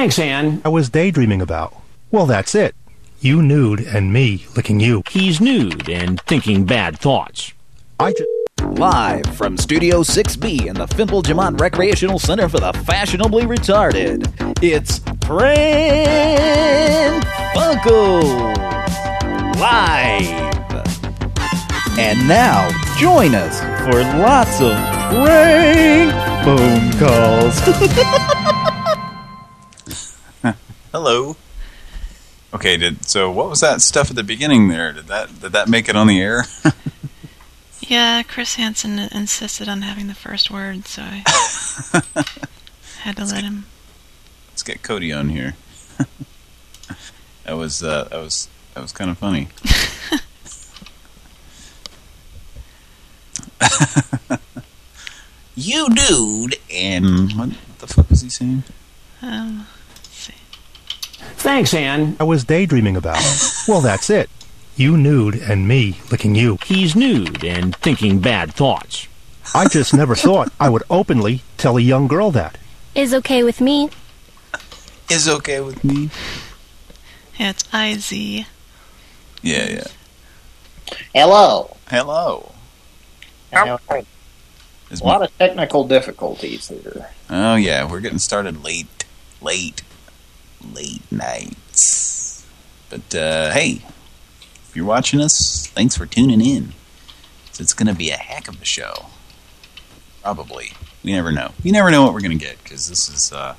Thanks, Anne. I was daydreaming about. Well, that's it. You nude and me licking you. He's nude and thinking bad thoughts. I just. Live from Studio 6B in the Fimple Jamont Recreational Center for the Fashionably Retarded, it's Pran Funkels Live. And now, join us for lots of prank phone calls. Hello. Okay, did so what was that stuff at the beginning there? Did that did that make it on the air? Yeah, Chris Hansen insisted on having the first word, so I had to let him. Let's get Cody on here. that was uh, that was that was kind of funny. you dude and what the fuck was he saying? Um, let's. Thanks, Anne. I was daydreaming about. well, that's it. You nude and me licking you. He's nude and thinking bad thoughts. I just never thought I would openly tell a young girl that. Is okay with me. Is okay with me? Yeah, it's IZ. Yeah, yeah. Hello. Hello. A Is lot of technical difficulties here. Oh yeah, we're getting started late, late, late nights. But uh, hey, if you're watching us, thanks for tuning in. It's going to be a heck of a show. Probably. We never know. We never know what we're going to get because this is uh,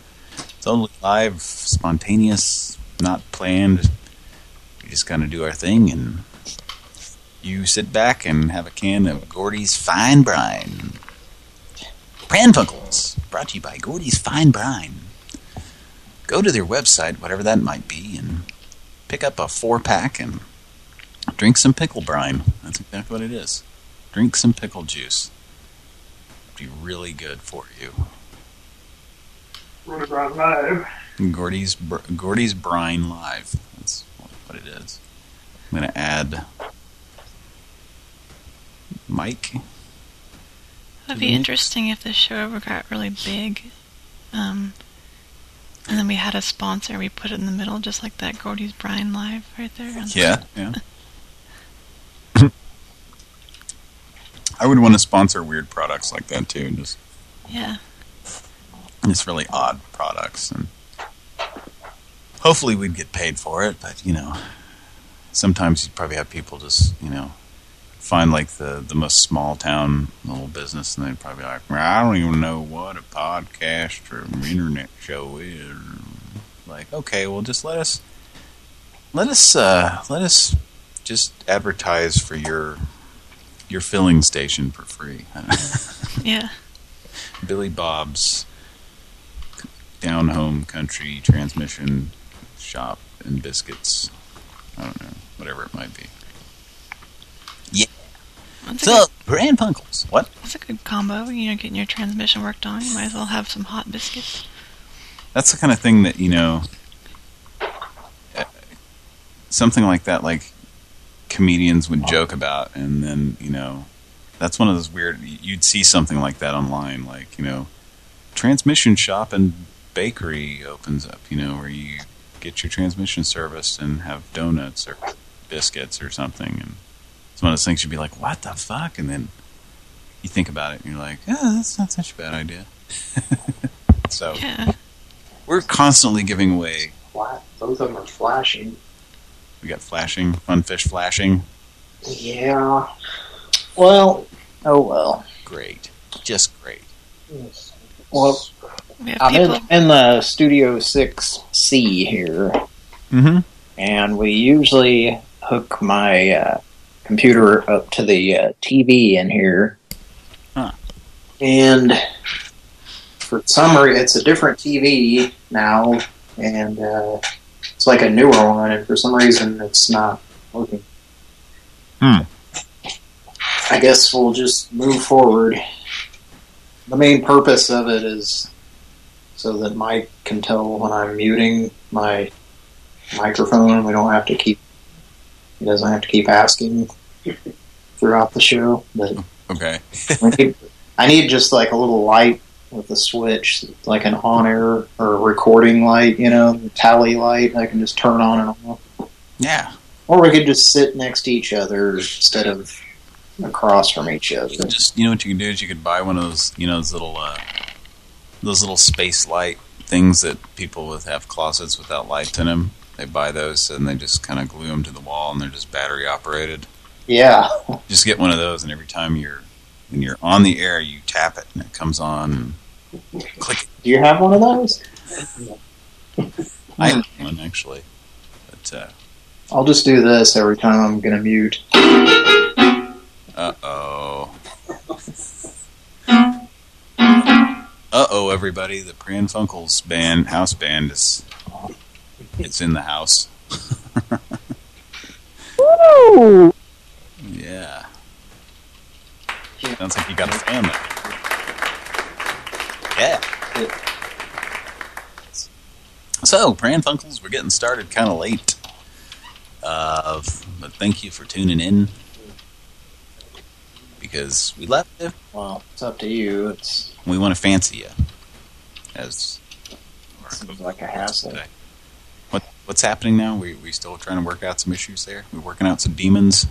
totally live, spontaneous, not planned. We just kind of do our thing and you sit back and have a can of Gordy's Fine Brine. Pran Funkels, brought to you by Gordy's Fine Brine. Go to their website, whatever that might be, and pick up a four-pack and drink some pickle brine. That's exactly what it is. Drink some pickle juice. It'd be really good for you. Gordy's Br Gordy's Brine Live. That's what it is. I'm going to add Mike. It'd be interesting if the show ever got really big. Um, and then we had a sponsor, we put it in the middle, just like that Gordy's Brine Live right there. Yeah, yeah. I would want to sponsor weird products like that too. Just Yeah. just really odd products, and hopefully we'd get paid for it. But you know, sometimes you'd probably have people just you know find like the the most small town little business, and they'd probably be like, I don't even know what a podcast or internet show is. Like, okay, well, just let us let us uh, let us just advertise for your your filling station for free. Yeah. Billy Bob's down home country transmission shop and biscuits. I don't know, whatever it might be. That's, So, Brand Punkles. What? that's a good combo. You know, getting your transmission worked on. You might as well have some hot biscuits. That's the kind of thing that, you know, uh, something like that, like comedians would joke about, and then, you know, that's one of those weird, you'd see something like that online, like, you know, transmission shop and bakery opens up, you know, where you get your transmission serviced and have donuts or biscuits or something, and it's one of those things you'd be like, what the fuck? And then you think about it, and you're like, oh, that's not such a bad idea. so... Yeah. We're constantly giving away. Flat. Both of them are flashing. We got flashing, fun fish flashing. Yeah. Well, oh well. Great. Just great. Well, We I'm in, in the Studio 6C here, Mm-hmm. and we usually hook my uh, computer up to the uh, TV in here. Huh. And for some reason, it's a different TV now, and uh, it's like a newer one, and for some reason, it's not working. Hmm. I guess we'll just move forward. The main purpose of it is so that Mike can tell when I'm muting my microphone. We don't have to keep. He doesn't have to keep asking throughout the show. But Okay. I need, I need just like a little light with a switch, like an on-air or a recording light, you know, tally light. I can just turn on and off. Yeah. Or we could just sit next to each other instead of across from each other. Just you know what you can do is you could buy one of those you know those little uh, those little space light things that people with have closets without lights in them. They buy those and they just kind of glue them to the wall and they're just battery operated. Yeah. Just get one of those and every time you're when you're on the air you tap it and it comes on. Click. Do you have one of those? I have one actually, but uh, I'll just do this every time I'm going to mute. uh oh. Uh oh, everybody! The Pran Funkels band, house band, is it's in the house. yeah. Sounds like you got a fan there. Yeah. So, Pran Funkels, we're getting started kind of late. Uh, but thank you for tuning in. Because we left you. Well, it's up to you. It's We want to fancy you. As seems like a hassle. Okay. What what's happening now? We we still trying to work out some issues there. We're working out some demons.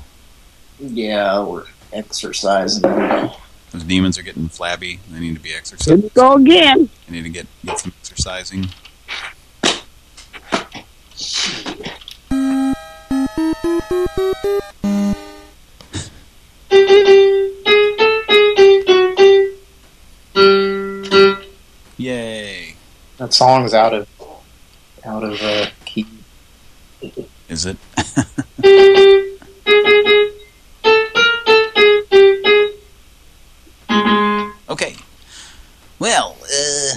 Yeah, we're exercising. Those demons are getting flabby. They need to be exercised. Go again. They need to get get some exercising. Yay! That song's out of out of uh, key. Is it? Well, uh,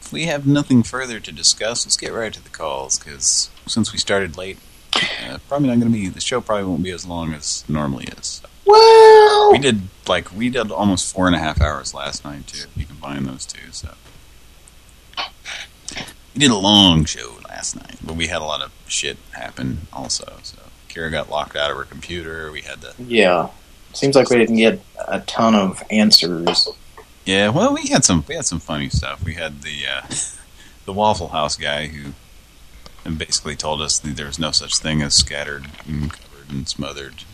if we have nothing further to discuss, let's get right to the calls, because since we started late, uh, probably not going to be, the show probably won't be as long as normally is. Well, We did, like, we did almost four and a half hours last night, too, if you combine those two, so. We did a long show last night, but we had a lot of shit happen also, so. Kira got locked out of her computer, we had to... yeah. Seems like we didn't get a ton of answers. Yeah, well, we had some, we had some funny stuff. We had the, uh, the Waffle House guy who and basically told us that there was no such thing as scattered and covered and smothered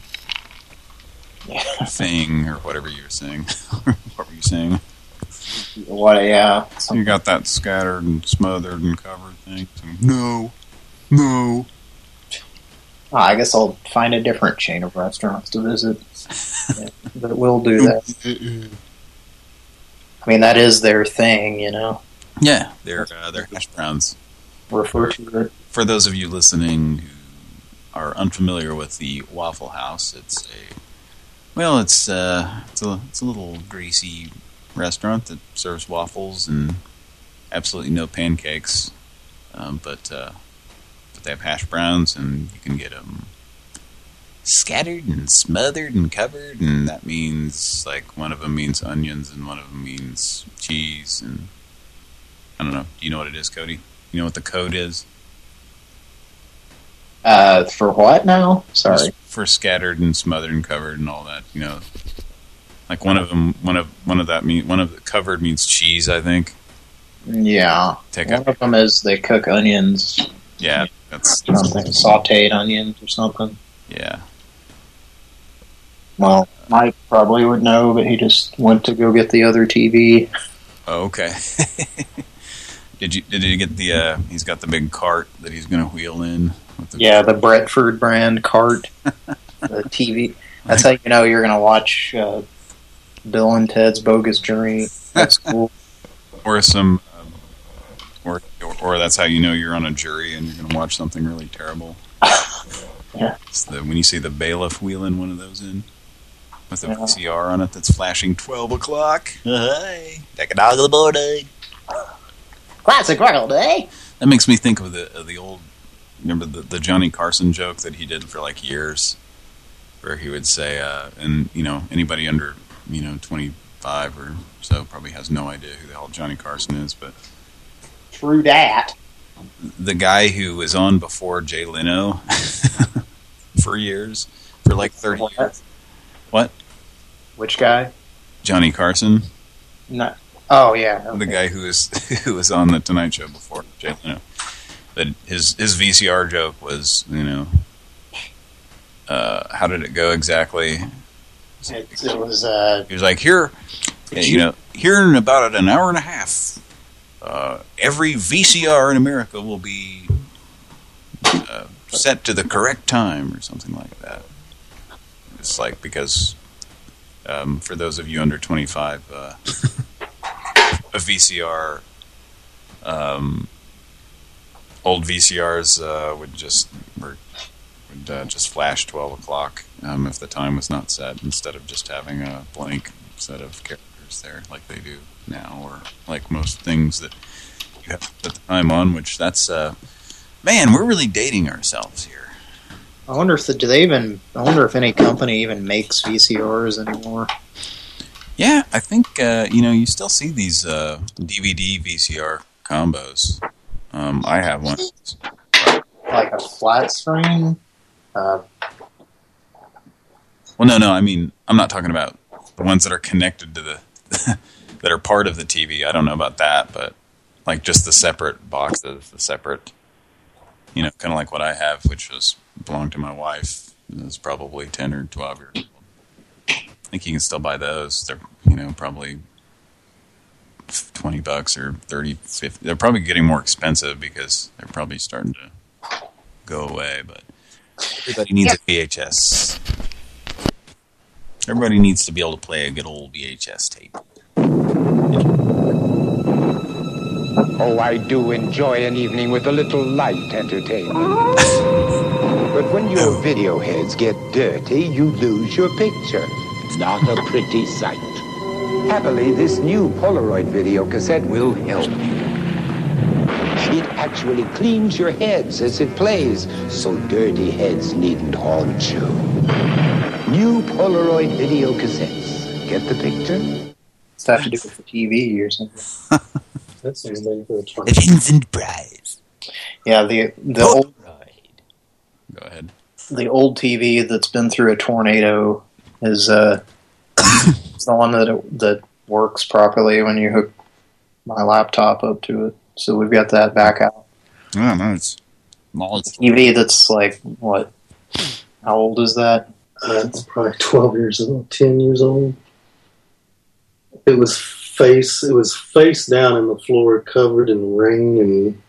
thing, or whatever you were saying. what were you saying? What? Yeah. You got that scattered and smothered and covered thing. No. No. Oh, I guess I'll find a different chain of restaurants to visit that will do that. I mean, that is their thing, you know. Yeah, they're uh, they're hash browns. Refer to it. For those of you listening who are unfamiliar with the Waffle House, it's a well, it's uh, it's a it's a little greasy restaurant that serves waffles and absolutely no pancakes, um, but uh, but they have hash browns and you can get them scattered and smothered and covered, and that means like one of them means onions and one of them means cheese and I don't know. Do you know what it is, Cody? You know what the code is? Uh, for what now? Sorry. For scattered and smothered and covered and all that, you know. Like one of them, one of one of that mean one of the covered means cheese, I think. Yeah. Take One of them is they cook onions, yeah, that's something sautéed onions or something. Yeah. Well, Mike probably would know, but he just went to go get the other TV. Oh, okay. did you did you get the? uh He's got the big cart that he's going to wheel in. With the, Yeah, the Bretford brand cart, the TV. That's how you know you're going to watch uh, Bill and Ted's Bogus Journey at school. or some, um, or, or or that's how you know you're on a jury and you're going to watch something really terrible. Yeah. It's the when you see the bailiff wheeling one of those in with the Yeah. VCR on it that's flashing 12 o'clock. Hey, take a dog of the morning. Classic World, eh? That makes me think of the of the old. Remember the the Johnny Carson joke that he did for like years, where he would say, uh, and you know anybody under you know 25 or so probably has no idea who the hell Johnny Carson is, but True that. The guy who was on before Jay Leno for years, for like 30 What? years. What? Which guy? Johnny Carson? No. Oh yeah, the guy who was who was on the Tonight Show before Jay Leno. But his his VCR joke was, you know, uh, how did it go exactly? It, it was uh, He was like, here, you know, here in about an hour and a half, uh, every VCR in America will be uh, set to the correct time or something like that. It's like because um, for those of you under 25, uh, a VCR, um, old VCRs uh, would just were, would uh, just flash 12 o'clock um, if the time was not set, instead of just having a blank set of characters there like they do now, or like most things that you have to put the time on. Which that's uh, man, we're really dating ourselves here. I wonder if the, do they even? I wonder if any company even makes VCRs anymore. Yeah, I think uh, you know you still see these uh, DVD VCR combos. Um, I have one. Like a flat screen. Uh, Well, no, no. I mean, I'm not talking about the ones that are connected to the that are part of the TV. I don't know about that, but like just the separate boxes, the separate, you know, kind of like what I have, which was belonged to my wife. It was probably 10 or 12 years old. I think you can still buy those. They're, you know, probably 20 bucks or 30, 50. They're probably getting more expensive because they're probably starting to go away, but everybody needs a VHS. Everybody needs to be able to play a good old VHS tape. Oh, I do enjoy an evening with a little light entertainment. but when your video heads get dirty, you lose your picture. It's Not a pretty sight. Happily, this new Polaroid video cassette will help. You. It actually cleans your heads as it plays, so dirty heads needn't haunt you. New Polaroid video cassettes. Get the picture? does that have to do with the TV or something? That seems like a fun. Vincent Price. Yeah, the the old Go ahead. the old TV that's been through a tornado is uh is the one that that works properly when you hook my laptop up to it. So we've got that back out. Oh, no, it's knowledge. TV that's like what? How old is that? Uh, it's probably 12 years old, 10 years old. It was face, it was face down in the floor, covered in rain and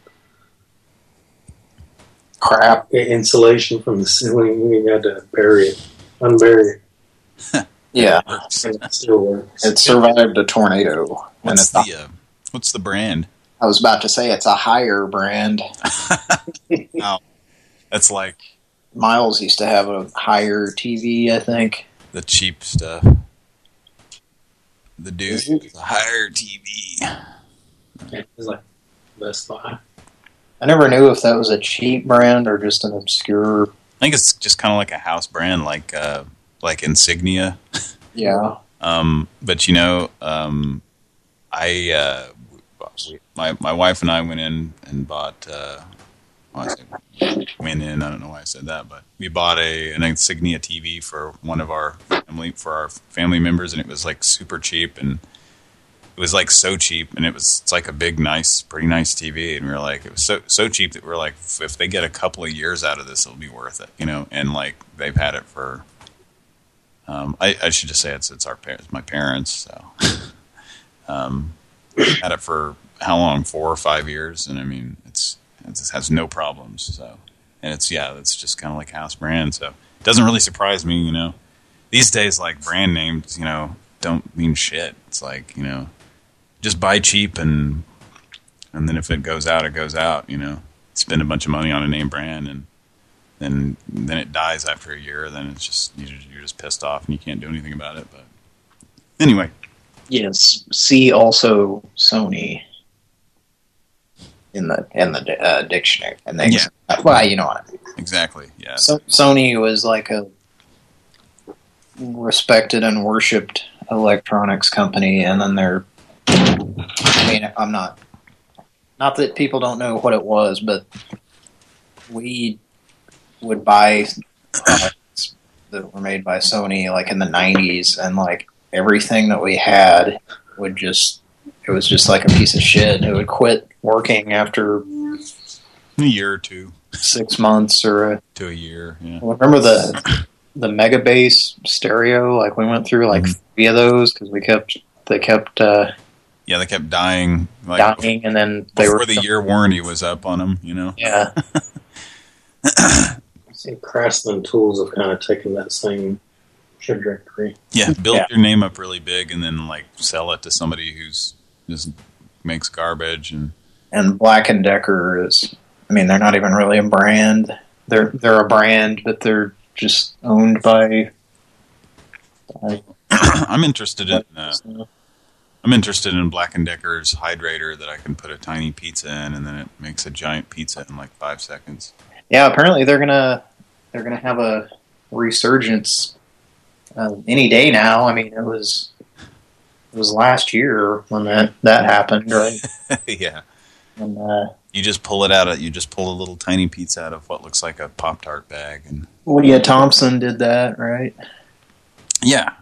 Crap. insulation from the ceiling. We had to bury it, unbury it. Yeah, it still works. it survived a tornado. What's the uh, what's the brand? I was about to say it's a Haier brand. That's like Miles used to have a Haier TV, I think. the cheap stuff. The dude, with the Haier TV. It's like Best Buy. I never knew if that was a cheap brand or just an obscure. I think it's just kind of like a house brand, like uh, like Insignia. Yeah. Um, but you know, um, I uh, my my wife and I went in and bought. Uh, well, I went in. I don't know why I said that, but we bought a an Insignia TV for one of our family for our family members, and it was like super cheap, and it was like so cheap, and it was it's like a big, nice, pretty nice TV, and we were like, it was so so cheap that we are like, if, they get a couple of years out of this, it'll be worth it, you know. And like they've had it for. Um, I, I should just say it's it's our parents, my parents. So, um, had it for how long? Four or five years, and I mean, it has no problems. So, and it's yeah, it's just kind of like house brand. So, it doesn't really surprise me, you know. These days, like brand names, you know, don't mean shit. It's like you know, just buy cheap and and then if it goes out, it goes out. You know, spend a bunch of money on a name brand and then then it dies after a year. Then it's just you're just pissed off and you can't do anything about it. But anyway, Yes. See also Sony in the in the uh, dictionary. And they, Yeah. well, you know what I mean. exactly. Yeah. So, Sony was like a respected and worshipped electronics company, and then they're. I mean, I'm not. Not that people don't know what it was, but we would buy products that were made by Sony like in the 90s, and like everything that we had would just it was just like a piece of shit. It would quit working after a year or two, six months or a, to a year. Yeah. remember the the Mega Bass stereo? Like we went through like three of those because we kept they kept uh, Yeah, they kept dying. Like dying, and then they before were the year warranty was up on them, you know. yeah. I think Craftsman Tools have kind of taken that same trajectory. Yeah, build Yeah. your name up really big and then like sell it to somebody who's just makes garbage and and Black and Decker is. I mean, they're not even really a brand. They're they're a brand, but they're just owned by. by I'm interested in uh, I'm interested in Black and Decker's hydrator that I can put a tiny pizza in and then it makes a giant pizza in like five seconds. yeah, apparently they're gonna they're gonna have a resurgence uh, any day now. I mean, it was it was last year when that that happened, right? yeah. And uh, You just pull it out of you just pull a little tiny pizza out of what looks like a Pop Tart bag and Lea Thompson did that, right? Yeah.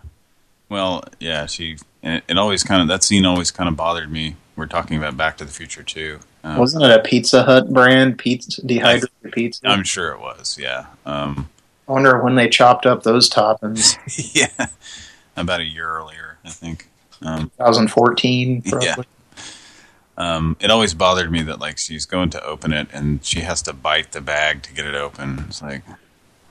Well, yeah, she it, it always kind of that scene always kind of bothered me. We're talking about Back to the Future too. Um, Wasn't it a Pizza Hut brand pizza dehydrated pizza? I'm sure it was. Yeah. Um, I wonder when they chopped up those toppings. yeah. About a year earlier, I think. Um, 2014, probably. Yeah. um, it always bothered me that like she's going to open it and she has to bite the bag to get it open. It's like,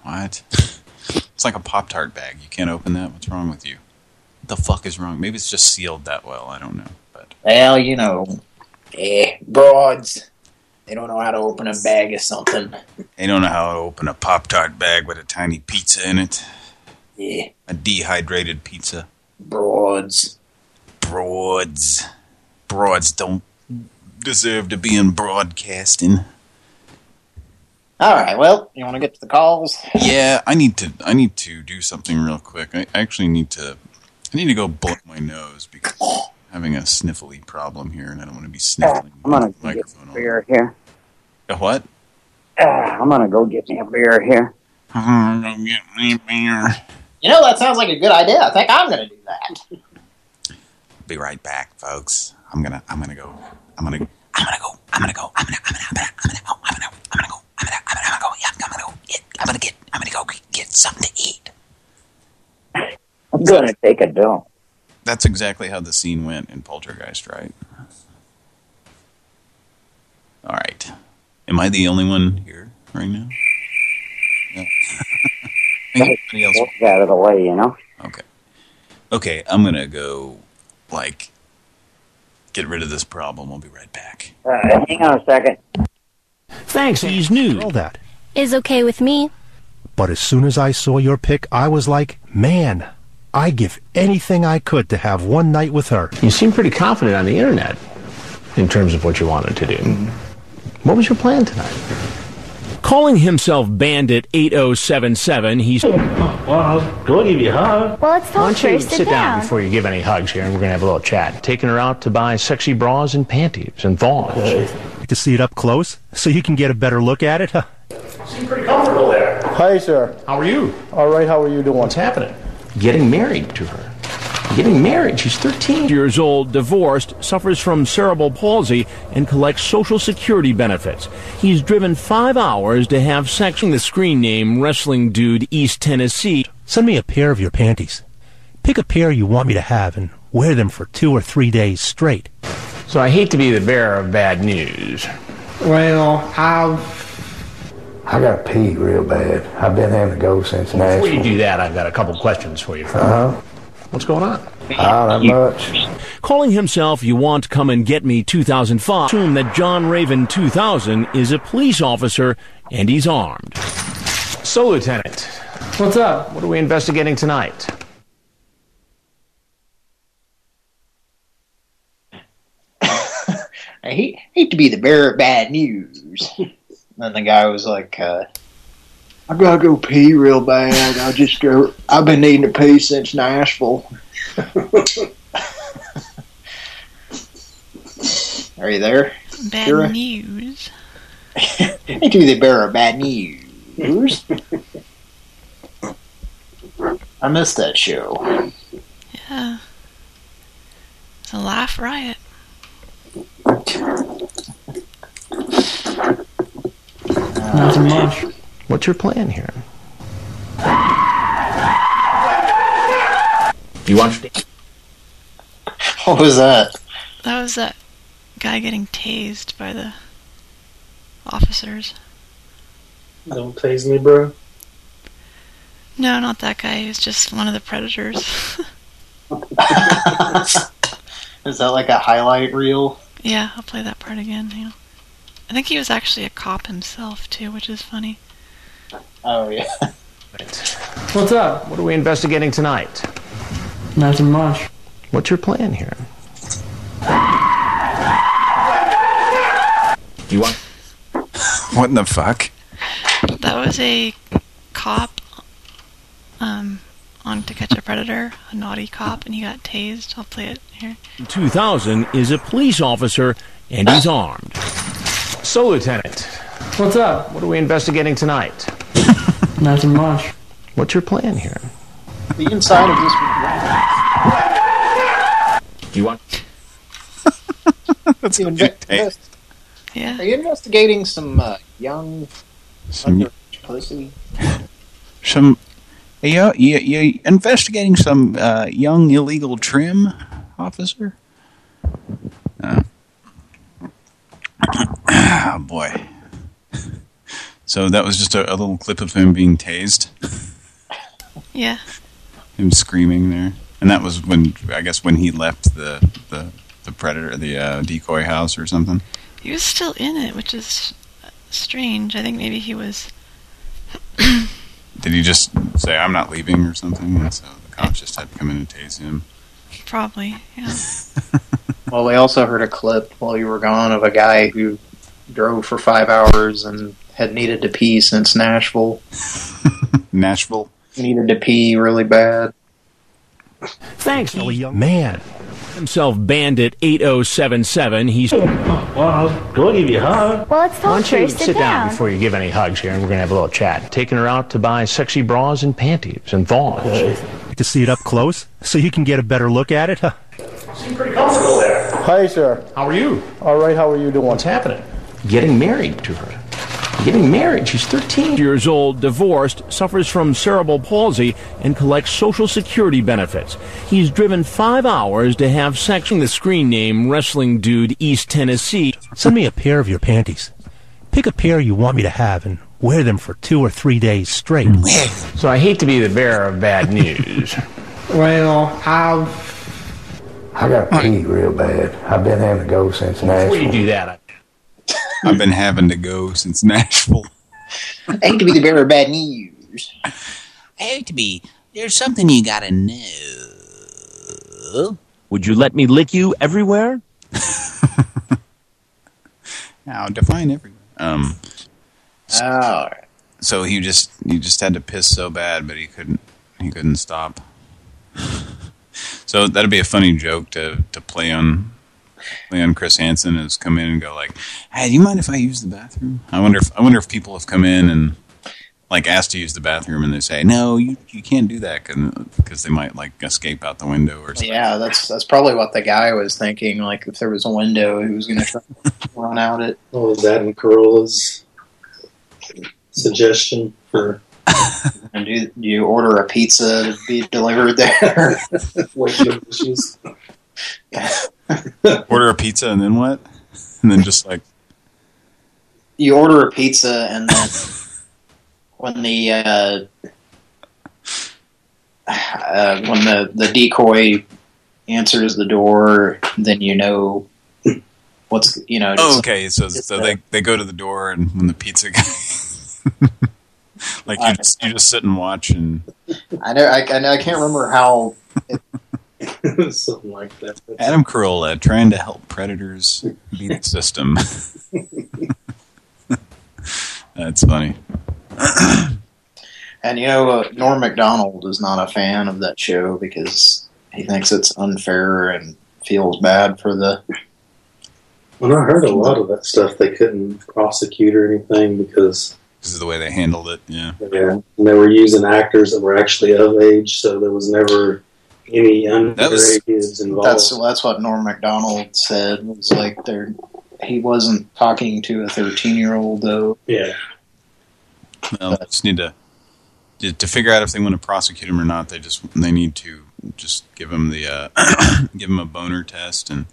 what? it's like a Pop Tart bag. You can't open that. What's wrong with you? What the fuck is wrong? Maybe it's just sealed that well. I don't know. But Well, you know, eh, broads. They don't know how to open a bag or something. They don't know how to open a Pop-Tart bag with a tiny pizza in it. Yeah, A dehydrated pizza. broads. Broads. Broads don't deserve to be in broadcasting. All right, well, you want to get to the calls? Yeah, I need to I need to do something real quick. I actually need to I need to go blow my nose because I'm having a sniffly problem here and I don't want to be sniffling. I'm gonna the microphone a on. beer here. A what? Uh, I'm gonna go get me a beer here. I'm gonna get me beer. You know, that sounds like a good idea. I think I'm going to do that. Be right back, folks. I'm gonna I'm gonna go. I'm gonna I'm gonna go. I'm gonna go. I'm gonna I'm gonna I'm gonna I'm gonna go. I'm gonna I'm gonna go. I'm gonna I'm gonna, go. Yeah, I'm gonna go. Get, I'm gonna get I'm gonna go get something to eat. I'm gonna take a dump. That's exactly how the scene went in Poltergeist, right? All right. Am I the only one here right now? Yeah. Anybody else? Out of the way, you know. Okay. Okay, I'm gonna go, like, get rid of this problem. I'll be right back. Uh, hang on a second. Thanks, he's new. All that. Is okay with me. But as soon as I saw your pic, I was like, man, I'd give anything I could to have one night with her. You seem pretty confident on the internet in terms of what you wanted to do. What was your plan tonight? Calling himself Bandit 8077, he's. Oh, well, I'll go give you a hug. Well, let's Why talk don't you first. sit down before you give any hugs here, and we're going to have a little chat. Taking her out to buy sexy bras and panties and thongs. Like to see it up close so you can get a better look at it? Huh? Seem pretty comfortable there. Hi, sir. How are you? All right, how are you doing? What's happening? Getting married to her. Getting married. She's 13 years old, divorced, suffers from cerebral palsy, and collects Social Security benefits. He's driven five hours to have sex with the screen name Wrestling Dude East Tennessee. Send me a pair of your panties. Pick a pair you want me to have and wear them for two or three days straight. So I hate to be the bearer of bad news. Well, I've... I got to pee real bad. I've been having to go since Before you do that, I've got a couple questions for you. Uh-huh. What's going on? Not much. Calling himself You Want to Come and Get Me 2005, assume that John Raven 2000 is a police officer and he's armed. So, Lieutenant, What's up? what are we investigating tonight? I hate, hate to be the bearer of bad news. and the guy was like, uh, I gotta go pee real bad. I just go, I've been needing to pee since Nashville. Are you there? Bad Kira? news. hate to be the bearer of bad news. I missed that show. Yeah. It's a laugh riot. Nothing much. What's your plan here? You watched it? What was that? That was that guy getting tased by the officers. Don't tase me, bro. No, not that guy. He was just one of the predators. Is that like a highlight reel? yeah, I'll play that part again. Yeah. I think he was actually a cop himself too, which is funny. Oh yeah. What's up? What are we investigating tonight? Nothing much. What's your plan here? You want? What in the fuck? That was a cop um, on To Catch a Predator, a naughty cop, and he got tased. I'll play it here. 2000 is a police officer and he's armed. So, Lieutenant, What's up? what are we investigating tonight? Nothing much. What's your plan here? The inside of this. Do you want? That's You a good take. Yeah. Are you investigating some uh, young Some, underage pussy? some, you, you, you investigating some uh, young illegal trim officer? Uh, oh boy. So that was just a, a little clip of him being tased, Yeah. him screaming there, and that was when I guess when he left the the the predator, the uh, decoy house or something. He was still in it, which is strange. I think maybe he was. Did he just say I'm not leaving or something? And so the cops just had to come in and tase him. Probably, yeah. Well, we also heard a clip while you were gone of a guy who drove for five hours and had needed to pee since Nashville. Nashville. Needed to pee really bad. Thanks, Really young man. himself Bandit 8077. He's. Well, I'll go give you a hug. Well, let's Why don't you sit down before you give any hugs here, and we're gonna have a little chat. Taking her out to buy sexy bras and panties and thongs. Like to see it up close so you can get a better look at it? Huh? Seem Pretty comfortable there. Hi, sir. How are you? All right, how are you doing? What's happening? Getting married to her. Getting married. She's 13 years old, divorced, suffers from cerebral palsy, and collects Social Security benefits. He's driven five hours to have sex with the screen name Wrestling Dude East Tennessee. Send me a pair of your panties. Pick a pair you want me to have and wear them for two or three days straight. So I hate to be the bearer of bad news. Well, I've I got to pee real bad. I've been having to go since Before you do that, I- I've been having to go since Nashville. I hate to be the bearer of bad news. I hate to be. There's something you gotta know. would you let me lick you everywhere? Now define everywhere. Um, Oh, so he just he just had to piss so bad, but he couldn't he couldn't stop. so that'd be a funny joke to to play on play on Chris Hansen has come in and go like, "Hey, do you mind if I use the bathroom?" I wonder if I wonder if people have come in and like asked to use the bathroom and they say, "No, you you can't do that," because they might like escape out the window or something. yeah, that's that's probably what the guy was thinking. Like, if there was a window, he was going to try to run out it. What was that in Carolla's suggestion for And do, do you order a pizza to be delivered there? Order a pizza and then what? And then just like you order a pizza and then when the uh, uh, when the the decoy answers the door, then you know what's you know. Oh, okay. So, so the- they they go to the door, and when the pizza guy, like you just you just sit and watch, and I know I, I know I can't remember how. Something like that. Adam Carolla trying to help predators beat the system. That's funny. And you know, uh, Norm Macdonald is not a fan of that show because he thinks it's unfair and feels bad for the. When I heard a lot of that stuff, they couldn't prosecute or anything because This is the way they handled it. Yeah. yeah, and they were using actors that were actually of age, so there was never any That was- underage kids involved. That's that's what Norm Macdonald said. Was like there, he wasn't talking to a 13 year old though. Yeah. Well, they just need to, to to figure out if they want to prosecute him or not. They just they need to just give him the uh, give him a boner test and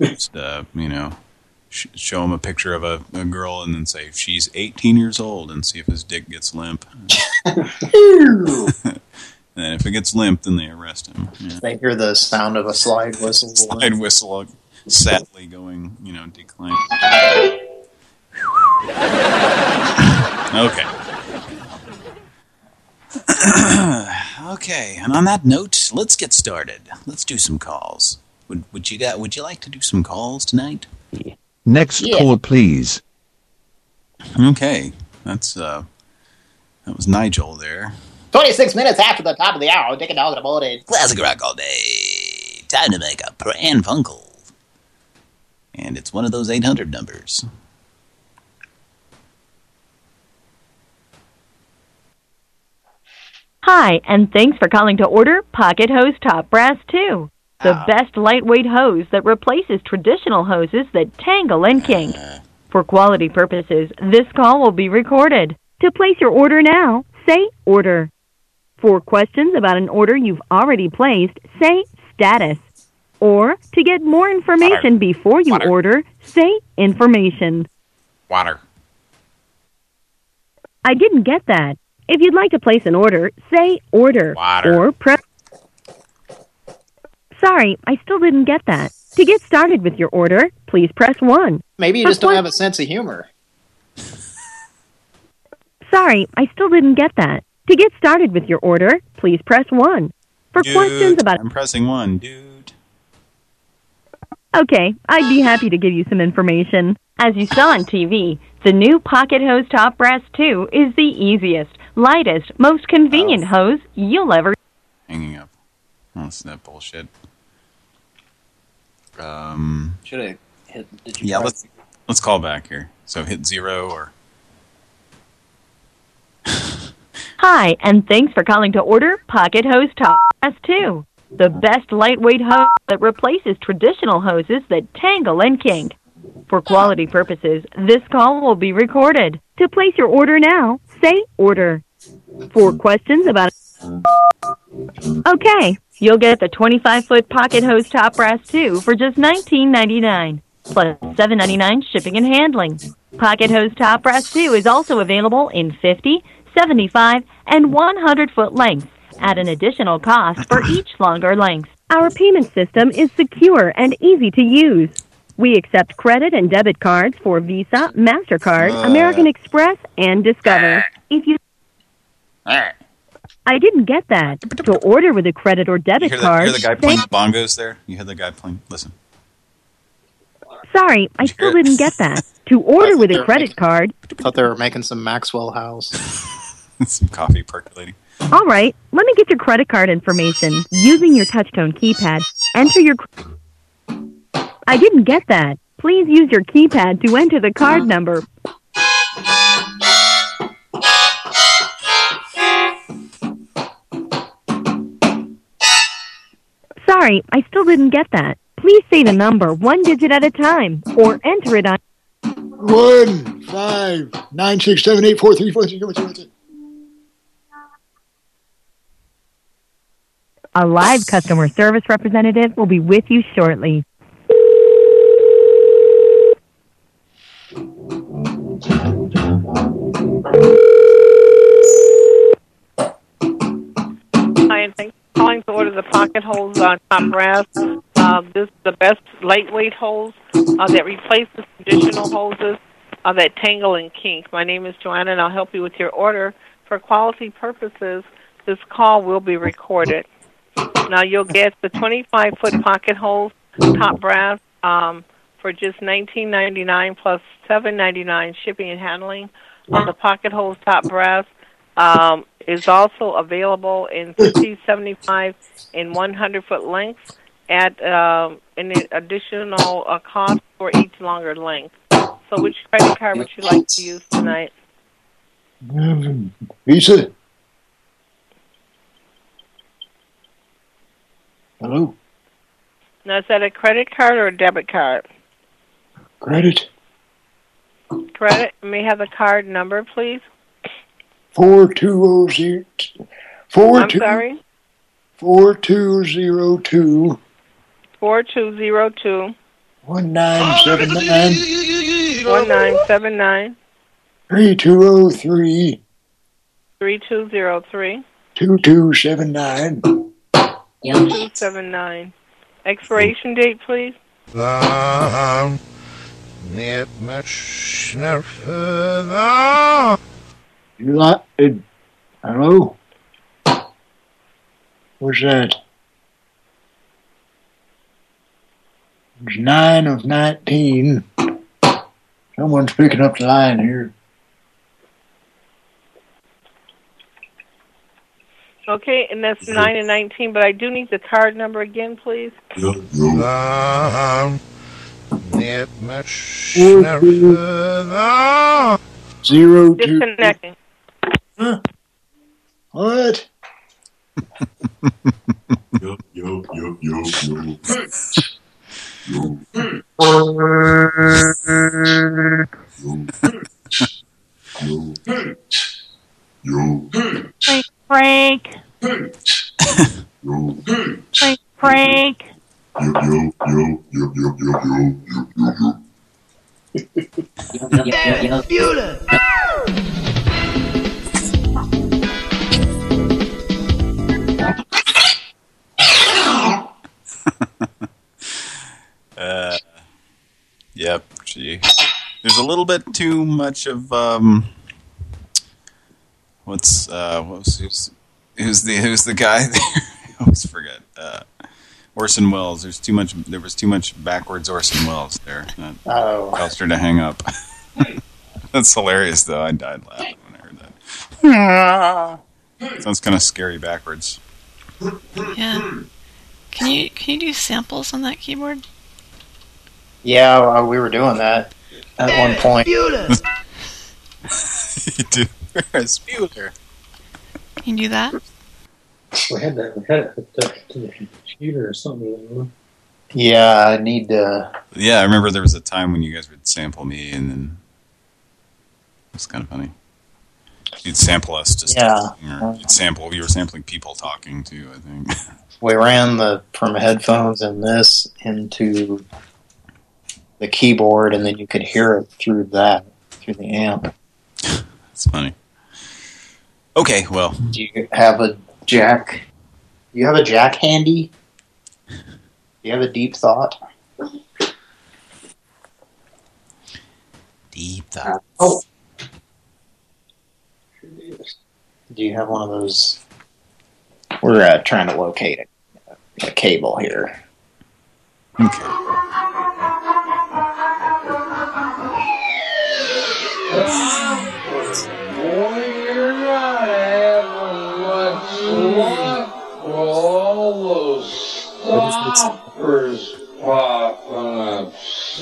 just uh, you know sh show him a picture of a, a girl and then say she's 18 years old and see if his dick gets limp. and if it gets limp, then they arrest him. Yeah. They hear the sound of a slide whistle. Slide whistle, sadly going, you know, decline. okay. okay, and on that note, let's get started. Let's do some calls. Would would you got would you like to do some calls tonight? Next Yeah. call, please. Okay, that's uh, that was Nigel there. 26 minutes after the top of the hour, Dick and Dog in the morning. Classic rock all day. Time to make a Pran Funkel. And it's one of those 800 numbers. Hi, and thanks for calling to order Pocket Hose Top Brass 2. The ah. best lightweight hose that replaces traditional hoses that tangle and kink. Ah. For quality purposes, this call will be recorded. To place your order now, say order. For questions about an order you've already placed, say status. Or to get more information before you order, say information. Water. I didn't get that. If you'd like to place an order, say order. Water. Or press. Sorry, I still didn't get that. To get started with your order, please press 1. Maybe you For just don't que- have a sense of humor. Sorry, I still didn't get that. To get started with your order, please press 1. For Dude, questions about. I'm pressing one, dude. Okay, I'd be happy to give you some information. As you saw on TV, the new Pocket Hose Top Brass 2 is the easiest, lightest, most convenient hose you'll ever. Hanging up. Oh, listen to that bullshit. Um. Should I hit. Did you Yeah, press- let's let's call back here. So hit zero or Hi, and thanks for calling to order Pocket Hose Top Brass 2. The best lightweight hose that replaces traditional hoses that tangle and kink. For quality purposes, this call will be recorded. To place your order now, say order. For questions about Okay, you'll get the 25-foot Pocket Hose Top Brass 2 for just $19.99, plus $7.99 shipping and handling. Pocket Hose Top Brass 2 is also available in 50, 75, and 100-foot lengths at an additional cost for each longer length. Our payment system is secure and easy to use. We accept credit and debit cards for Visa, MasterCard, Uh. American Express, and Discover. If you I didn't get that. To order with a credit or debit hear, the, card, hear the guy say- playing bongos there? You hear the guy playing? Listen. Sorry, I still didn't get that. To order with a They're credit card, Thought they were making some Maxwell House. Some coffee percolating. all right, let me get your credit card information. Using your touchtone keypad, enter your. I didn't get that. Please use your keypad to enter the card number. Sorry, I still didn't get that. Please say the number one digit at a time or enter it on. One, five, nine, six, seven, eight, four, three, four, three, four, three, four, three. A live customer service representative will be with you shortly. Hi, and thanks for calling to order the pocket holes on top brass. Uh, this is the best lightweight hose uh, that replaces traditional hoses uh, that tangle and kink. My name is Joanna, and I'll help you with your order. For quality purposes, this call will be recorded. Now you'll get the 25 foot pocket hose top brass um, for just 19.99 plus 7.99 shipping and handling. The pocket hose top brass um, is also available in 50, 75, and 100 foot lengths at um, an additional uh, cost for each longer length. So, which credit card would you like to use tonight? Visa. Hello? Now, is that a credit card or a debit card? Credit? Credit. May I have the card number, please? Four two oh. Four I'm two. sorry. Four two oh zero two Four two zero two one nine seven nine one nine seven nine three two oh three three two zero three two two seven nine. Two seven nine. Expiration date, please. Dann nicht mehr schnell You like it? Hello? What's that? It's nine of nineteen. Someone's picking up the line here. Okay, and that's nine and nineteen. But I do need the card number again, please. Dann nicht mehr schnell Zero two. Disconnecting. What? Yo, yo, yo, yo, yo. Frank, Frank. Frank. Uh, yep. Gee, there's a little bit too much of um. What's uh? What was who's, who's the who's the guy there? I always forget. Uh, Orson Welles. There's too much. There was too much backwards Orson Welles there. That Oh. caused her to hang up. That's hilarious, though. I died laughing when I heard that. Sounds kind of scary backwards. Yeah. Can you can you do samples on that keyboard? Yeah, uh, we were doing that at one point. you do. Spuler. Can you do that? We had that. We had it hooked up to the computer or something. Yeah, I need to. Yeah, I remember there was a time when you guys would sample me, and then it was kind of funny. You'd sample us just Yeah. talking, or you'd sample. You were sampling people talking too, I think. We ran the from headphones and this into the keyboard, and then you could hear it through that through the amp. It's funny. Okay, well, Do you have a jack? Do you have a jack handy? Do you have a deep thought? Deep thought. Oh. Do you have one of those? We're uh, trying to locate a, a cable here. All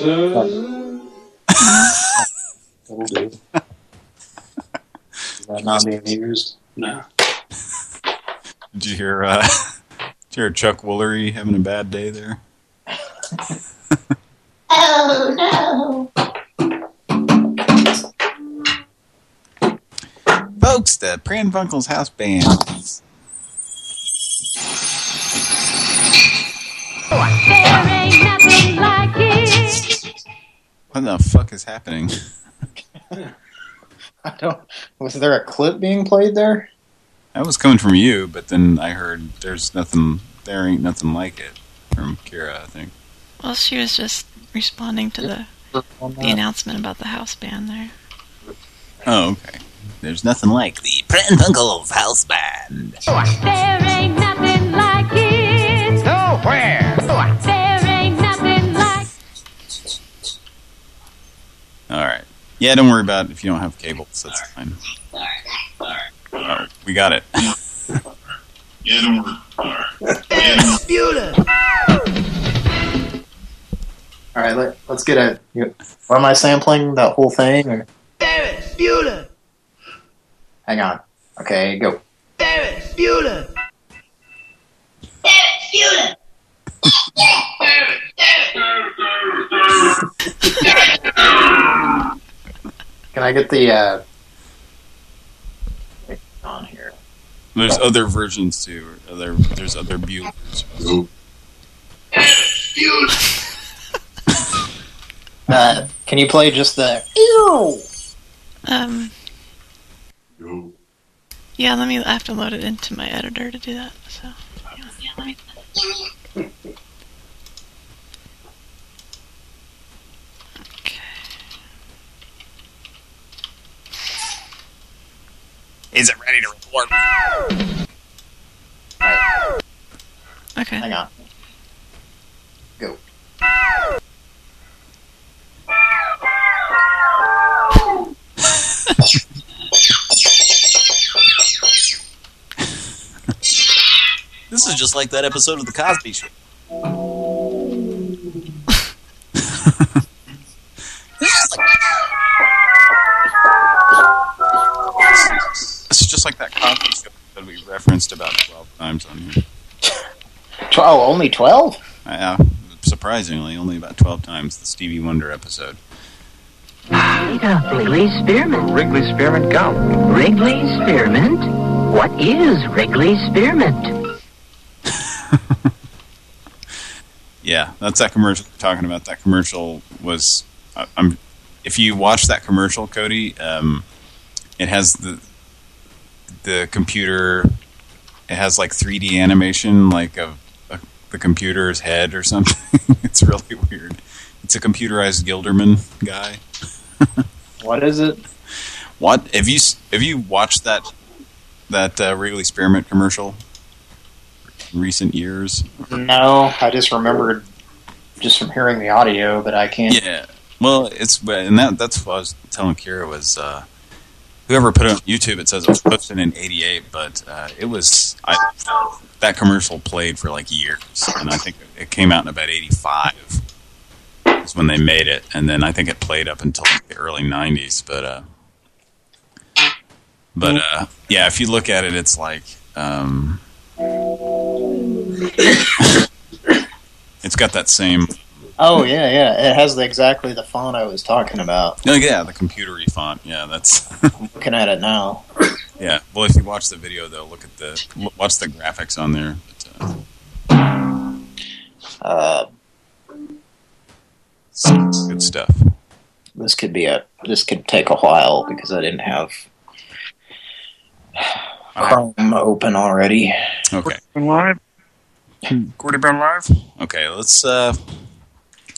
That'll do. Is that not being used? No. did you hear? Uh, did you hear Chuck Woolery having a bad day there? Oh no! Folks, the Pran Funkels House Band. There What the fuck is happening? I don't. Was there a clip being played there? That was coming from you, but then I heard there's nothing, there ain't nothing like it from Kira, I think. Well, she was just responding to the the announcement about the house band there. Oh, okay. There's nothing like the Pran Funkels House Band. There ain't nothing like it. Nowhere. There All right. Yeah, don't worry about it if you don't have cables. That's fine. All right, we got it. Yeah, don't worry. All right, let, let's get a. You, what am I sampling? That whole thing? Or? Bueller. Hang on. Okay, go. Bueller. Bueller. Can I get the uh, on here? There's other versions too. Other there's other Buellers. uh, can you play just the ew? Um. Yeah, let me. I have to load it into my editor to do that. So, yeah, yeah let me. Is it ready to record? Okay. Hang on. Go. This is just like that episode of The Cosby Show. This is just like that Cosby Show that we referenced about 12 times on here. Twelve, only twelve? Uh, surprisingly, only about 12 times, the Stevie Wonder episode. Wrigley Spearmint. Wrigley Spearmint gum. Wrigley Spearmint? What is Wrigley Spearmint? Yeah, that's that commercial we're talking about. That commercial was, I- I'm, if you watch that commercial, Cody, um, it has the the computer, it has like 3D animation, like of a, the computer's head or something. it's really weird. It's a computerized Gilderman guy. What is it? What have you have you watched that that uh, Wrigley Spearmint commercial in recent years? No, I just remembered just from hearing the audio, but I can't. Yeah. Well, it's and that that's what I was telling Kira was uh, whoever put it on YouTube. It says it was posted in '88, but uh, it was I, that commercial played for like years, and I think it came out in about '85 is when they made it, and then I think it played up until the early '90s. But uh, but uh, yeah, if you look at it, it's like. Um, it's got that same Oh yeah, yeah. It has the, exactly the font I was talking about. Oh yeah, the computery font. Yeah, that's. looking at it now. Yeah. Well, if you watch the video, though, look at the l- watch the graphics on there. But, uh, Uh, good stuff. this could be a. This could take a while because I didn't have Chrome open already. Okay. Live? Gordy Brown live. Okay, let's. uh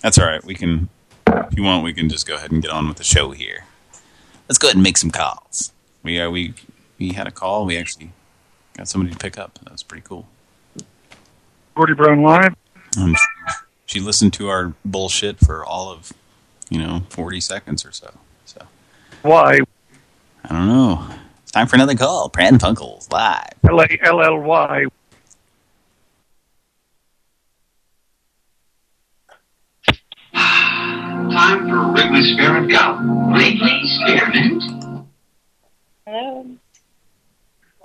That's all right. We can. If you want, we can just go ahead and get on with the show here. Let's go ahead and make some calls. We uh, we we had a call. We actually got somebody to pick up. That was pretty cool. Gordy Brown Live? Um, she listened to our bullshit for all of, you know, 40 seconds or so. So Why? I don't know. It's time for another call. Pran Funkels live. L-A-L-L-Y. Time for Wrigley Spearmint gum. Wrigley Spearmint? Hello.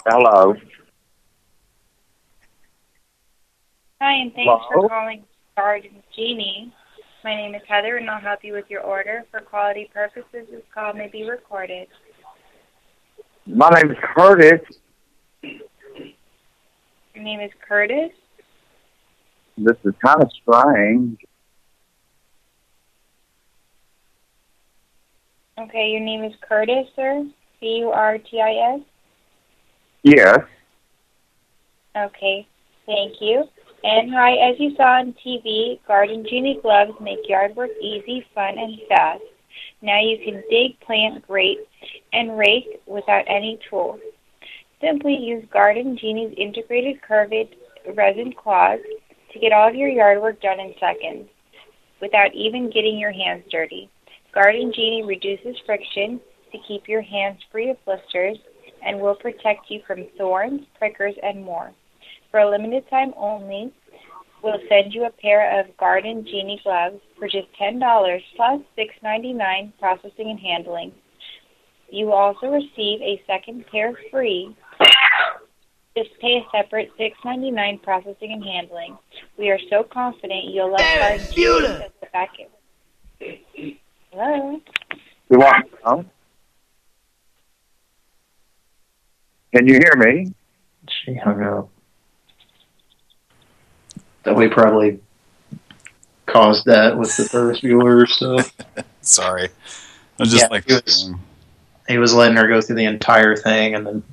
Hello. Hi, and thanks Hello? for calling Garden Genie. My name is Heather, and I'll help you with your order. For quality purposes, this call may be recorded. My name is Curtis. Your name is Curtis. This is kind of strange. Okay, your name is Curtis, sir. C-U-R-T-I-S. Yes. Okay, thank you. And hi, as you saw on TV, Garden Genie gloves make yard work easy, fun, and fast. Now you can dig, plant, grate, and rake without any tools. Simply use Garden Genie's integrated curved resin claws to get all of your yard work done in seconds without even getting your hands dirty. Garden Genie reduces friction to keep your hands free of blisters and will protect you from thorns, prickers, and more. For a limited time only, we'll send you a pair of Garden Genie gloves for just $10 plus $6.99 processing and handling. You will also receive a second pair free. Just pay a separate $6.99 processing and handling. We are so confident you'll love Garden Genie at the back end. Hello? You want me? Can you hear me? She hung up. That we probably caused that with the first viewer stuff. Sorry. I was just Yeah, like, he was, he was letting her go through the entire thing and then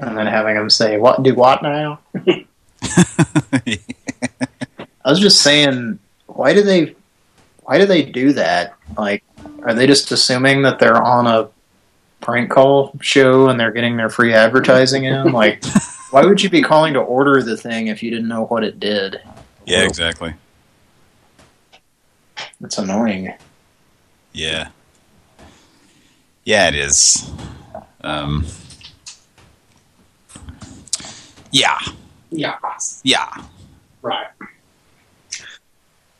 and then having him say, "What do what now?" I was just saying, why do they why do they do that? Like, are they just assuming that they're on a prank call show and they're getting their free advertising in? Like, why would you be calling to order the thing if you didn't know what it did? yeah, exactly. It's annoying. Yeah. Yeah, it is. Um, yeah. Yeah. Yeah. Right.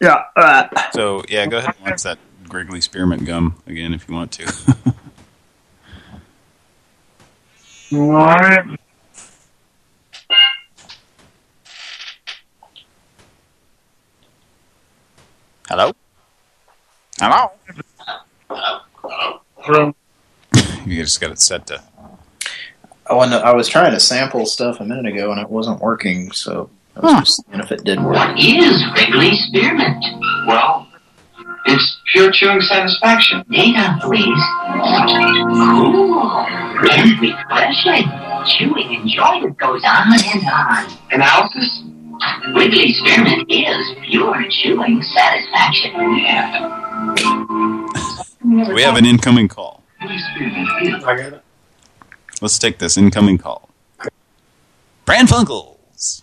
Yeah. Right. So, yeah, go ahead and launch that Wrigley Spearmint gum again if you want to. What? Hello? Hello? Hello? Hello? you just got it set to... Oh, I, wanted, I was trying to sample stuff a minute ago and it wasn't working, so I was just seeing if it did work. What is Wrigley Spearmint? Well, it's pure chewing satisfaction. Data, please. Cool. And refreshing. Chewing enjoyment goes on and on. Analysis? Wrigley Spearmint is pure chewing satisfaction. Yeah. We have an incoming call. Wrigley Spearmint is I got it. Let's take this incoming call. Pran Funkels.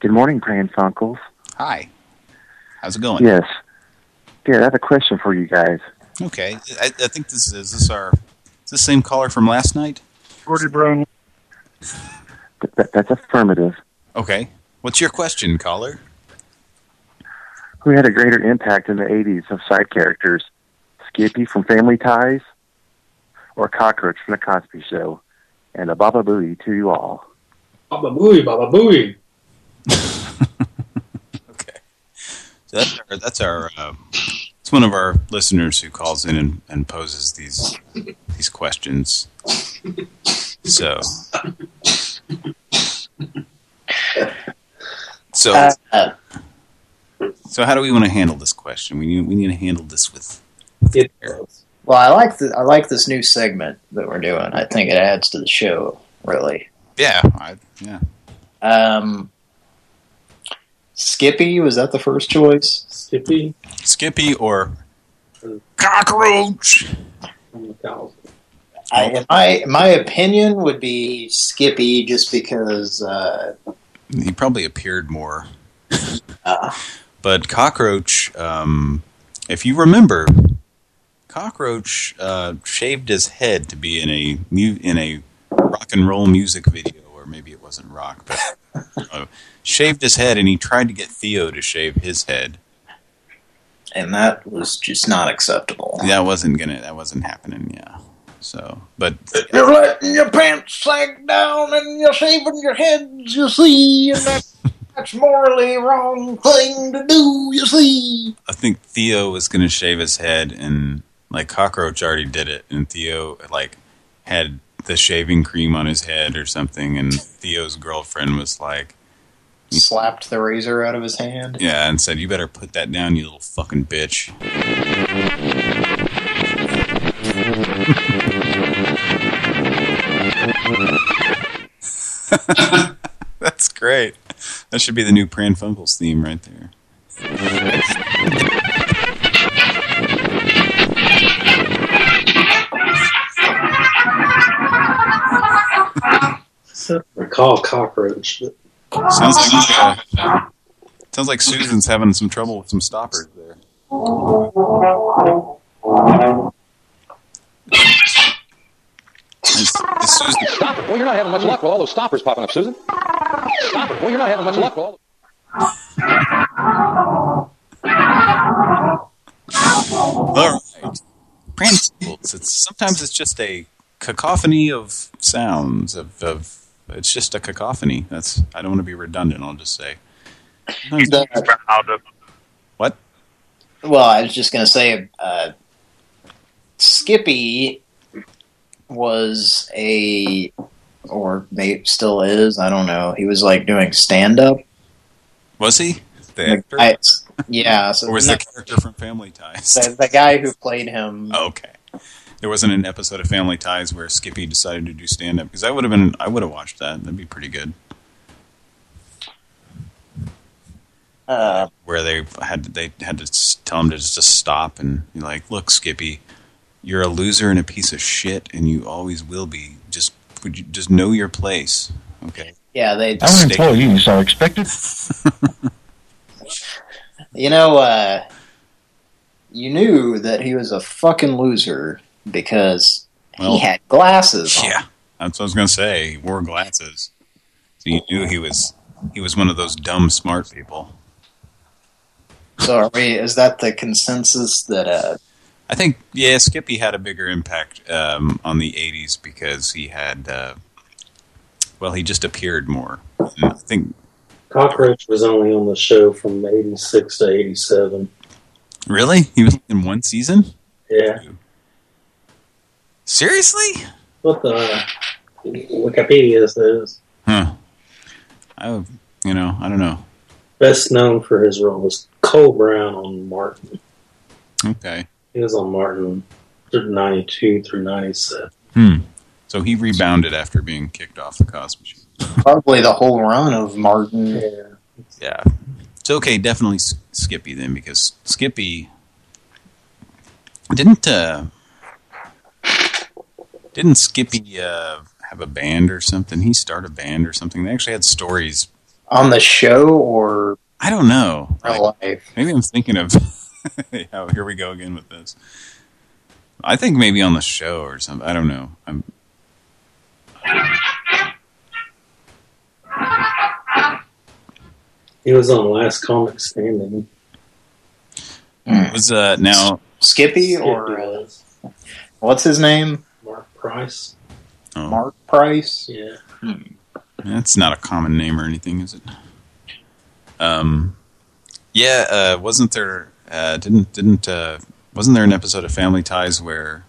Good morning, Pran Funkels. Hi. How's it going? Yes. Yeah, I have a question for you guys. Okay. I, I think this is, is this our... Is this the same caller from last night? Gordy Brown. Th- that, that's affirmative. Okay. What's your question, caller? Who had a greater impact in the 80s of side characters? Skippy from Family Ties or Cockroach from The Cosby Show? And a baba booey to you all. Baba booey, baba booey. So that's our, that's our uh, it's one of our listeners who calls in and, and poses these these questions. So so Uh, so how do we want to handle this question? We need we need to handle this with Well, I like the I like this new segment that we're doing. I think it adds to the show, really. yeah I, yeah Um, Skippy was that the first choice? Skippy. Skippy or cockroach. I, in my my opinion would be Skippy, just because. Uh, He probably appeared more. uh, But Cockroach, um, if you remember, Cockroach uh, shaved his head to be in a in a rock and roll music video, or maybe it wasn't rock, but uh, shaved his head, and he tried to get Theo to shave his head. and that was just not acceptable. That wasn't gonna. That wasn't happening. Yeah. So, but You're letting your pants sag down and you're shaving your heads, you see, and that, that's morally wrong thing to do, you see. I think Theo was gonna shave his head, and like Cockroach already did it, and Theo like had the shaving cream on his head or something, and Theo's girlfriend was like, Slapped the razor out of his hand. yeah, and said, "You better put that down, you little fucking bitch." That's great. That should be the new Pran Funkels theme right there. Recall cockroach. but- Sounds like uh, sounds like Susan's having some trouble with some stoppers there. Is, is Susan, Stop it. Well, you're not having much luck with all those stoppers popping up, Susan. Stop it. Well, you're not having much luck with all all right, Funkels. It's sometimes it's just a cacophony of sounds of, of it's just a cacophony. That's I don't want to be redundant. I'll just say. What? Well, I was just going to say, uh, Skippy was a, or maybe still is, I don't know. He was like doing stand-up. Was he? The actor? I, yeah. So or was no, the character from Family Ties? the, the guy who played him. Oh, okay. There wasn't an episode of Family Ties where Skippy decided to do stand-up because that would have been I would have watched that. That'd be pretty good. Uh, Where they had to, they had to tell him to just stop and be like, "Look, Skippy, you're a loser and a piece of shit, and you always will be. Just would you just know your place, okay?" yeah, they. Our employees are expected. You know, uh, you knew that he was a fucking loser because Well, he had glasses. on. Yeah, that's what I was gonna say. He wore glasses, so you knew he was he was one of those dumb smart people. So are we? Is that the consensus that? Uh, I think, yeah, Skippy had a bigger impact um, on the 80s because he had, uh, well, he just appeared more. And I think, Cockroach was only on the show from 86 to 87. really? He was in one season? Yeah. Seriously? What the Wikipedia says. Huh. I, you know, I don't know. Best known for his role was Cole Brown on Martin. Okay. He was on Martin through 92 through 97. Hmm. So he rebounded after being kicked off the Cosby Show. probably the whole run of Martin. Yeah. Yeah. It's okay, definitely Skippy then, because Skippy didn't uh didn't Skippy uh have a band or something? He started a band or something. They actually had stories. On the show or I don't know. real Like, life? maybe I'm thinking of oh, here we go again with this. I think maybe on the show or something. I don't know. I'm He was on Last Comic Standing. was uh now Skippy or uh, what's his name? Price. oh, Marc Price. Yeah. That's not a common name or anything, is it? Um, yeah. Uh, wasn't there? Uh, didn't didn't uh, wasn't there an episode of Family Ties where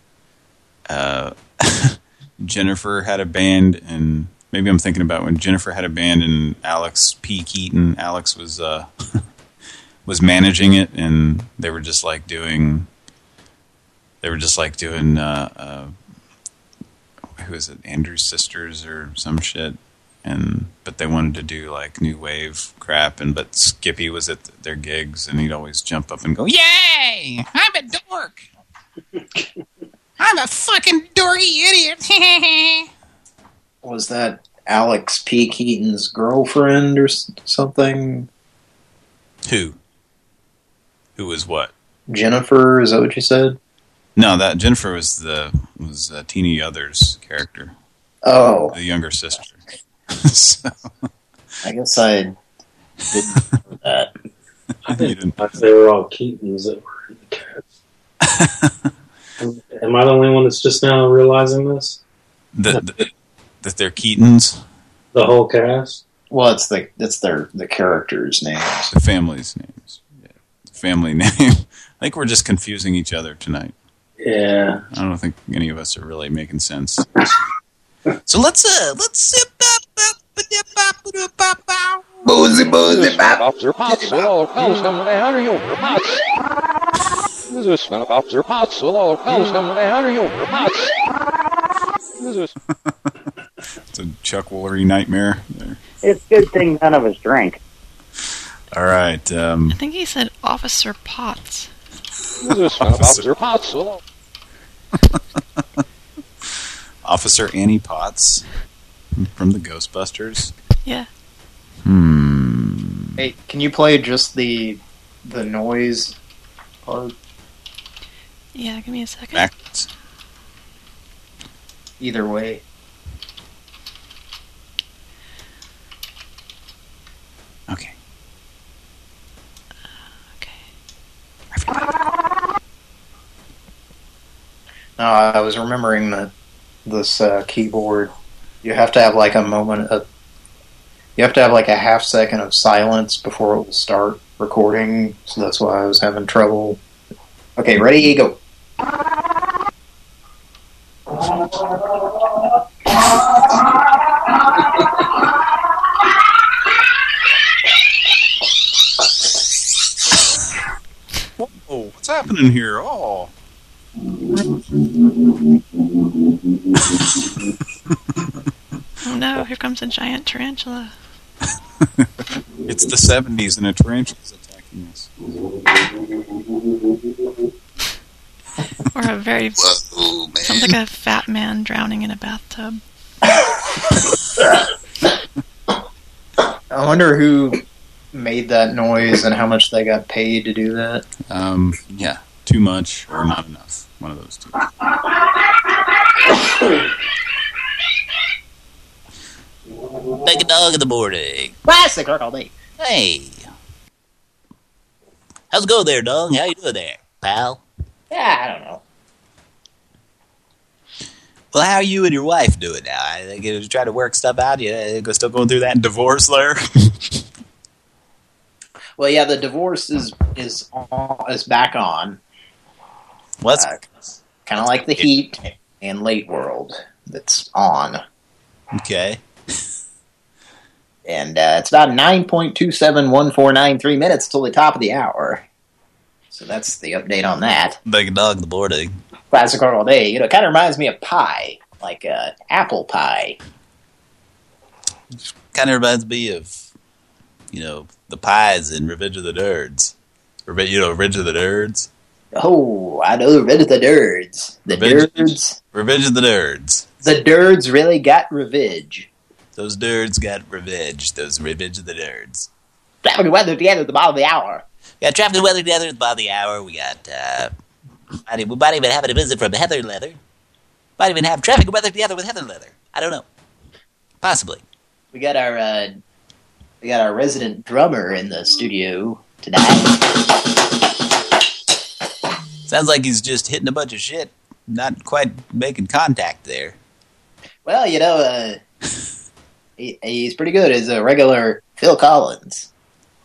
uh, Jennifer had a band and maybe I'm thinking about when Jennifer had a band and Alex P. Keaton, Alex was uh, was managing it and they were just like doing they were just like doing uh, uh, who is it Andrews Sisters or some shit and but they wanted to do like new wave crap and but Skippy was at their gigs and he'd always jump up and go Yay! I'm a dork. I'm a fucking dorky idiot. Was that Alex P. Keaton's girlfriend or something? who who was what Jennifer, is that what you said? No that Jennifer was the was uh, Tina Yothers character Oh, the younger sister so, I guess I didn't know that. I You think didn't- like they were all Keatons that were in the cast. Am I the only one that's just now realizing this? that that- that they're Keatons The whole cast? Well, it's the it's their the characters' names. the family's names yeah. family name I think we're just confusing each other tonight Yeah. I don't think any of us are really making sense. so let's uh let's sip up Boozy, boozy, bop. Officer Potts, with all the fellas coming down, are you over Potts? This is Smell Officer Potts, with all the fellas coming down, are you over Potts? This is It's a Chuck Woolery nightmare there. It's a good thing none of us drank. All right. Um, I think he said Officer Potts. This Officer Potts, Officer Annie Potts from the Ghostbusters. Yeah. Hmm. Hey, can you play just the the noise part? Yeah, give me a second. Backwards. Either way. Okay. Okay. No, I was remembering that this uh, keyboard. You have to have like a moment of. You have to have like a half second of silence before it will start recording. So that's why I was having trouble. Okay, ready, go. Whoa, what's happening here? Oh. Oh no, here comes a giant tarantula. It's the 70s and a tarantula's attacking us. Or a very... sounds like a fat man drowning in a bathtub. I wonder who made that noise and how much they got paid to do that. Um, yeah, too much or not enough. One of those two. Take a dog in the morning. Classic rock all day. Hey. How's it going there, dog? How you doing there, pal? Yeah, I don't know. Well, how are you and your wife doing now? I think you trying to work stuff out. You uh, still going through that divorce there? Well, yeah, the divorce is is on, is back on. What's kind of like the heat and late world that's on, okay? and uh, it's about nine point two seven one four nine three minutes till the top of the hour. So that's the update on that. Big dog the morning. Classic all day. You know, it kind of reminds me of pie, like uh, apple pie. Kind of reminds me of, you know, the pies in Revenge of the Nerds. Reve- You know, Revenge of the Nerds. Oh, I know, Revenge of the nerds. The Revenge- nerds. Revenge of the Nerds. The nerds really got revenge. Those nerds got revenge. Those Revenge of the Nerds. Traffic weather together at the bottom of the hour. We got traffic and weather together at the bottom of the hour. We got, uh, we might even have a visit from Heather Leather. Might even have traffic and weather together with Heather Leather. I don't know. Possibly. We got our uh, we got our resident drummer in the studio tonight. Sounds like he's just hitting a bunch of shit. Not quite making contact there. Well, you know, uh, he, he's pretty good as a regular Phil Collins.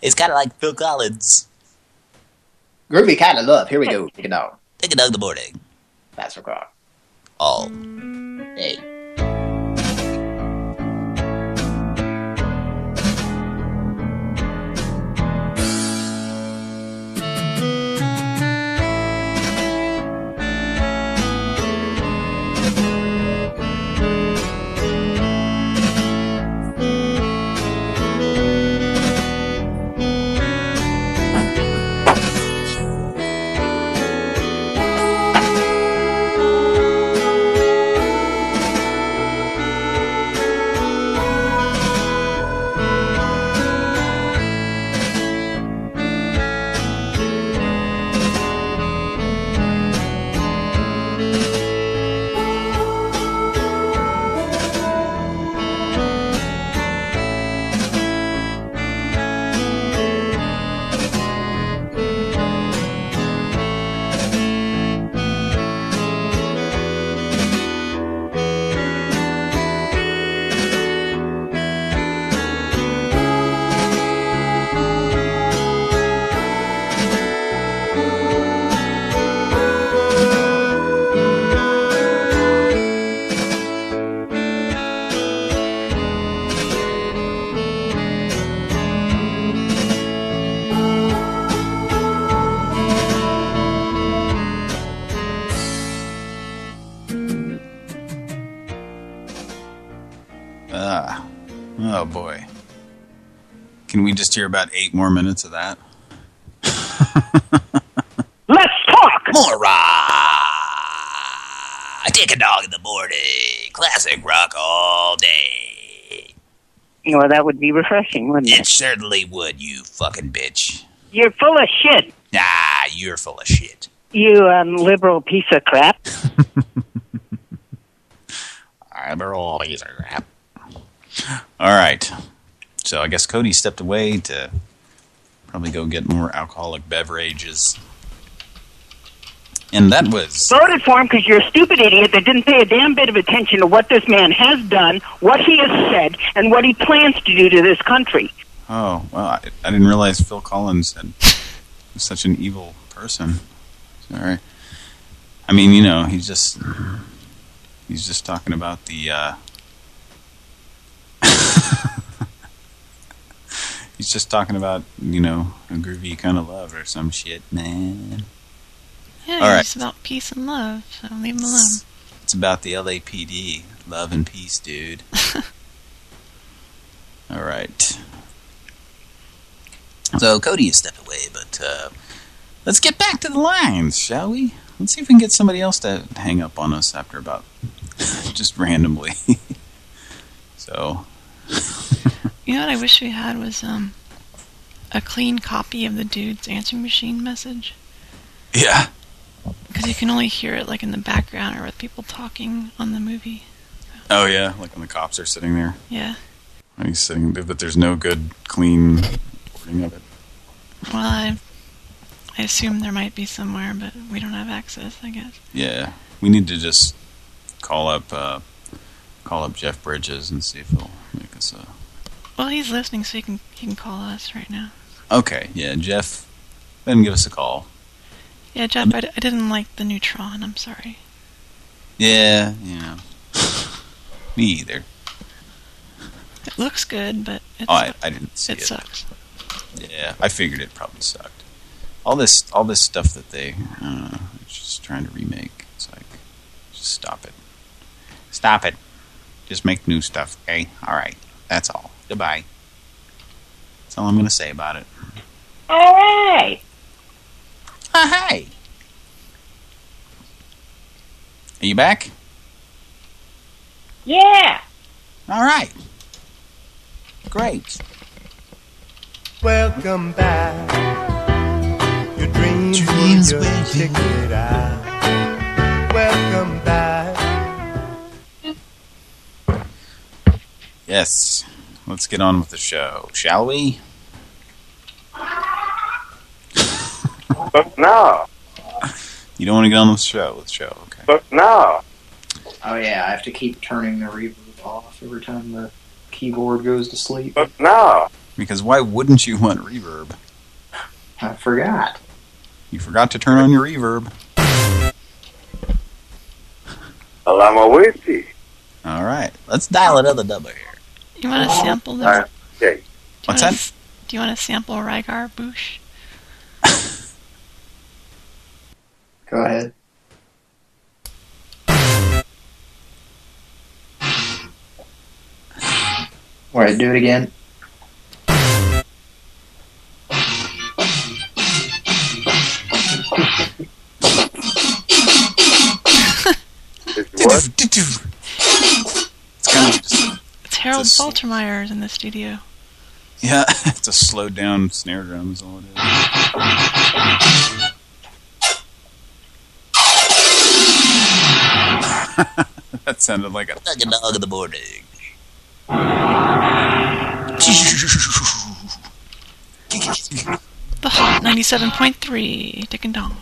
It's kind of like Phil Collins. Groovy kind of love. Here we go. Take it out. Take a dog in the morning. That's for car. All. Hey. Can just hear about eight more minutes of that? Let's talk! More I take a dog in the morning. Classic rock all day. Well, that would be refreshing, wouldn't It it? certainly would, you fucking bitch. You're full of shit, Nah, you're full of shit. you um, liberal piece of crap. I'm a roll piece of crap. All right. So I guess Cody stepped away to probably go get more alcoholic beverages. And that was... Voted for him because you're a stupid idiot that didn't pay a damn bit of attention to what this man has done, what he has said, and what he plans to do to this country. Oh, well, I, I didn't realize Phil Collins had, was such an evil person. Sorry. I mean, you know, he's just... He's just talking about the. Uh, he's just talking about you know a groovy kind of love or some shit, man. Yeah, All right. it's about peace and love, so leave him alone. It's about the LAPD, love and peace, dude. All right. So Cody is step away, but uh, let's get back to the lines, shall we? Let's see if we can get somebody else to hang up on us after about just randomly. so You know what I wish we had was um a clean copy of the dude's answering machine message. yeah, Because you can only hear it like in the background or with people talking on the movie. oh yeah, like when the cops are sitting there. Yeah. He's sitting there, but there's no good, clean recording of it. Well, I, I assume there might be somewhere, but we don't have access, I guess. Yeah, we need to just call up, uh, call up Jeff Bridges and see if he'll make us a. Well, he's listening, so he can he can call us right now. Okay, yeah, Jeff, then give us a call. Yeah, Jeff, I, d- I didn't like the new Tron. I'm sorry. Yeah, yeah. Me either. It looks good, but it's, Oh, I, I didn't see it it. sucks. Yeah, I figured it probably sucked. All this, all this stuff that they, I don't know, it's just trying to remake. It's like, just stop it. Stop it. Just make new stuff, okay? All right, that's all. Goodbye. That's all I'm gonna say about it. All right. Oh, hey. Are you back? Yeah. All right. Great. Welcome back. Your dreams, Dreams were your ticket out. Welcome back. Yes. Let's get on with the show, shall we? But no, You don't want to get on with the show. With the show, okay? but no. Oh yeah, I have to keep turning the reverb off every time the keyboard goes to sleep. But no. Because why wouldn't you want reverb? I forgot. You forgot to turn on your reverb. Alamawiti. All right. Let's dial another number here. You want to sample this? Uh, okay. What's wanna that? Do you want to sample Rygar Bush? Go ahead. All right, do it again. What? It's kind of just, It's Harold It's a s- Faltermeyer in the studio. yeah, it's a slowed down snare drum is all it is. that sounded like a a dog in the morning. The Hot 97.3, Dick and Dong.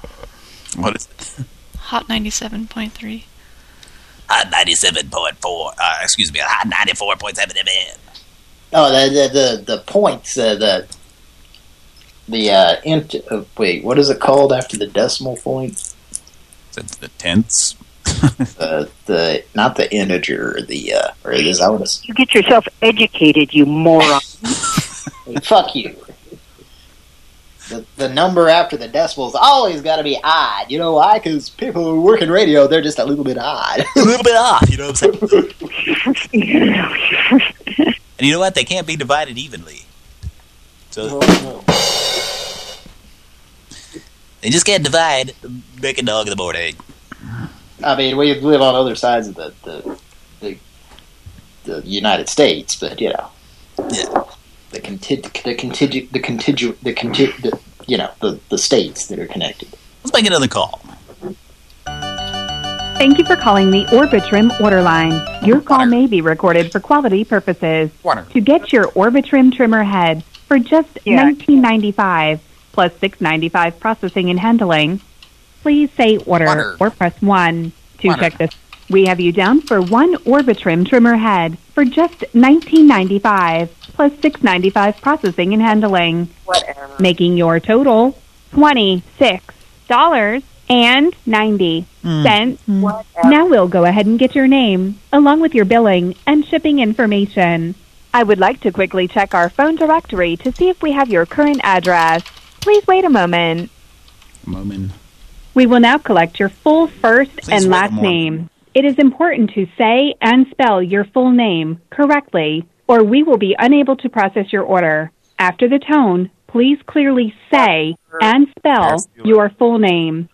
what is it? Hot 97.3. Hot 97.4. Uh, excuse me, hot 94.7 FM. Oh, the the the, the points, uh, the the uh, int. Uh, wait, what is it called after the decimal point? It's the tenths. Uh, the not the integer, the uh, or is that what it's? You get yourself educated, you moron. Hey, fuck you. The, the number after the decimals always got to be odd. You know why? Because people who work in radio, they're just a little bit odd. A little bit off, you know what I'm saying? and you know what? They can't be divided evenly. So oh, they just can't divide, make a dog in the morning. Eh? I mean, we live on other sides of the the the, the United States, but you know, yeah, the contig the contig the contigu the conti the you know the the states that are connected. Let's make another call. Thank you for calling the Orbitrim order line. Your call may be recorded for quality purposes. To get your Orbitrim trimmer head for just $19.95 plus $6.95 processing and handling, please say order, Order. or press 1 to Order. check this. We have you down for one Orbitrim trimmer head for just $19.95 plus $6.95 processing and handling, Whatever. making your total $26 and 90 Hmm. cents. Now we'll go ahead and get your name, along with your billing and shipping information. I would like to quickly check our phone directory to see if we have your current address. Please wait a moment. Moment. We will now collect your full first Please and last name. It is important to say and spell your full name correctly, or we will be unable to process your order. After the tone, please clearly say and spell your full name.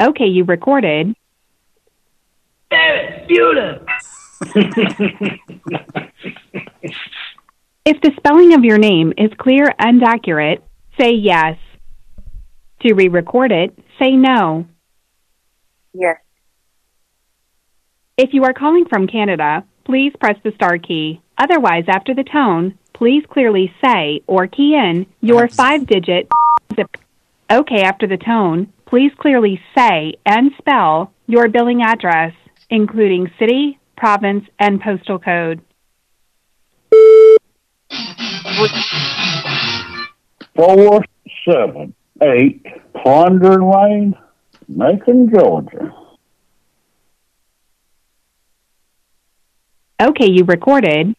Okay, you recorded. If the spelling of your name is clear and accurate, say yes. To re record it, say no. Yes. If you are calling from Canada, please press the star key. Otherwise, after the tone, please clearly say or key in your five digit zip. Okay, after the tone, please clearly say and spell your billing address, including city, province, and postal code. Four seven eight Ponder Lane, Macon, Georgia. Okay, you recorded.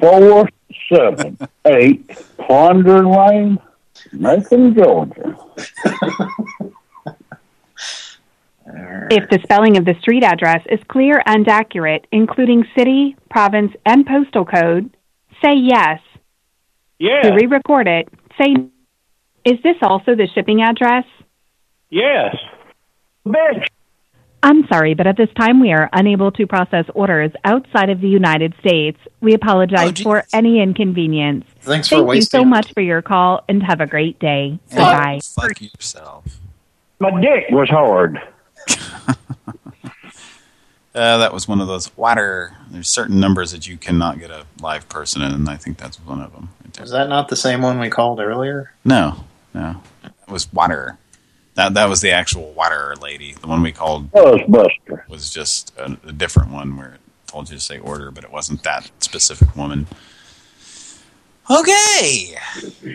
Four seven eight Ponder Lane, Macon, Georgia. If the spelling of the street address is clear and accurate, including city, province, and postal code, say yes. Yeah. To re-record it, say, is this also the shipping address? Yes. Bitch. I'm sorry, but at this time we are unable to process orders outside of the United States. We apologize for any inconvenience. Thanks for Thank you so much for your call and have a great day. Goodbye. Fuck yourself. My dick was hard. Uh, that was one of those water. There's certain numbers that you cannot get a live person in, and I think that's one of them. Is that not the same one we called earlier? No, no, it was water. That that was the actual water lady. The one we called Ghostbuster. was just a, a different one where it told you to say order, but it wasn't that specific woman. Okay,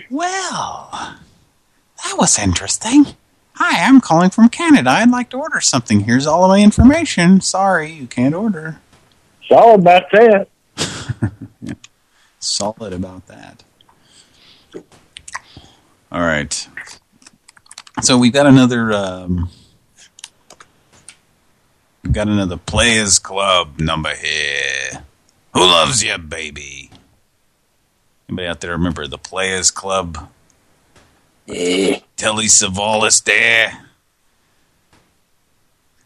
well, that was interesting. Hi, I'm calling from Canada. I'd like to order something. Here's all of my information. Sorry, you can't order. Solid about that. Solid about that. All right. So we've got another. Um, we got another Players Club number here. Who loves you, baby? Anybody out there remember the Players Club? Yeah. Telly Savalas there.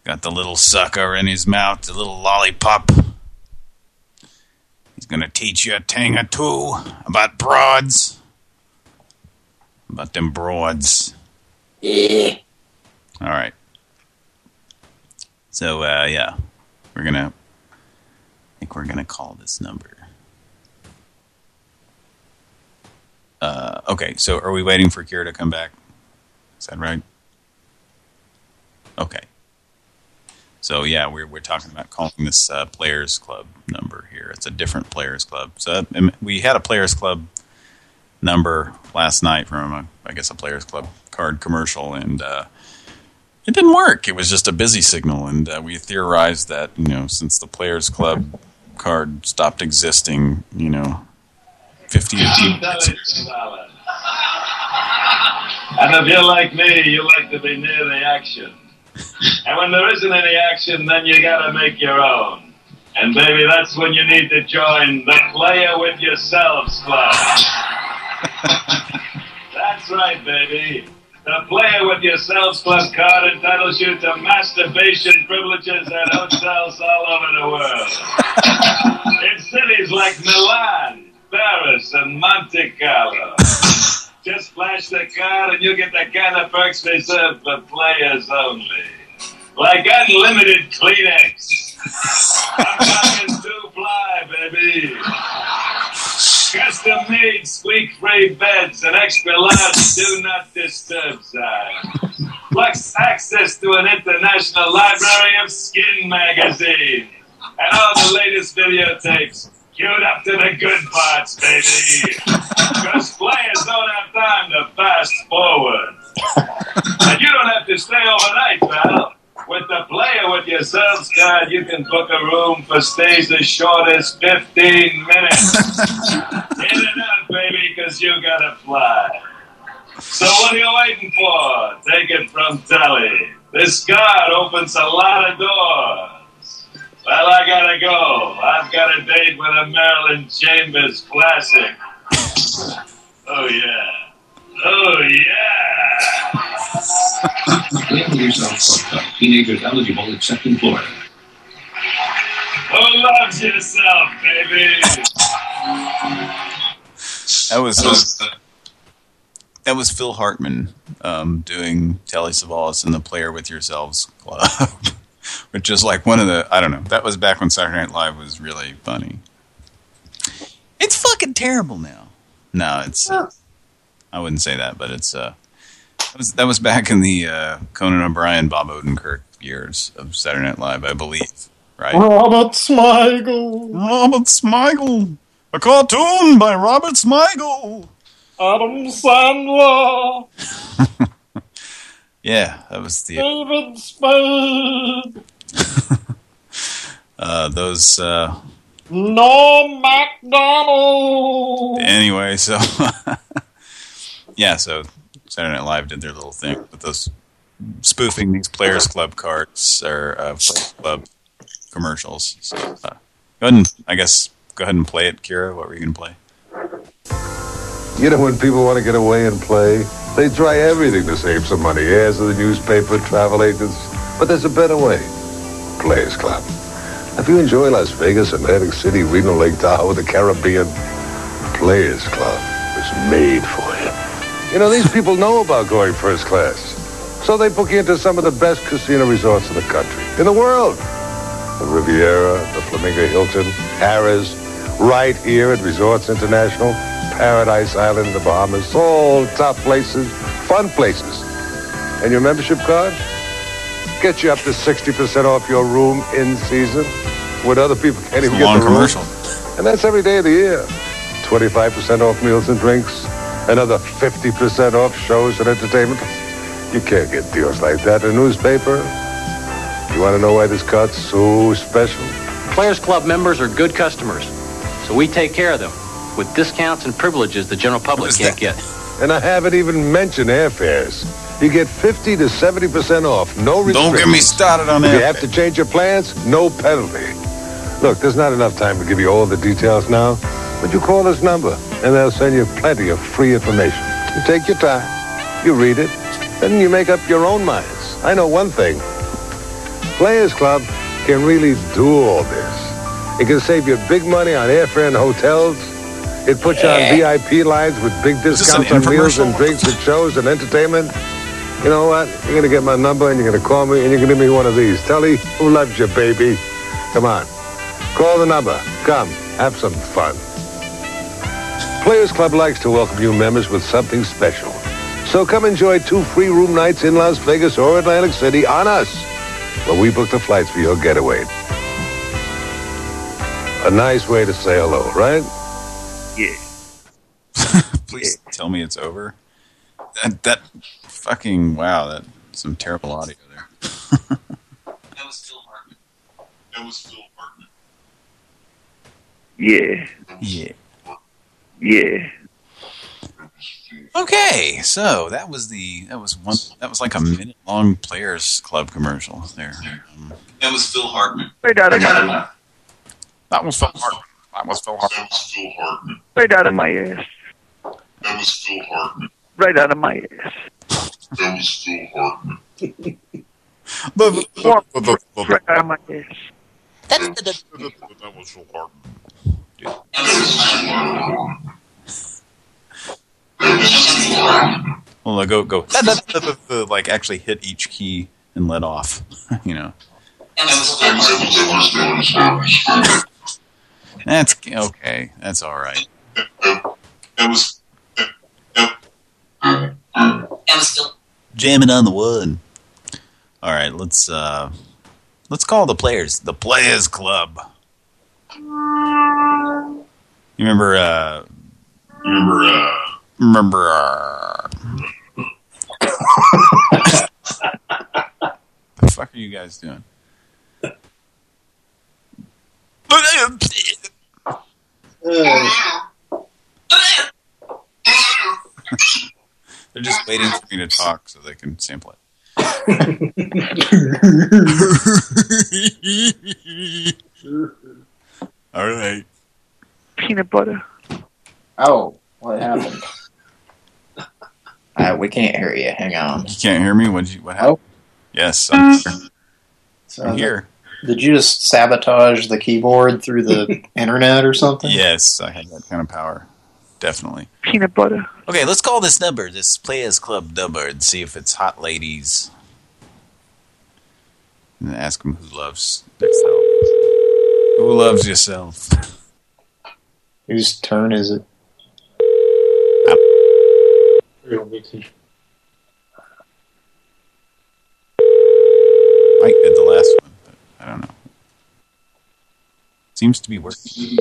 Got the little sucker in his mouth, the little lollipop. He's gonna teach you a thing or two about broads. About them broads. Yeah. All right. So, uh, yeah. We're gonna... I think we're gonna call this number. Uh, okay, so are we waiting for Kira to come back? Is that right? Okay. So yeah, we're we're talking about calling this uh, Players Club number here. It's a different Players Club. So um, we had a Players Club number last night from a, I guess a Players Club card commercial, and uh, it didn't work. It was just a busy signal, and uh, we theorized that you know since the Players Club card stopped existing, you know, 50 And if you're like me, you like to be near the action. And when there isn't any action, then you gotta make your own. And baby, that's when you need to join the Player With Yourselves Club. That's right, baby. The Player With Yourselves Club card entitles you to masturbation privileges at hotels all over the world. In cities like Milan, Paris, and Monte Carlo. Just flash the card and you'll get the kind of perks reserved for players only. Like unlimited Kleenex. I'm talking two ply, baby. Custom made squeak free beds and extra large do not disturb signs. Plus access to an international library of skin magazines. and all the latest videotapes. Queued up to the good parts, baby. Because players don't have time to fast forward. And you don't have to stay overnight, pal. With the player with your yourselves card, you can book a room for stays as short as 15 minutes. In and out, baby, because you gotta fly. So what are you waiting for? Take it from Telly. This card opens a lot of doors. Well, I gotta go. I've got a date with a Marilyn Chambers classic. Oh, yeah. Oh, yeah. Claim yourself fucked up. Teenagers eligible except in Florida. Who loves yourself, baby? That was uh, that was Phil Hartman um, doing Telly Savalas in the Player with Yourselves Club, which is like one of the I don't know. That was back when Saturday Night Live was really funny. It's fucking terrible now. No, it's I wouldn't say that, but it's uh that was that was back in the uh, Conan O'Brien, Bob Odenkirk years of Saturday Night Live, I believe. Right? Robert Smigel. Robert Smigel. A cartoon by Robert Smigel. Adam Sandler. Yeah, that was the David Spade. uh, those. Uh, Norm MacDonald. anyway, so yeah, so Saturday Night Live did their little thing with those spoofing these Players Club cards or uh, Players Club commercials. So, uh, go ahead and I guess go ahead and play it, Kira. What were you gonna play? You know, when people want to get away and play, they try everything to save some money. Ads of the newspaper, travel agents. But there's a better way. Players Club. If you enjoy Las Vegas, Atlantic City, Reno Lake Tahoe, the Caribbean, Players Club was made for you. You know, these people know about going first class. So they book you into some of the best casino resorts in the country, in the world. The Riviera, the Flamingo Hilton, Harrah's, right here at Resorts International, Paradise Island in the Bahamas, all top places, fun places. And your membership card? Get you up to 60% off your room in season when other people can't even a get the room. commercial. And that's every day of the year. 25% off meals and drinks, another 50% off shows and entertainment. You can't get deals like that in a newspaper. You want to know why this card's so special? Players Club members are good customers, so we take care of them with discounts and privileges the general public can't get. And I haven't even mentioned airfares. You get 50 to 70% off, no restrictions. Don't get me started on If you have to change your plans, no penalty. Look, there's not enough time to give you all the details now, but you call this number, and they'll send you plenty of free information. You take your time, you read it, then you make up your own minds. I know one thing. Players Club can really do all this. It can save you big money on airfare and hotels. It puts you on VIP lines with big discounts on meals and drinks and shows and entertainment. You know what? You're going to get my number and you're going to call me and you're going to give me one of these. Telly, who loves you, baby? Come on. Call the number. Come, have some fun. Players Club likes to welcome you members with something special. So come enjoy two free room nights in Las Vegas or Atlantic City on us, where we book the flights for your getaway. A nice way to say hello, right? Yeah. Please tell me it's over. That, that fucking wow. That some terrible audio there. That was Phil Hartman. That was Phil Hartman. Yeah. Yeah. Yeah. Okay, so that was the that was one that was like a minute long Players Club commercial there. Um, That was Phil Hartman. Right out of my, that was Phil Hartman. That was Phil Hartman. That was Phil Hartman. right out of my ass. That was Phil Hartman. Right out of my ass. That was Phil Hartman. Right out of my ass. That was Phil Hartman. Well, go go like actually hit each key and let off. you know, that's okay. That's all right. That was That was Phil. Jamming on the wood. All right, let's uh Let's call the players the Players Club. You remember? Uh, remember? Uh, remember? Uh, the fuck are you guys doing? They're just waiting for me to talk so they can sample it. All right. Peanut butter. Oh, what happened? uh, we can't hear you. Hang on. You can't hear me? What you? What happened? Yes, I'm here. So I'm here. Did you just sabotage the keyboard through the internet or something? Yes, I had that kind of power. Definitely. Peanut butter. Okay, let's call this number, this Players Club number, and see if it's hot ladies. And ask them who loves themselves. Who loves yourself? Whose turn is it? Mike did the last one, but I don't know. Seems to be working.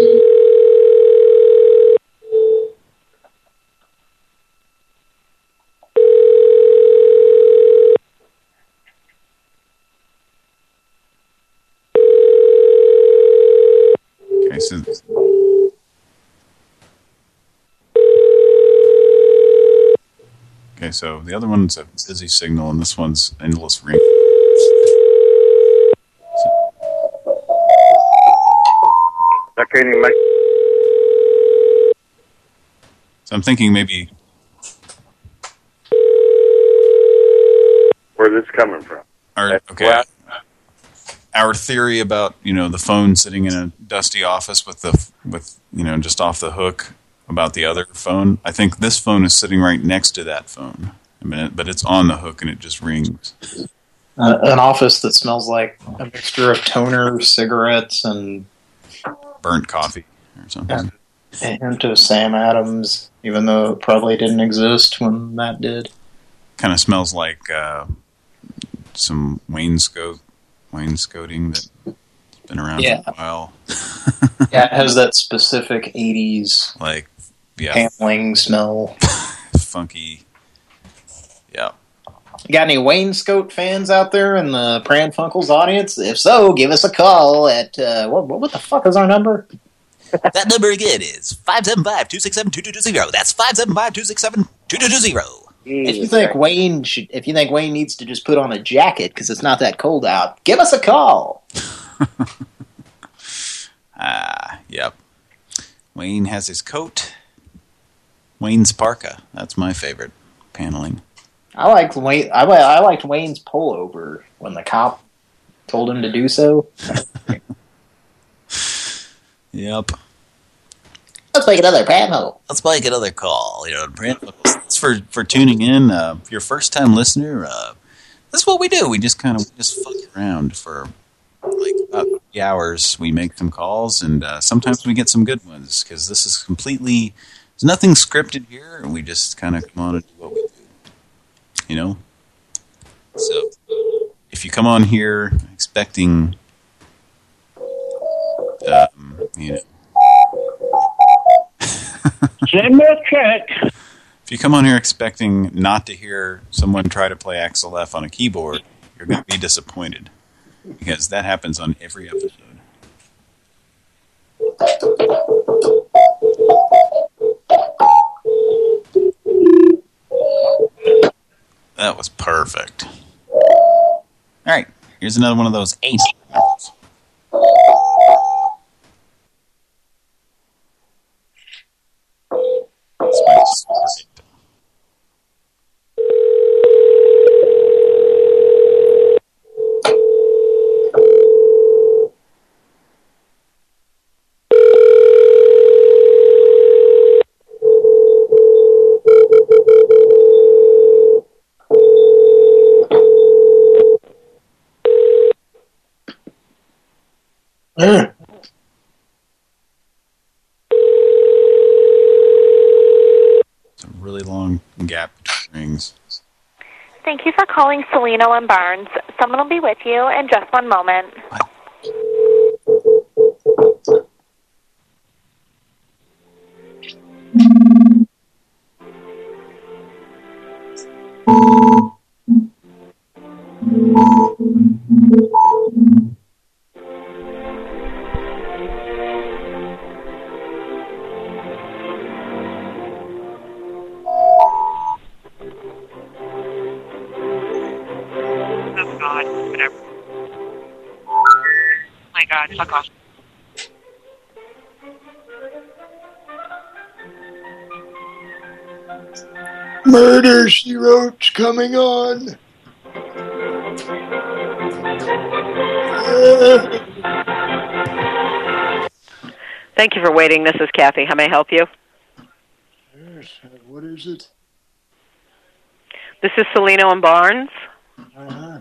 Okay, so Okay, so the other one's a busy signal, and this one's endless ring. That can't even make. So I'm thinking maybe Where this coming from? our okay. Our theory about you know the phone sitting in a dusty office with the with you know just off the hook about the other phone. I think this phone is sitting right next to that phone. I mean, but it's on the hook and it just rings. Uh, an office that smells like a mixture of toner, cigarettes, and Burnt coffee or something. a hint of Sam Adams, even though it probably didn't exist when that did. Kind of smells like uh, some wainscot wainscoting that's been around Yeah. for a while. Yeah, it has that specific 80s Like, yeah, paneling smell. funky. Yeah. Got any Wainscoat fans out there in the Pran Funkels audience? If so, give us a call at, uh, what, what the fuck is our number? that number again is 575-267-2220. That's 575-267-2220. If you think Wayne should, if you think Wayne needs to just put on a jacket because it's not that cold out, give us a call. Ah, yep. Wayne has his coat. Wayne's parka. That's my favorite paneling. I liked Wayne. I, I liked Wayne's pullover when the cop told him to do so. Yep. Let's make another panel. Let's make another call. You know, Brand Thanks for for tuning in. Uh, if you're a first time listener, uh, this is what we do. We just kind of just fuck around for like about three hours. We make some calls, and uh, sometimes we get some good ones because this is completely. There's nothing scripted here, and we just kind of come on and do what we do. You know. So if you come on here expecting, um, you know. Send a check. If you come on here expecting not to hear someone try to play Axel F on a keyboard, you're going to be disappointed. Because that happens on every episode. That was perfect. All right, here's another one of those eight. This It's a really long gap between rings. Thank you for calling Cellino and Barnes. Someone will be with you in just one moment. Oh God, fuck off. Murder, she wrote, coming on. Thank you for waiting. This is Kathy. How may I help you? Yes, what is it? This is Cellino and Barnes. Uh-huh.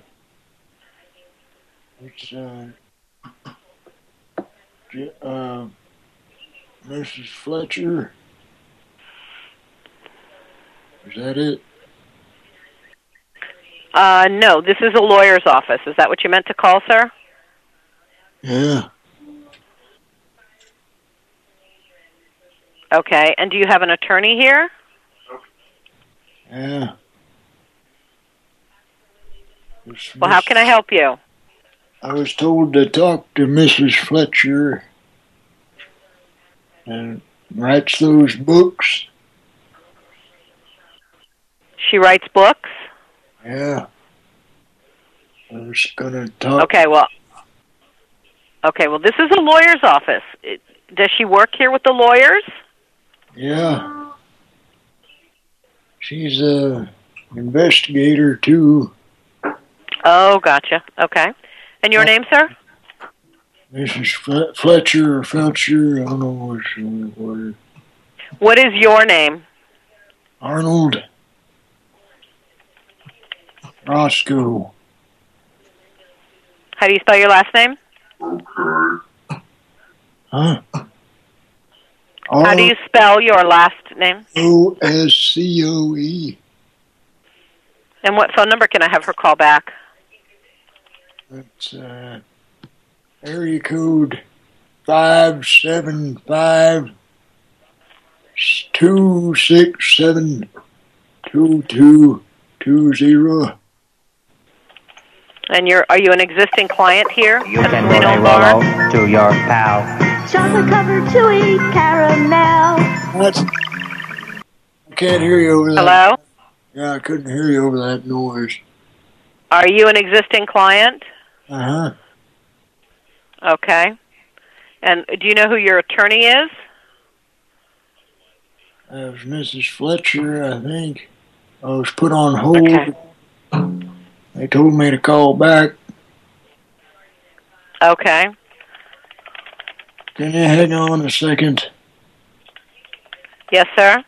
It's, uh, J- uh, Mrs. Fletcher. Is that it? Uh, no, this is a lawyer's office. Is that what you meant to call, sir? Yeah. Okay. And do you have an attorney here? Yeah. Well, how can I help you? I was told to talk to Mrs. Fletcher and writes those books. She writes books. Yeah. I was gonna talk. Okay. Well. Okay. Well, this is a lawyer's office. It, does she work here with the lawyers? Yeah. She's a investigator too, Oh, gotcha. Okay. And your uh, name, sir? Mrs. Fle- Fletcher or Felcher. I don't know what she what. What is your name? Arnold. Roscoe. How do you spell your last name? Huh? How do you spell your last name? O S C O E. And what phone number can I have her call back? That's uh, area code five seven five two six seven two two two zero. And you're are you an existing client here? You can roll a Rolo to your pal. Chocolate covered chewy caramel. That's. I can't hear you over that. Hello? Yeah, I couldn't hear you over that noise. Are you an existing client? Uh huh. Okay. And do you know who your attorney is? That was Mrs. Fletcher, I think. I was put on hold. Okay. They told me to call back. Okay. Can you hang on a second? Yes, sir.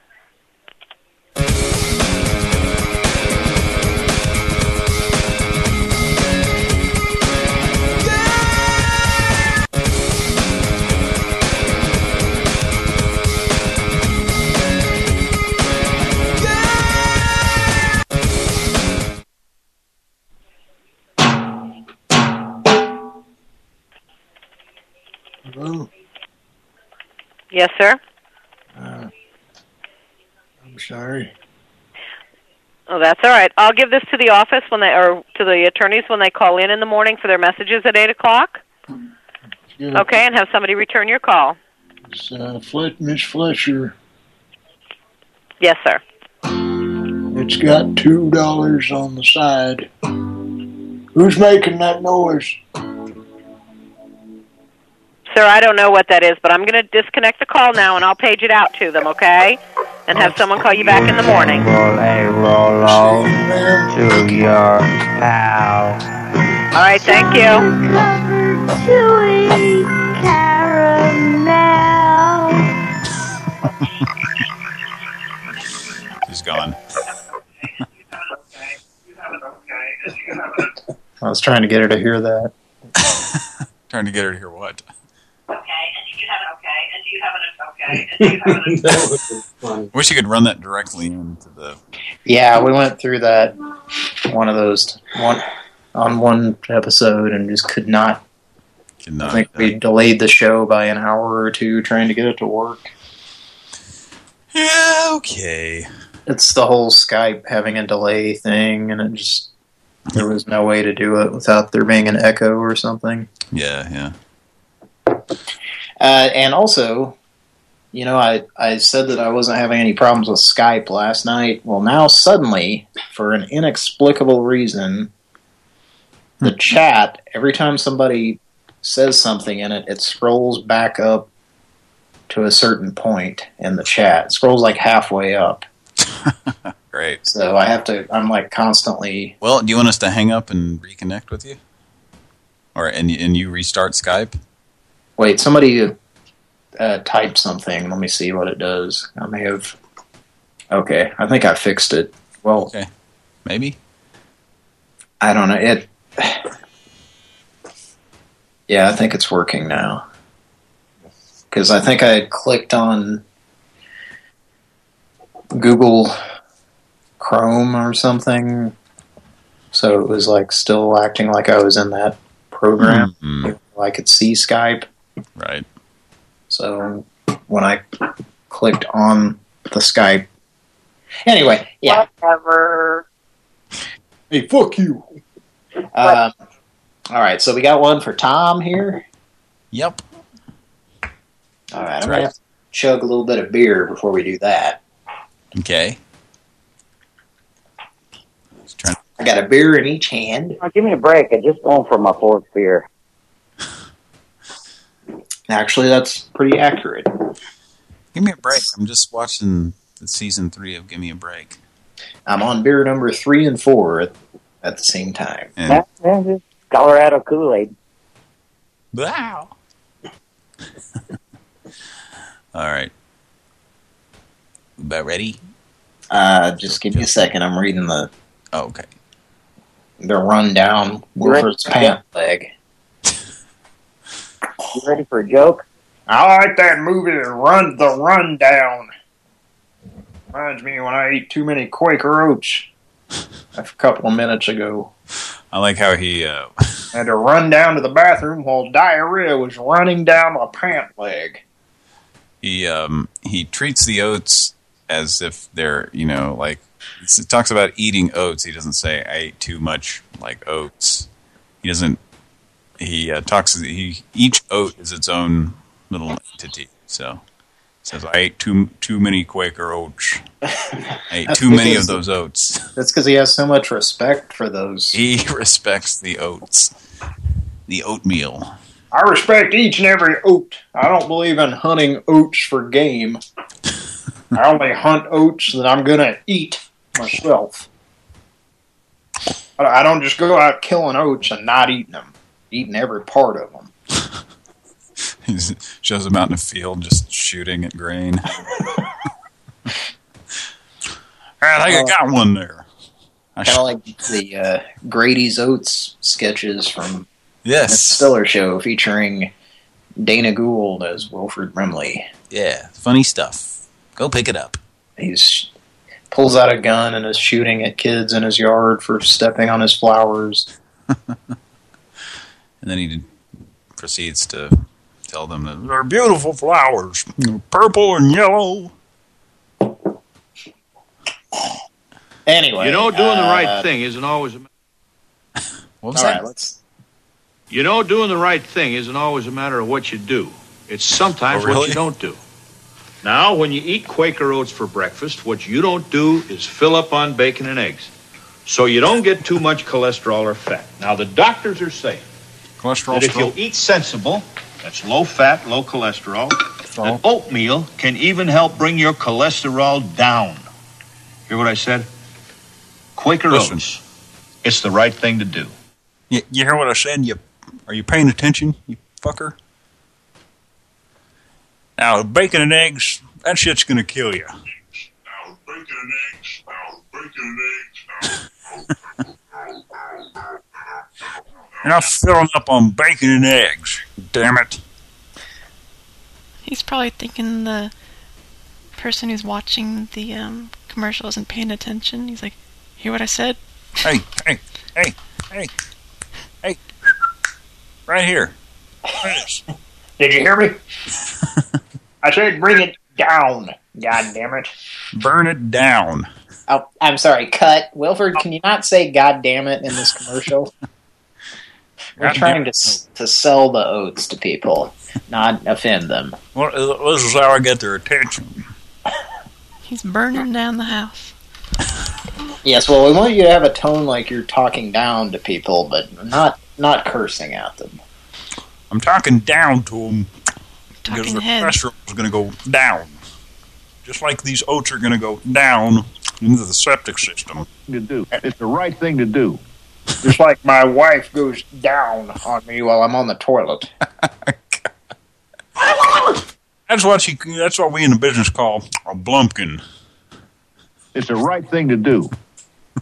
Yes, sir. Uh, I'm sorry. Oh, that's all right. I'll give this to the office when they or to the attorneys when they call in in the morning for their messages at eight o'clock. Okay, and have somebody return your call. It's uh, Flet Miss Fletcher. Yes, sir. It's got two dollars on the side. Who's making that noise? Sir, I don't know what that is, but I'm going to disconnect the call now and I'll page it out to them, okay? And have someone call you back in the morning. Roll a Rolo to your pal. All right, thank you. Chewy caramel. She's gone. I was trying to get her to hear that. Trying to get her to hear what? Okay, and you have an okay, and you have an okay. Wish you could run that directly into the. Yeah, we went through that one of those one on one episode and just could not. Could not I think we delayed the show by an hour or two trying to get it to work. Yeah, okay. It's the whole Skype having a delay thing, and it just there was no way to do it without there being an echo or something. Yeah, yeah. Uh, and also, you know, I, I said that I wasn't having any problems with Skype last night. Well, now suddenly, for an inexplicable reason, the chat, every time somebody says something in it, it scrolls back up to a certain point in the chat. It scrolls like halfway up. Great. So I have to, I'm like constantly, Well, do you want us to hang up and reconnect with you? Or and and you restart Skype? Wait, somebody uh, typed something. Let me see what it does. I may have, okay, I think I fixed it. Well, okay. maybe. I don't know. It. Yeah, I think it's working now. Because I think I had clicked on Google Chrome or something, so it was like still acting like I was in that program. I could see Skype. Right. So when I clicked on the Skype, anyway, yeah. Whatever. Hey, fuck you. Um, all right, so we got one for Tom here. Yep. All right, I'm gonna have to chug a little bit of beer before we do that. Okay. I got a beer in each hand. Oh, give me a break. I just going for my fourth beer. Actually, that's pretty accurate. Give me a break. I'm just watching the season three of Give Me a Break. I'm on beer number three and four at, at the same time. Yeah, yeah, Colorado Kool-Aid. Wow. All right. About ready? Uh, just give me a second. I'm reading the oh, okay the rundown. You ready? Pant leg. You ready for a joke? I like that movie, The Run, The Rundown. Reminds me when I ate too many Quaker Oats a couple of minutes ago. I like how he uh, had to run down to the bathroom while diarrhea was running down my pant leg. he um he treats the oats as if they're you know like it talks about eating oats. He doesn't say I ate too much like oats. He doesn't. He uh, talks. He each oat is its own little entity. So says I ate too too many Quaker oats. I ate too many of those oats. That's because he has so much respect for those. He respects the oats, the oatmeal. I respect each and every oat. I don't believe in hunting oats for game. I only hunt oats that I'm going to eat myself. I I don't just go out killing oats and not eating them. Eating every part of them. He shows him out in a field just shooting at grain. I think I got one there. I Kind of like the uh, Grady's Oats sketches from Yes. the Stiller Show featuring Dana Gould as Wilford Brimley. Yeah, funny stuff. Go pick it up. He's pulls out a gun and is shooting at kids in his yard for stepping on his flowers. And then he proceeds to tell them that they're beautiful flowers, purple and yellow. Anyway, You know, doing the uh, right thing isn't always. A, what was All that? right, let's. You know, doing the right thing isn't always a matter of what you do. It's sometimes Oh, what you don't do. Now, when you eat Quaker Oats for breakfast, what you don't do is fill up on bacon and eggs. So you don't get too much cholesterol or fat. Now, the doctors are saying Cholesterol that if stroke. you eat sensible, that's low fat, low cholesterol, that oatmeal can even help bring your cholesterol down. Hear what I said? Quaker Listen. Oats. It's the right thing to do. You, you hear what I said? You Are you paying attention, you fucker? Now, bacon and eggs, that shit's gonna kill you. You're not filling up on bacon and eggs, damn it. He's probably thinking the person who's watching the um, commercial isn't paying attention. He's like, hear what I said? Hey, hey, hey, hey, hey. Right here. Did you hear me? I said bring it down. God damn it. Burn it down. Oh, I'm sorry. Cut. Wilford, can you not say "God damn it" in this commercial? We're trying to to sell the oats to people, not offend them. Well, uh, this is how I get their attention. He's burning down the house. Yes, well, we want you to have a tone like you're talking down to people, but not not cursing at them. I'm talking down to them because the head. cholesterol is going to go down. Just like these oats are going to go down into the septic system. To do. It's the right thing to do. Just like my wife goes down on me while I'm on the toilet. That's what she. That's what we in the business call a blumpkin. It's the right thing to do.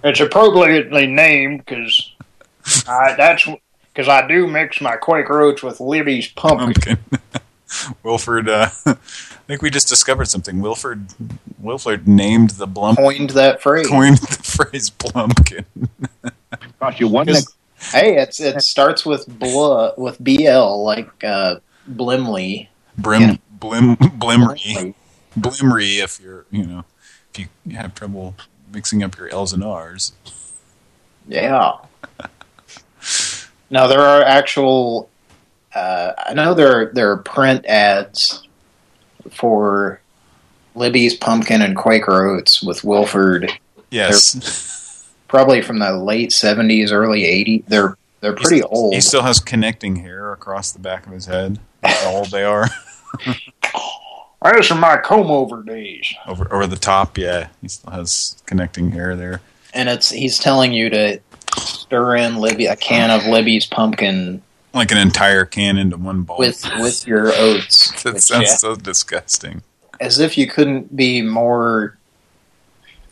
It's appropriately named because that's because I do mix my Quaker oats with Libby's pumpkin. Wilford, uh, I think we just discovered something. Wilford, Wilford named the blump. Coined that phrase. Coined the phrase blumpkin. Cost you one Because- Hey, it's it starts with bl with bl like uh, Blimley. Brim, blim, blimry, blimry. If you're, you know, if you have trouble mixing up your L's and R's. Yeah. now, there are actual. Uh, I know there are, there are print ads for Libby's pumpkin and Quaker oats with Wilford. Yes. They're probably from the late seventies, early eighties. They're they're pretty He's- old. He still has connecting hair across the back of his head. That's how old they are. Those are my comb over days. Over over the top, yeah. He still has connecting hair there. and it's he's telling you to stir in Libby a can of Libby's pumpkin Like an entire can into one bowl. with with your oats. that sounds yeah, so disgusting. as if you couldn't be more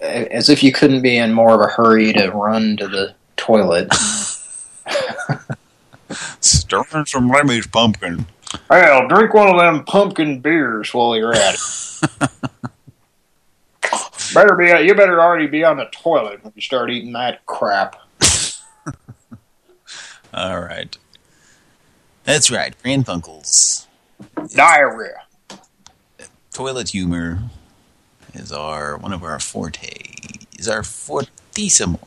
as if you couldn't be in more of a hurry to run to the toilet. Stirring some Libby's pumpkin. Well, drink one of them pumpkin beers while you're at it. better be you better already be on the toilet when you start eating that crap. All right. That's right, Pran Funkels. Diarrhea. Toilet humor is our one of our forte. Is our fortissimo.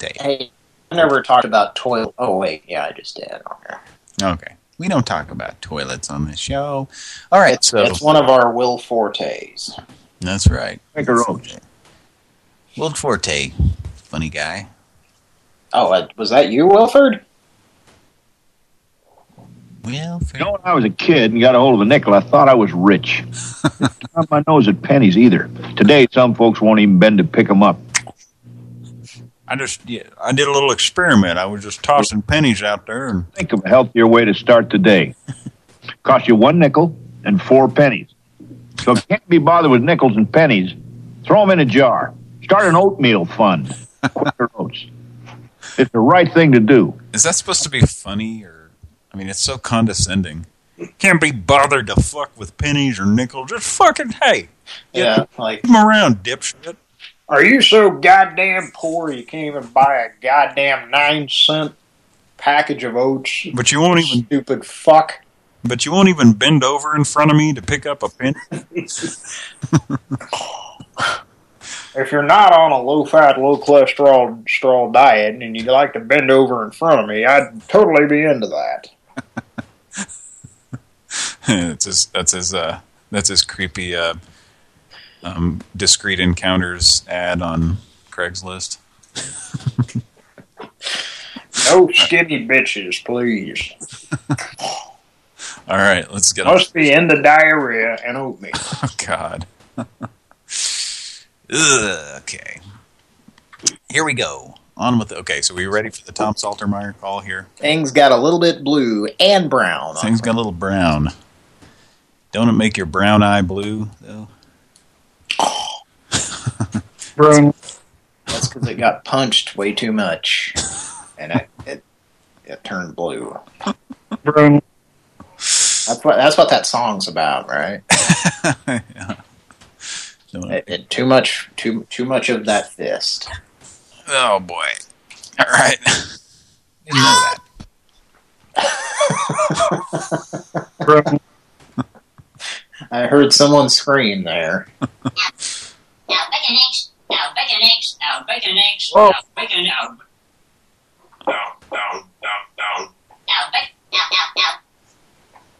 Hey, I never talked about toilet. Oh wait, yeah, I just did. Okay. Okay. We don't talk about toilets on this show. All right, so It's one of our Will Fortes. that's right. Quaker oats. Will Forte, funny guy. Oh, uh, was that you, Wilford? Well, You know, when I was a kid and got a hold of a nickel, I thought I was rich. Didn't my nose at pennies either. Today, some folks won't even bend to pick them up. I just yeah, I did a little experiment. I was just tossing pennies out there and Think of a healthier way to start the day. Cost you one nickel and four pennies. So if you can't be bothered with nickels and pennies, throw them in a jar. Start an oatmeal fund. Quaker oats. It's the right thing to do. is that supposed to be funny or mean it's so condescending. Can't be bothered to fuck with pennies or nickels. Just fucking hey. Yeah, like Come around, dipshit. Are you so goddamn poor you can't even buy a goddamn nine cent package of oats? But you won't even Stupid fuck. but you won't even bend over in front of me to pick up a penny. If you're not on a low fat, low cholesterol straw diet and you'd like to bend over in front of me, I'd totally be into that. it's his, that's his uh that's his creepy uh um discreet encounters ad on Craigslist. No skinny bitches, please. All right, let's get on. Must be the diarrhea and oatmeal. Oh God. Ugh, okay. Here we go. On with it. Okay, so we ready for the Tom Saltermeyer call here? things got a little bit blue and brown. Things got a little brown. Don't it make your brown eye blue though? Brown. That's because it got punched way too much, and it it, it turned blue. Brown. That's what that's what that song's about, right? It- it- too much, too too much of that fist. Oh boy! All right. Didn't know that. I heard someone scream there. Now bacon eggs. Now bacon eggs. Now bacon eggs. Now bacon. Now. Now. Now. Now. Now. Now bacon. Now. Now. Now.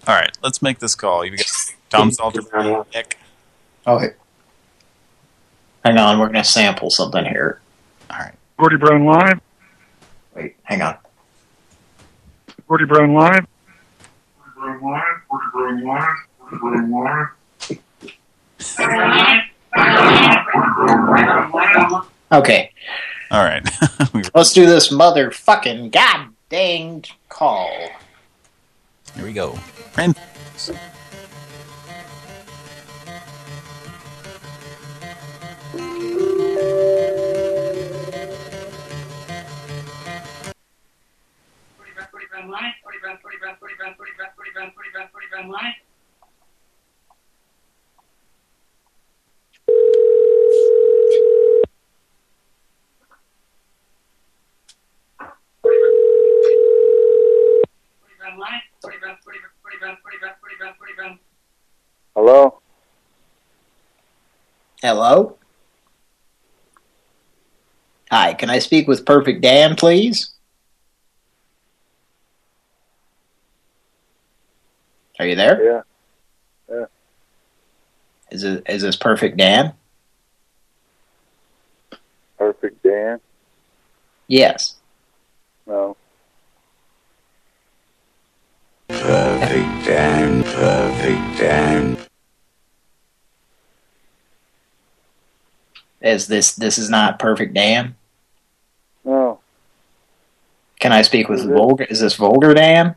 All right, let's make this call. You got Tom Salter, Nick. Oh, hey. hang on, we're gonna sample something here. All right. Gordy Brown Live. Wait, hang on. Gordy Brown Live. Gordy Brown Live. Gordy Brown Live. Gordy Brown Live. Okay, All right. let's do this motherfucking god dang call. Here we go. Friend. Hello? Hello? Hi, can I speak with Perfect Dan, please? Are you there? Yeah. Yeah. Is it is this Perfect Dan? Perfect Dan? Yes. No. Perfect Dan, perfect Dan. Is this this is not Perfect Dan? No. Can I speak with Is? Vulgar? Is this Vulgar Dan?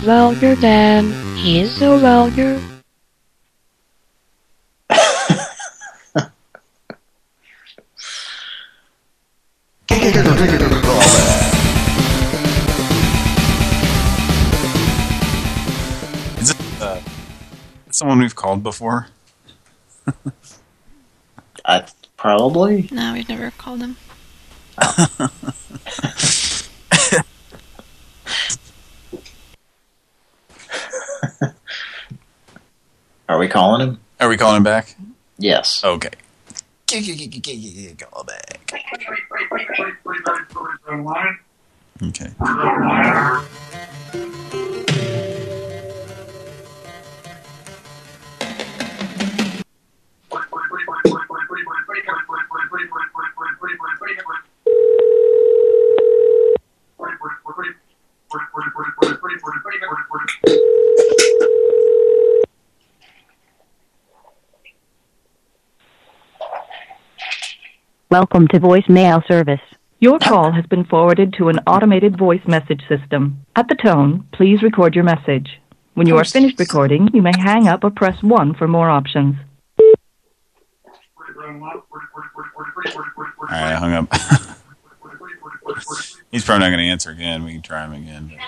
Vulgar Dan. He is so vulgar. Is it uh, someone we've called before? Uh, probably. No, we've never called him. Are we calling him? Are we calling him back? Yes. Okay. Call back. Okay. Welcome to voicemail service. Your call has been forwarded to an automated voice message system. At the tone, please record your message. When you are finished recording, you may hang up or press 1 for more options. All right, I hung up. He's probably not going to answer again. We can try him again.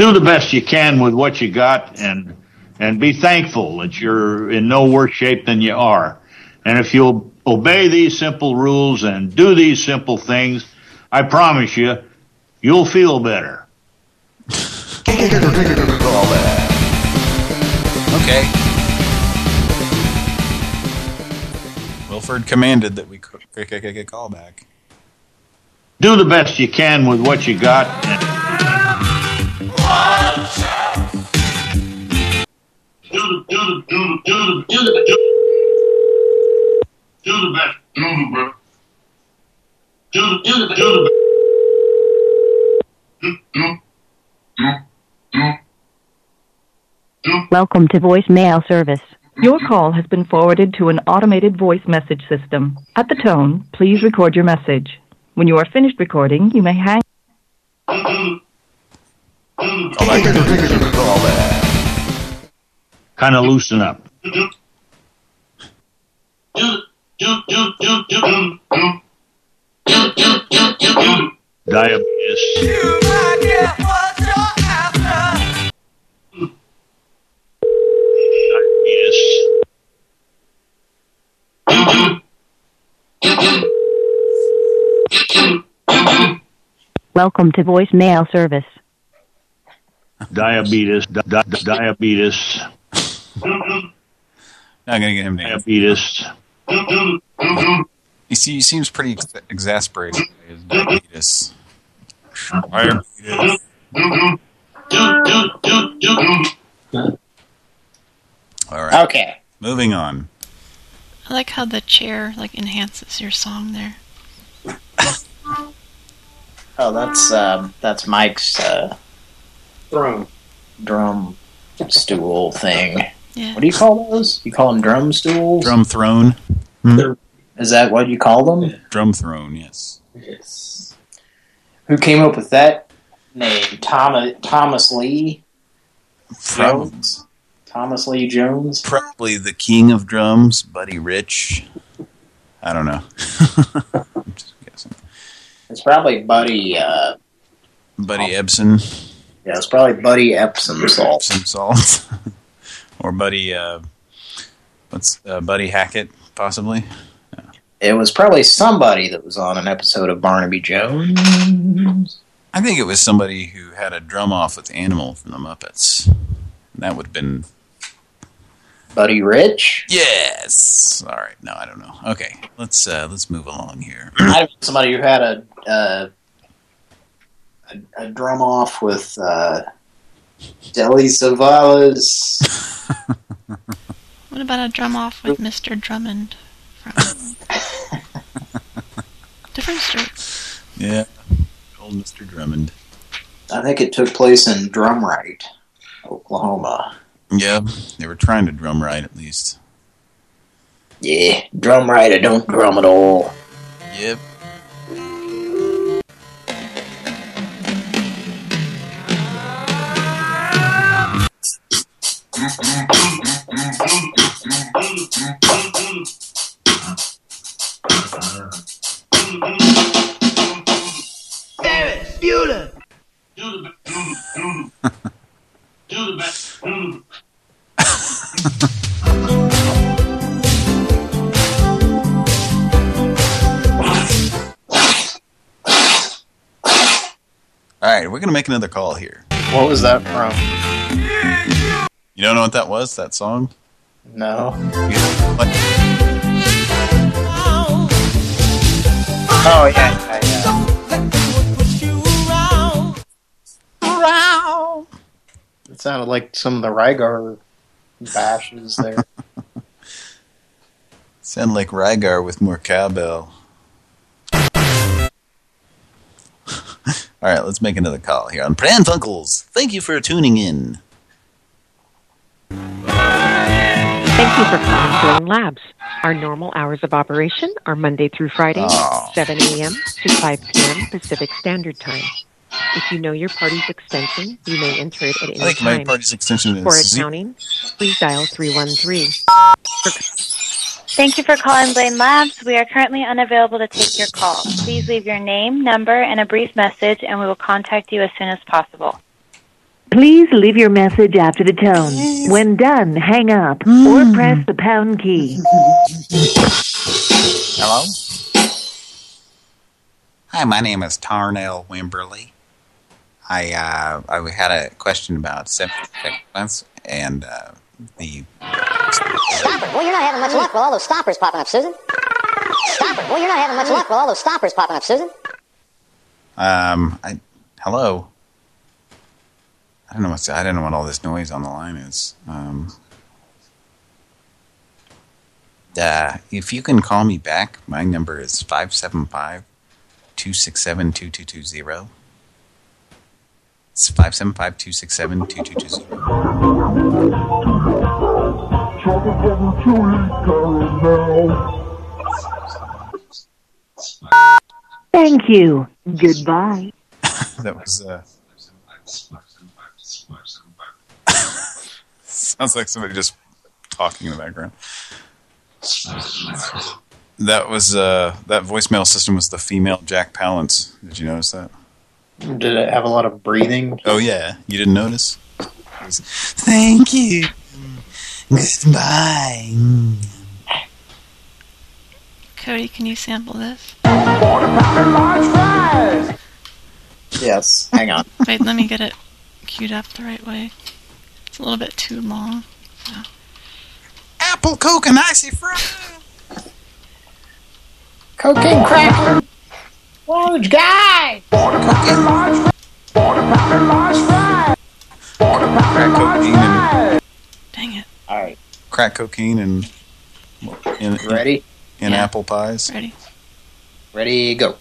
do the best you can with what you got and and be thankful that you're in no worse shape than you are. And if you'll obey these simple rules and do these simple things, I promise you, you'll feel better. Okay. Wilford commanded that we c- call back. Do the best you can with what you got. And do the do the do the do the do the do, do the best do the best do the do the do the Welcome to voicemail service. Your call has been forwarded to an automated voice message system. At the tone, please record your message. When you are finished recording, you may hang kind of loosen up. Diabetes. Diabetes. Welcome to voicemail service. Diabetes. Di- di- diabetes. I'm gonna get him to Diabetes. You see, he seems pretty ex exasperated by his diabetes. Diabetes. All right. Okay. Moving on. I like how the chair like enhances your song there. Oh, that's um, that's Mike's uh, drum drum stool thing. Yeah. What do you call those? You call them drum stools? Drum throne. Is that what you call them? Drum throne. Yes. Yes. Who came up with that name? Thomas Thomas Lee Probably, Jones. Thomas Lee Jones. probably the king of drums, Buddy Rich. I don't know. I'm just guessing. It's probably Buddy. Uh, Buddy Ebsen. yeah, it's probably Buddy Epsom salt. Epsom salt. or Buddy. Uh, what's uh, Buddy Hackett? Possibly. It was probably somebody that was on an episode of Barnaby Jones. I think it was somebody who had a drum off with Animal from the Muppets. That would have been Buddy Rich. yes. All right. No, I don't know. Okay, let's uh, let's move along here. I don't somebody who had a uh, a, a drum off with uh, Telly Savalas. What about a drum off with Mr. Drummond from Different Street? yeah, old Mr. Drummond. I think it took place in Drumright, Oklahoma. Yeah, they were trying to drum right at least. Yeah, Drumright, I don't drum at all. Yep. All right, we're gonna make another call here. What was that from? You don't know what that was? That song? No. Oh yeah, yeah, yeah. It sounded like some of the Rygar bashes there. sound like Rygar with more cowbell. All right, let's make another call here on Pran Funkels. Thank you for tuning in. Thank you for calling Brain Labs. Our normal hours of operation are Monday through Friday, Oh. 7 a.m. to 5 p.m. Pacific Standard Time. If you know your party's extension, you may enter it at any I think my time. party's extension is For accounting, please dial 313. Thank you for calling Blaine Labs. We are currently unavailable to take your call. Please leave your name, number, and a brief message, and we will contact you as soon as possible. Please leave your message after the tone. When done, hang up or hmm. press the pound key. Hello? Hi, my name is Tarnell Wimberly. I uh, I had a question about months and uh, the Stop it. Well, you're not having much luck with all those stoppers popping up, Susan. Stop it. Well, you're not having much luck with all those stoppers popping up, Susan. um I hello. I don't know what's I don't know what all this noise on the line is. Um uh, if you can call me back, my number is 575 267 2220. It's 575 267 2220. Thank you. Goodbye. that was uh sounds like somebody just talking in the background That was uh that voicemail system was the female Jack Palance. Did you notice that? Did it have a lot of breathing? Oh yeah, you didn't notice? Thank you. Goodbye. Cody, can you sample this? Yes. Hang on. Wait, let me get it queued up the right way. It's a little bit too long. So. Apple, Coke, and icy fries. Cocaine crack. Large guy. Crack cocaine and Dang it. All right. crack cocaine and in, Ready? in Yeah. apple pies. Ready? Ready, go.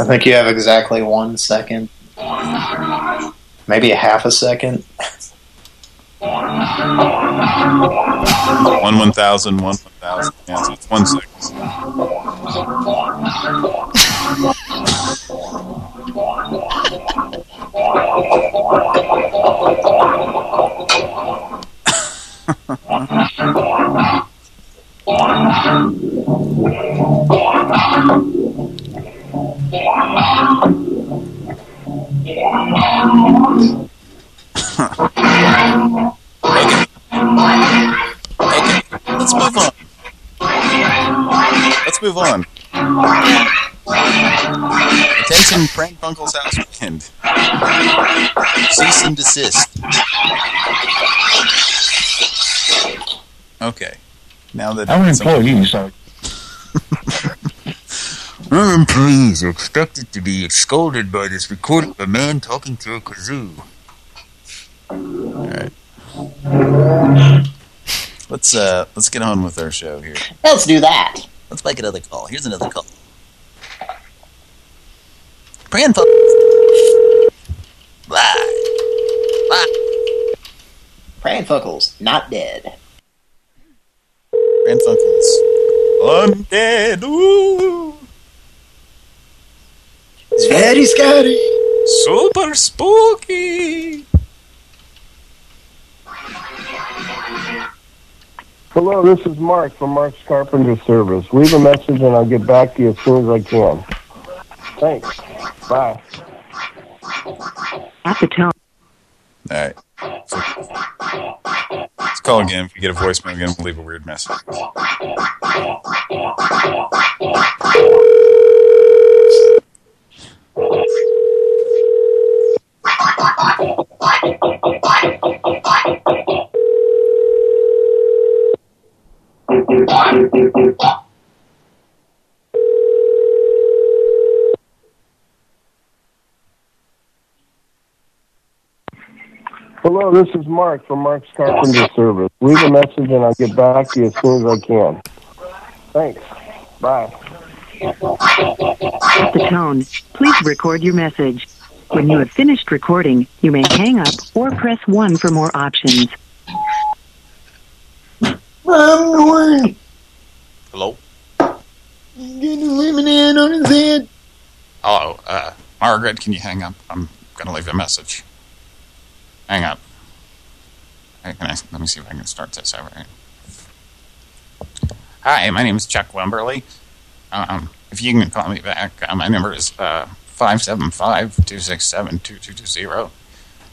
I think you have exactly one second. Maybe a half a second. One one thousand, one one thousand. Yeah, so it's one second. Okay, let's move on. Let's move on. Attention, Prank Funkle's House Weekend. Cease and desist. Okay. Now that Our some- employees are Our employees are expected to be scolded by this recording of a man talking through a kazoo. Alright. Let's uh let's get on with our show here. Let's do that. Let's make another call. Here's another call. Pran. Bye. Bye. Not dead. Pran. Undead. Ooh. It's very scary. Super spooky. Hello, this is Mark from Mark's Carpenter Service. Leave a message and I'll get back to you as soon as I can. Thanks. Bye. At the tone. Alright. So, let's call again. If you get a voicemail again, we'll leave a weird message. Hello, this is Mark from Mark's Carpenter Service. Leave a message and I'll get back to you as soon as I can. Thanks. Bye. At the tone, please record your message. When you have finished recording, you may hang up or press 1 for more options. I'm going. Hello? Get a lemonade on his head. Hello, uh, Margaret, can you hang up? I'm gonna leave a message. Hang up. Hey, can I, let me see if I can start this over. Hi, my name is Chuck Wimberly. Um, if you can call me back, uh, my number is uh, 575-267-2220.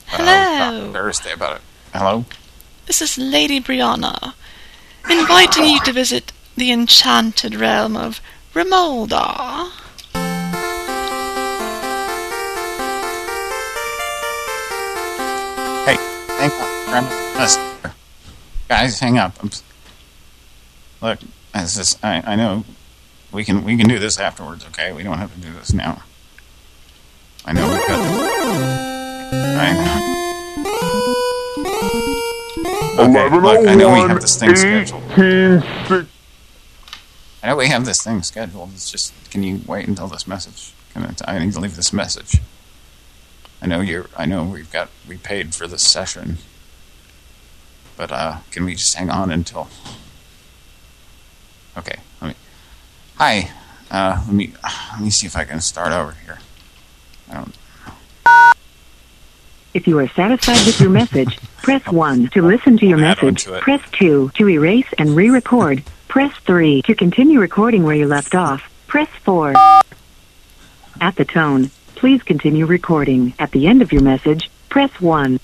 Hello. Uh, Thursday about it. Hello? This is Lady Brianna, inviting you to visit the enchanted realm of Remolda. Hey, hang up. Listen. Guys, hang up. I'm, look, this is, I, I know we can we can do this afterwards, okay? We don't have to do this now. I know we've got. I, okay, look, I know we have this thing scheduled. I know we have this thing scheduled. It's just, can you wait until this message? Can I, I need to leave this message. I know you're. I know we've got. We paid for this session, but uh, can we just hang on until? Okay. Hi. Uh, let me. Let me see if I can start over here. I don't. If you are satisfied with your message, press 1 to listen to your message. to. Press 2 to erase and re-record. Press 3 to continue recording where you left off. Press 4. At the tone, please continue recording. At the end of your message, press 1.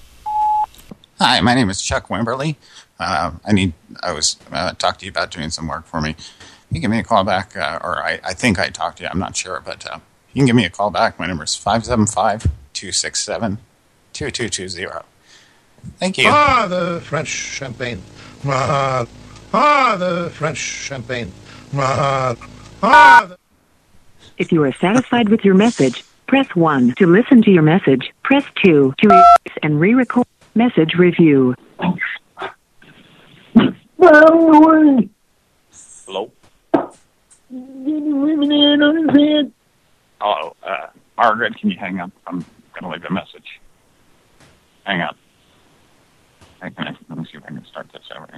Hi, my name is Chuck Wimberly. Uh, I need, I was uh, talk to you about doing some work for me. You can give me a call back, uh, or I, I think I talked to you. I'm not sure, but uh, you can give me a call back. My number is 575-267-2220. Thank you. Ah, the French champagne. Ah, ah the French champagne. Ah, ah, the If you are satisfied with your message, press 1 to listen to your message. Press 2 to erase and re-record. Message review. Hello. Hello, uh, Margaret, can you hang up? I'm going to leave a message. Hang up. Hang on, Let me see if I can start this over.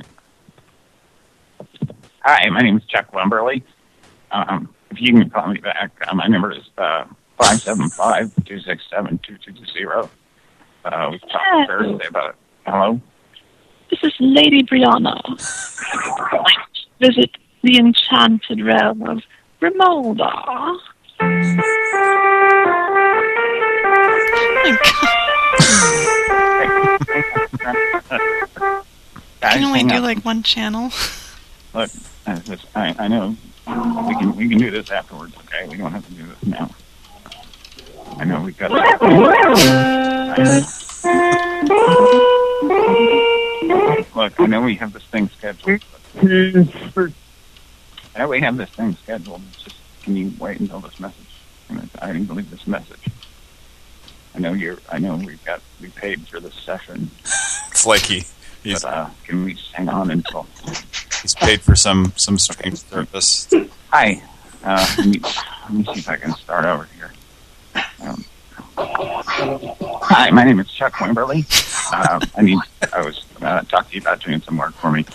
Hi, my name is Chuck Wimberly. Um, if you can call me back, uh, my number is uh, 575-267-2220. Uh, we talked Hello. Thursday about it. Hello? This is Lady Brianna. Visit the enchanted realm of Remolda. Guys, Can only do like one channel. Look, I, just, I, I know we can we can do this afterwards. Okay, we don't have to do this now. I know we've got. Look, I know we have this thing scheduled. But I know we have this thing scheduled. It's just, can you wait until this message? I, mean, I didn't believe this message. I know you're. I know we've got we paid for this session. Flaky. He's, but, uh, can we just hang on until? he's paid for some some strange service. Hi. Uh, let, me, let me see if I can start over here. Um, hi, my name is Chuck Wimberly. Uh, I need. I was uh, talking to you about doing some work for me.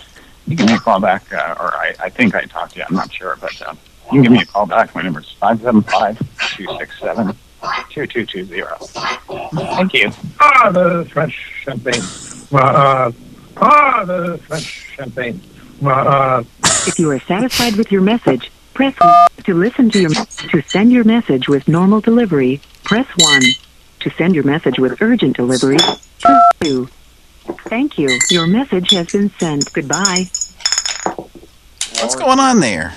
You give me a call back, uh, or I, I think I talked to you. I'm not sure, but uh, you can give me a call back. My number is five seven five two six seven two two two zero. Thank you. ah the French champagne. Ah, ah the French champagne. Ah, If you are satisfied with your message, press 1 to listen to your to send your message with normal delivery. Press 1 to send your message with urgent delivery. Press 2. Thank you. Your message has been sent. Goodbye. What's going on there?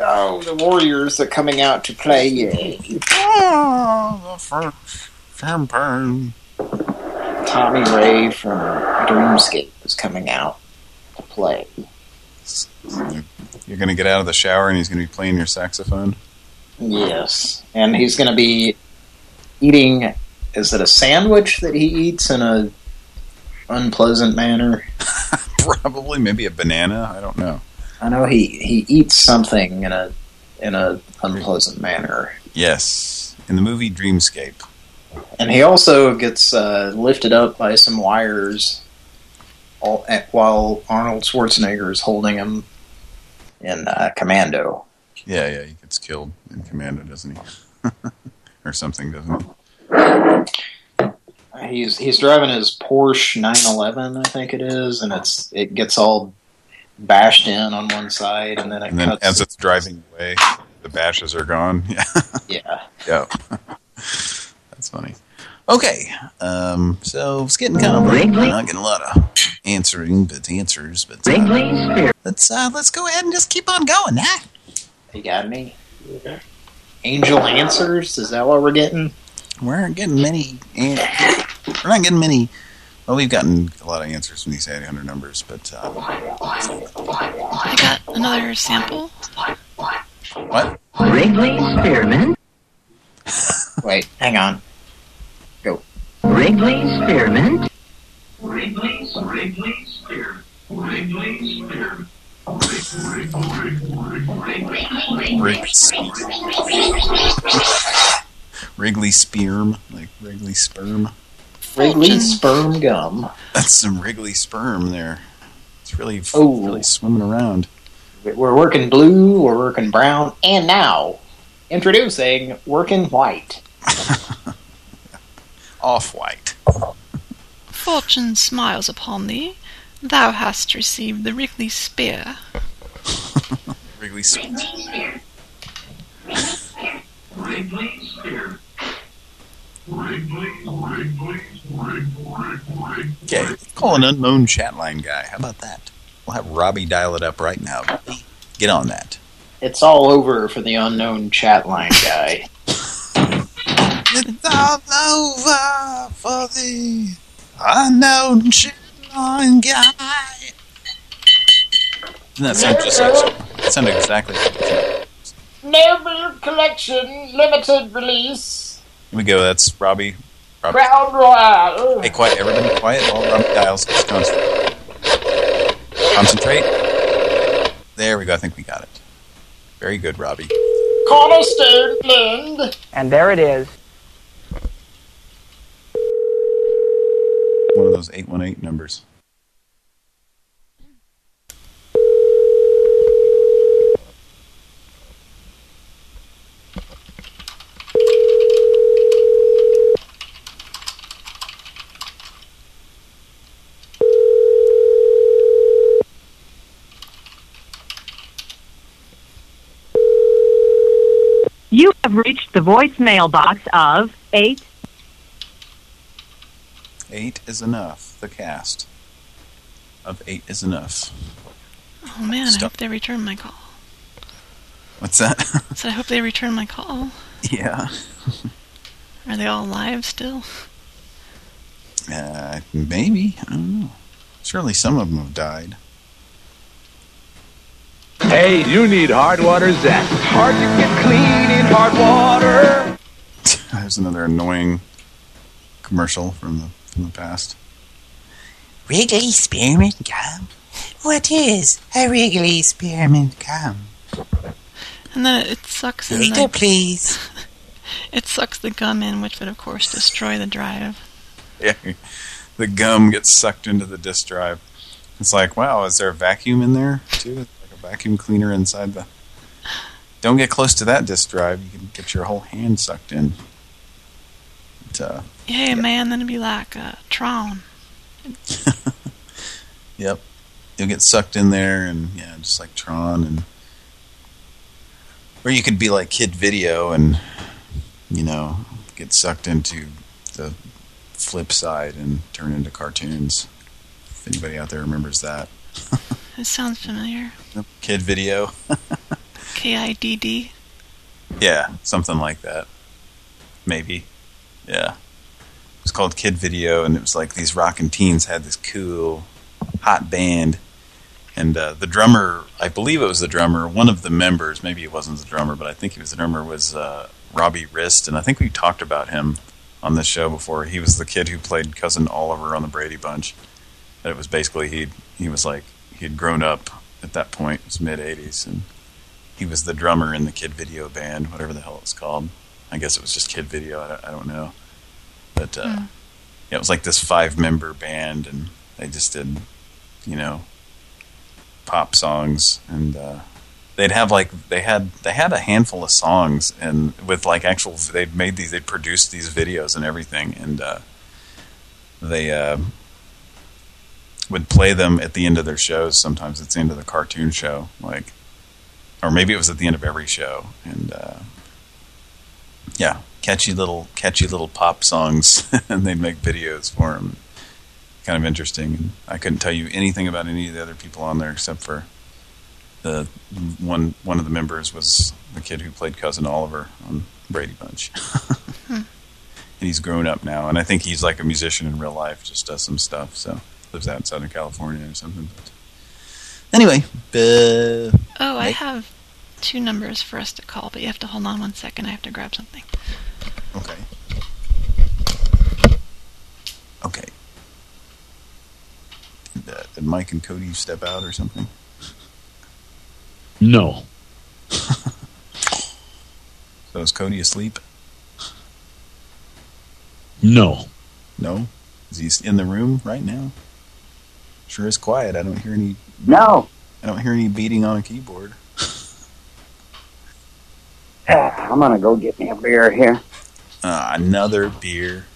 Oh, the Warriors are coming out to play. Yay. Oh, the French champagne. Tommy Ray from Dreamscape is coming out to play. You're going to get out of the shower and he's going to be playing your saxophone? Yes, and he's going to be eating. Is it a sandwich that he eats in a unpleasant manner? Probably, maybe a banana. I don't know. I know he he eats something in a in a unpleasant manner, Yes, in the movie Dreamscape. and he also gets uh, lifted up by some wires, all, at, while Arnold Schwarzenegger is holding him in uh, commando. Yeah, yeah, he gets killed in Commando, doesn't he? or something, doesn't he? He's he's driving his Porsche 911, I think it is, and it's it gets all bashed in on one side, and then it And then cuts. as it's driving away, the bashes are gone. Yeah. yeah. yeah. That's funny. Okay, um, so it's getting kind of late. We're not getting a lot of answering, but answers. But uh, let's uh, let's go ahead and just keep on going. Huh? You got any? Angel answers? Is that what we're getting? We aren't getting many. an- We're not getting many. Well, we've gotten a lot of answers from these 800 numbers, but uh, I got another sample. what? Wrigley Spearmint. Wait, hang on. Go. Wrigley Spearmint. Wrigley's, Wrigley's Spear. Wrigley's Spear. Wrigley, Wrigley sperm, like Wrigley sperm. Wrigley sperm gum. That's some Wrigley sperm there. It's really, Oh. really swimming around. We're working blue, we're working brown, and now introducing working white. Off-white. Fortune smiles upon thee. Thou hast received the Wrigley Spear. Wrigley Spear. Okay, call an unknown chat line guy. How about that? We'll have Robbie dial it up right now. Get on that. It's all over for the unknown chat line guy. It's all over for the unknown chat line guy. Doesn't that sound just like that sounded exactly like Noble Collection Limited Release. Here we go, that's Robbie. Robbie. Crown Royal. Hey, quiet, everybody quiet. All Robbie dials. Just concentrate. Concentrate. There we go, I think we got it. Very good, Robbie. Cornerstone Blend. And there it is. One of those 818 numbers. You have reached the voicemail box of 8 Eight is enough. The cast of eight is enough. Oh man, I hope they return my call. What's that? So I hope they return my call. yeah. Are they all alive still? Uh, maybe. I don't know. Surely some of them have died. Hey, you need hard water Zest. Hard to get clean in hard water. There's another annoying commercial from the from the past. Wrigley Spearmint Gum? What is a Wrigley Spearmint Gum? And then it, it sucks in Later, the, please. It sucks the gum in, which would of course destroy the drive. Yeah, the gum gets sucked into the disk drive. It's like, wow, is there a vacuum in there too? A vacuum cleaner inside the. Don't get close to that disk drive. You can get your whole hand sucked in. But, uh, Yeah, man, then it'd be like uh, Tron. Yep. You'll get sucked in there and yeah, just like Tron and or you could be like Kid Video and you know, get sucked into the flip side and turn into cartoons. If anybody out there remembers that. It sounds familiar. Kid Video. K-I-D-D. Yeah, something like that. Maybe. Yeah. It was called Kid Video, and it was like these rockin' teens had this cool, hot band. And uh, the drummer, I believe it was the drummer, one of the members, maybe it wasn't the drummer, but I think he was the drummer, was uh, Robbie Rist. And I think we talked about him on this show before. He was the kid who played Cousin Oliver on the Brady Bunch. And it was basically, he he was like, he had grown up at that point, it was mid-80s, and he was the drummer in the Kid Video band, whatever the hell it was called. I guess it was just Kid Video. I don't, I don't know, but uh, Hmm. yeah, it was like this five-member band, and they just did, you know, pop songs, and uh, they'd have like they had they had a handful of songs, and with like actual they'd made these, they produced these videos and everything, and uh, they uh, would play them at the end of their shows. Sometimes it's the end of the cartoon show, like or maybe it was at the end of every show. And uh yeah catchy little catchy little pop songs and they'd make videos for them kind of interesting. And I couldn't tell you anything about any of the other people on there except for the one one of the members was the kid who played cousin Oliver on Brady Bunch. And he's grown up now and I think he's like a musician in real life just does some stuff so lives out in Southern California or something but anyway uh, Oh, I Make- have two numbers for us to call, but you have to hold on one second. I have to grab something. Okay. Okay. Did, uh, did Mike and Cody step out or something? No. So is Cody asleep? No. No? Is he in the room right now? Sure is quiet. I don't hear any... No. I don't hear any beating on a keyboard. I'm gonna go get me a beer here. Uh, another beer.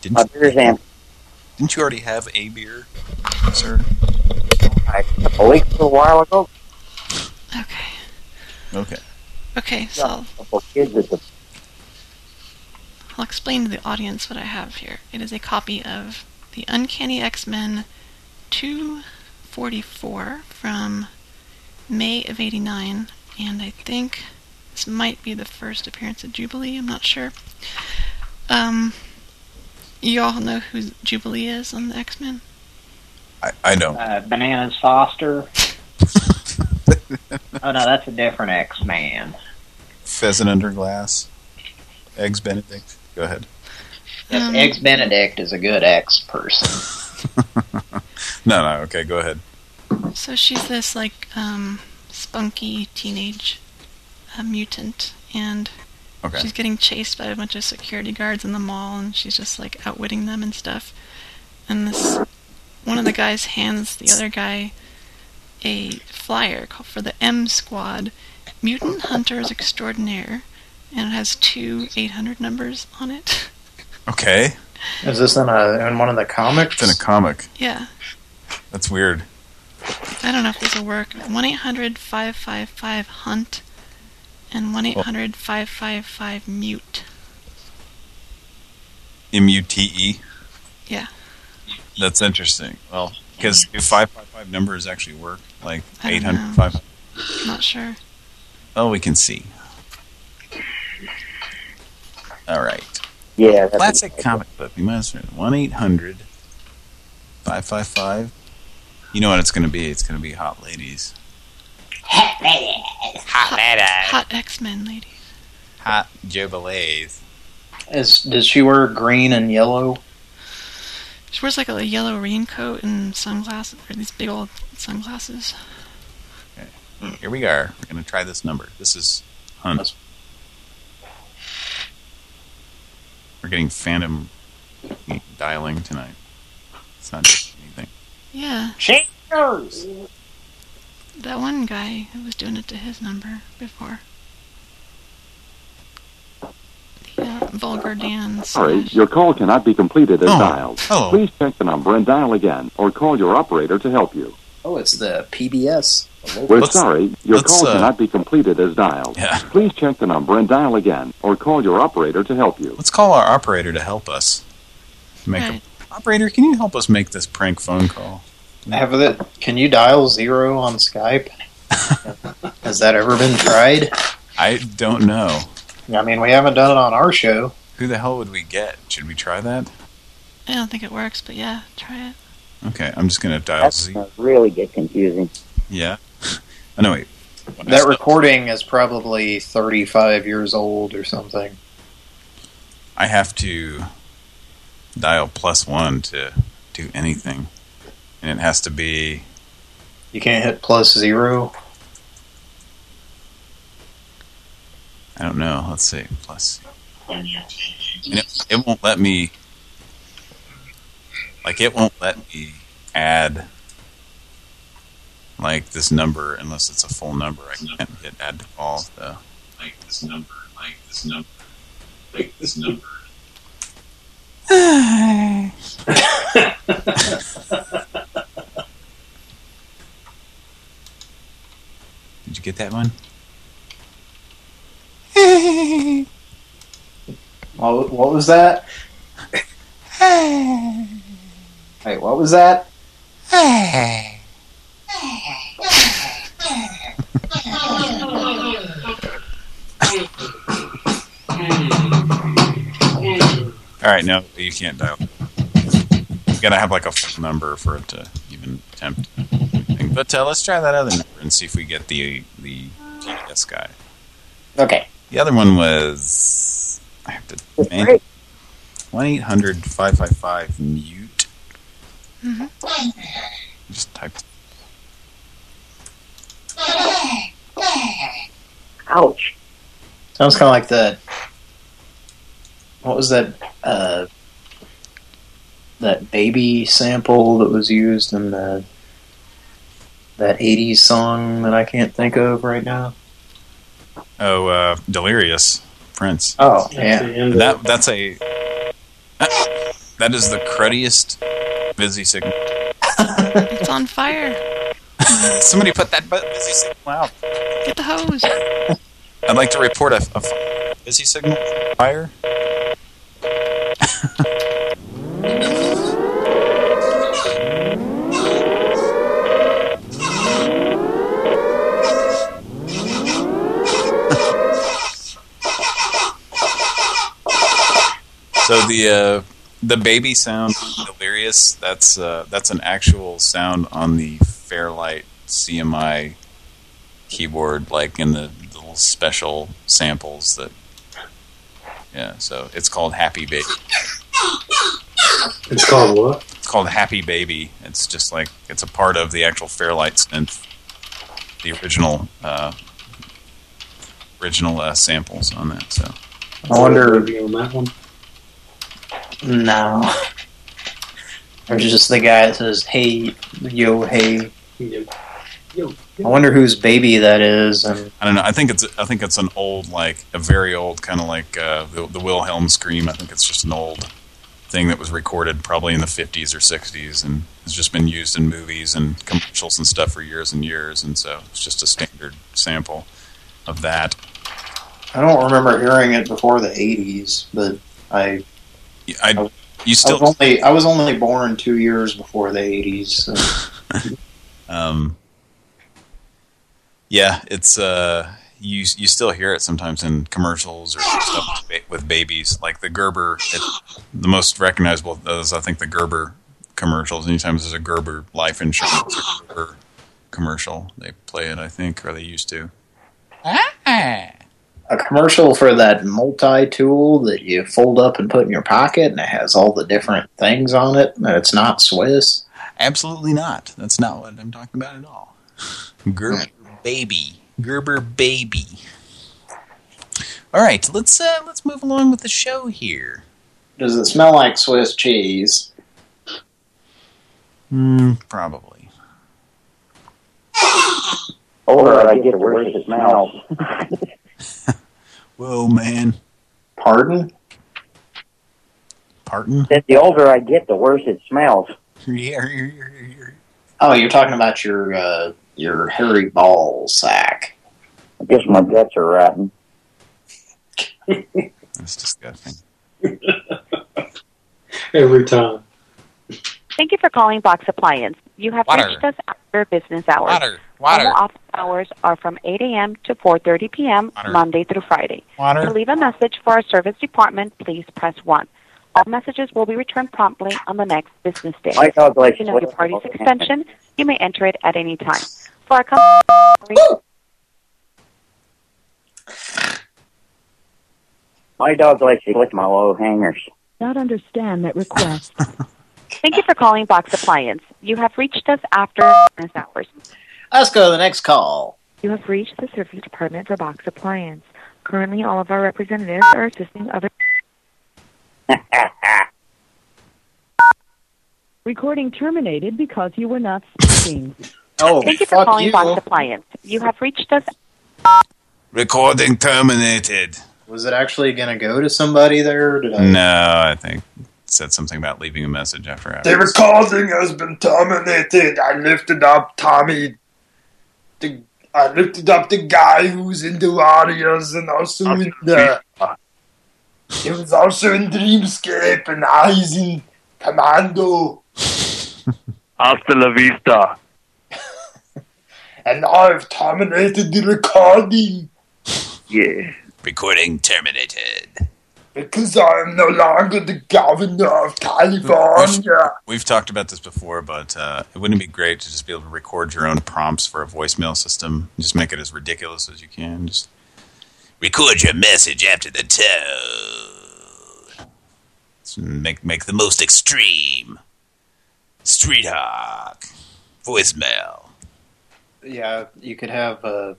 Didn't My you, empty. Didn't you already have a beer, sir? I took a leak a while ago. Okay. Okay, Okay, so couple kids at the I'll explain to the audience what I have here. It is a copy of The Uncanny X-Men 244 from May of 89, and I think this might be the first appearance of Jubilee, I'm not sure. Um, you all know who Jubilee is on the X-Men? I, I don't. Uh, Bananas Foster. oh no, that's a different X-Man. Pheasant under glass. Eggs Benedict. Go ahead. Yes, Um, Eggs Benedict is a good X person. No, no. Okay, go ahead. So she's this like um, spunky teenage uh, mutant, and Okay. she's getting chased by a bunch of security guards in the mall, and she's just like outwitting them and stuff. And this one of the guys hands the other guy a flyer called for the M Squad, Mutant Hunters Extraordinaire, and it has two 800 numbers on it. Okay. Is this in a in one of the comics? It's in a comic. Yeah, That's weird. I don't know if this will work. 1 800 555 Hunt and 1 800 555 Mute. M-U-T-E. Yeah. That's interesting. Well, because do 555 numbers actually work? Like I don't 800, know. 5... Not sure. Oh, we can see. All right. Yeah. Classic comic book. You might as well. 1-800-555. You know what it's going to be. It's going to be Hot Ladies. Hot ladies. Hot ladies. Hot X-Men ladies. Hot Jubilees. Is does she wear green and yellow? She wears like a yellow raincoat and sunglasses, or these big old sunglasses. Okay. Here we are. We're going to try this number. This is Hunt. We're getting phantom dialing tonight. It's not just anything. Yeah. Cheers. That one guy who was doing it to his number before. The uh, vulgar Dan. Sorry, your call cannot be completed as Oh, dialed. hello. Please check the number and dial again, or call your operator to help you. Oh, it's the PBS. We're Let's- sorry, your call uh, cannot be completed as dialed. Please check the number and dial again, or call your operator to help you. Let's call our operator to help us. Make a, operator, can you help us make this prank phone call? Have it? Can you dial zero on Skype? Has that ever been tried? I don't know. I mean, we haven't done it on our show. Who the hell would we get? Should we try that? I don't think it works, but yeah, try it. Okay, I'm just going to dial That's Z. gonna really get confusing. Yeah. Oh, no, wait. That recording is probably 35 years old or something. I have to dial plus one to do anything. And it has to be... You can't hit plus zero. I don't know. Let's see. Plus. And it, it won't let me... Like, it won't let me add... Like, this number unless it's a full number. I can't hit add to call, though. Like, this number. Like, this number. Like, this number. Did you get that one? What, what was that? Wait, what was that? All right, no, you can't dial. You gotta have like a full number for it to even attempt. anything. But uh, let's try that other number and see if we get the the GS guy. Okay. The other one was I have to man, one eight hundred five five five mute. Mm -hmm. Just type. Ouch. Sounds kind of like the. What was that? Uh, that baby sample that was used in the that '80s song that I can't think of right now. Oh, uh, Delirious Prince. Oh, yeah. That that's a that is the cruddiest busy signal. It's on fire. Somebody put that bu- busy signal out. Get the hose. I'd like to report a busy signal fire. So the uh, the baby sound delirious. That's uh, that's an actual sound on the Fairlight CMI keyboard, like in the little special samples that. Yeah, so it's called Happy Baby. It's called what? It's called Happy Baby. It's just like it's a part of the actual Fairlight synth, the original uh, original uh, samples on that. So I wonder. on that one. No. There's just the guy that says, "Hey, yo, hey." I wonder whose baby that is, and I don't know. I think it's I think it's an old like a very old kind of like uh, the the Wilhelm scream. I think it's just an old thing that was recorded probably in the 50s or 60s and has just been used in movies and commercials and stuff for years and years. And so it's just a standard sample of that. I don't remember hearing it before the '80s, but I. I you still I was only I was only born two years before the '80s. So. Um, yeah, it's uh, you you still hear it sometimes in commercials or stuff with with babies, like the Gerber. It, the most recognizable of those, I think, the Gerber commercials. Anytime there's a Gerber life insurance or Gerber commercial, they play it. I think, or they used to. a commercial for that multi-tool that you fold up and put in your pocket, and it has all the different things on it, and it's not Swiss. Absolutely not. That's not what I'm talking about at all. Gerber baby, Gerber baby. All right, let's uh, let's move along with the show here. Does it smell like Swiss cheese? Hmm, probably. Older I get, the worse it smells. Whoa, man. Pardon? Pardon? Said the older I get, the worse it smells. Yeah. Oh, you're talking about your uh, your hairy ball sack. I guess my guts are rotten. That's disgusting. Every time. Thank you for calling Box Appliance. You have Water. reached us after business hours. Water. Water. Normal office hours are from 8 a.m. to 4.30 p.m. Water. Monday through Friday. Water. To leave a message for our service department, please press 1. All messages will be returned promptly on the next business day. My dog likes If you know your party's extension, you may enter it at any time. For our company, My dog likes to lick my low hangers. not understand that request. Thank you for calling Box Appliance. You have reached us after business hours. Let's go to the next call. You have reached the service department for Box Appliance. Currently, all of our representatives are assisting other. Recording terminated because you were not speaking. Oh, Thank you for calling Box Appliance. You have reached us. Recording terminated. Was it actually going to go to somebody there? or Did I? No, I think it said something about leaving a message after The hours. recording has been terminated. I lifted up Tommy. The, I lifted up the guy who's in the Warriors and also in the. He was also in Dreamscape and now he's in Commando. Hasta la vista. And I've terminated the recording Yeah. Recording terminated. because I am no longer the governor of California. We've talked about this before, but uh, it wouldn't it be great to just be able to record your own prompts for a voicemail system? Just make it as ridiculous as you can. Just record your message after the tone. Make make the most extreme. Street hawk. Voicemail. Yeah, you could have uh,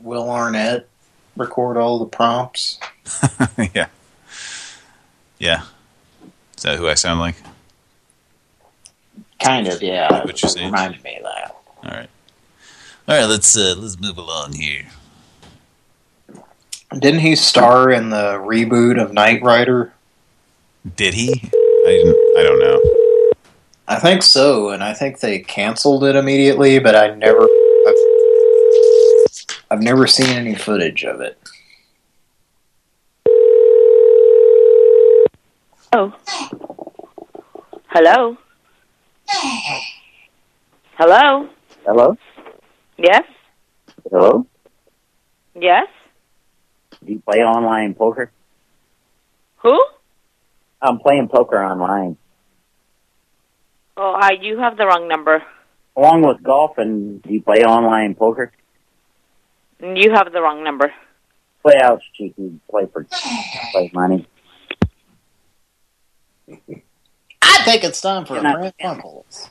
Will Arnett record all the prompts. yeah. Yeah. Is that who I sound like? Kind of, yeah. What you saying? Reminded me of that. All right. All right, let's uh, let's move along here. Didn't he star in the reboot of Knight Rider? Did he? I didn't. I don't know. I think so, and I think they canceled it immediately, but I never... I've, I've never seen any footage of it. Oh. Hello? Hello? Hello? Yes? Hello? Yes? Do you play online poker? Who? I'm playing poker online. Oh, uh, you have the wrong number. Along with golf, and do you play online poker? You have the wrong number. Play out cheap. You play for play money. I think it's time for You're not- Pran Funkels.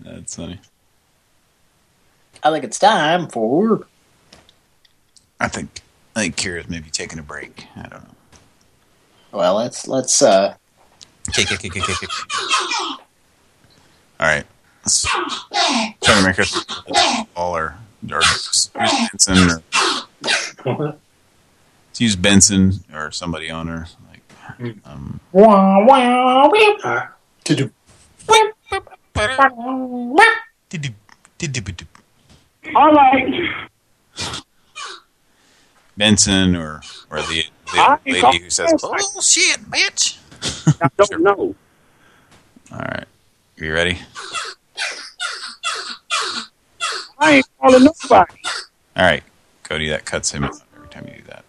That's funny. I think it's time for... I think I think Kira's maybe taking a break. I don't know. Well, let's let's uh Kick, kick, kick, kick, kick, kick. All right. Let's try to make her all or or use Benson or let's use Benson or somebody on her. Like um Wow, wow, wow. To do. All right. Benson or or the, the lady who says bullshit, bitch. I don't know. All right. Are you ready? I ain't calling nobody. All right. Cody, that cuts him out every time you do that.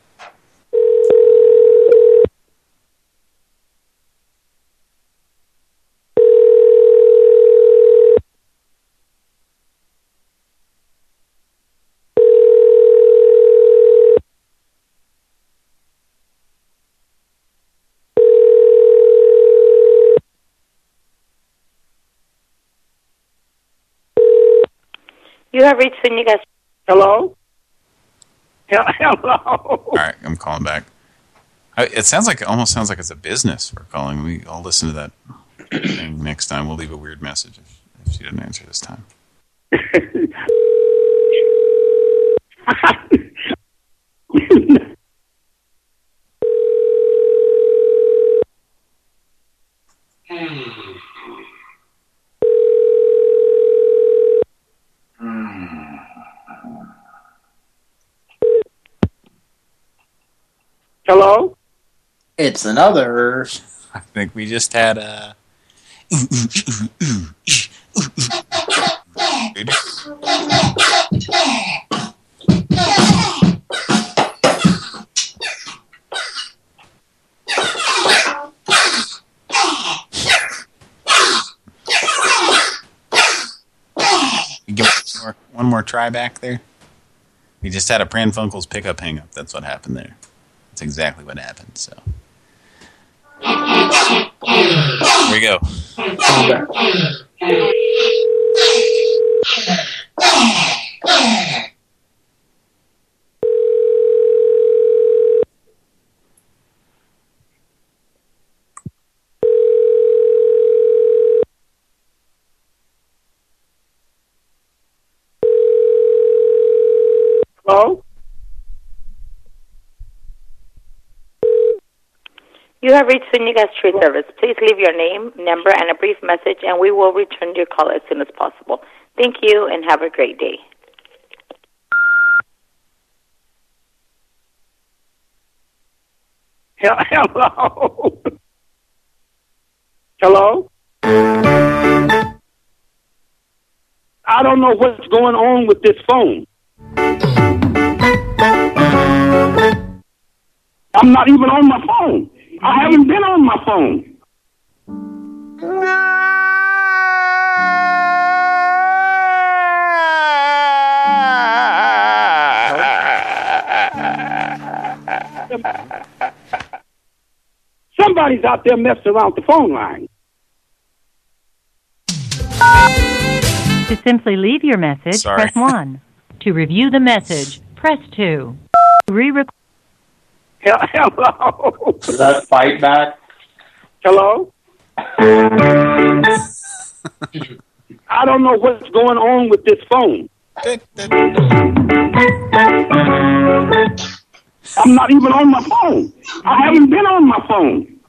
You have reached the Nicas. Hello? Hello? All right, I'm calling back. It sounds like it almost sounds like it's a business we're calling. We I'll listen to that thing next time. We'll leave a weird message if, if she doesn't answer this time. Hello? It's another... I think we just had a. One more, try back there. We just had a Pran Funkels pickup hang up. That's what happened there. That's exactly what happened. So here we go. Have reached the Nicas Tree Service. Please leave your name, number, and a brief message, and we will return your call as soon as possible. Thank you, and have a great day. Hel- Hello? Hello? I don't know what's going on with this phone. I'm not even on my phone. I haven't been on my phone. Somebody's out there messing around with the phone line. To simply leave your message, Sorry. press 1. To review the message, press 2. To re-record Hello. Is that fight back? Hello. I don't know what's going on with this phone. I'm not even on my phone. I haven't been on my phone.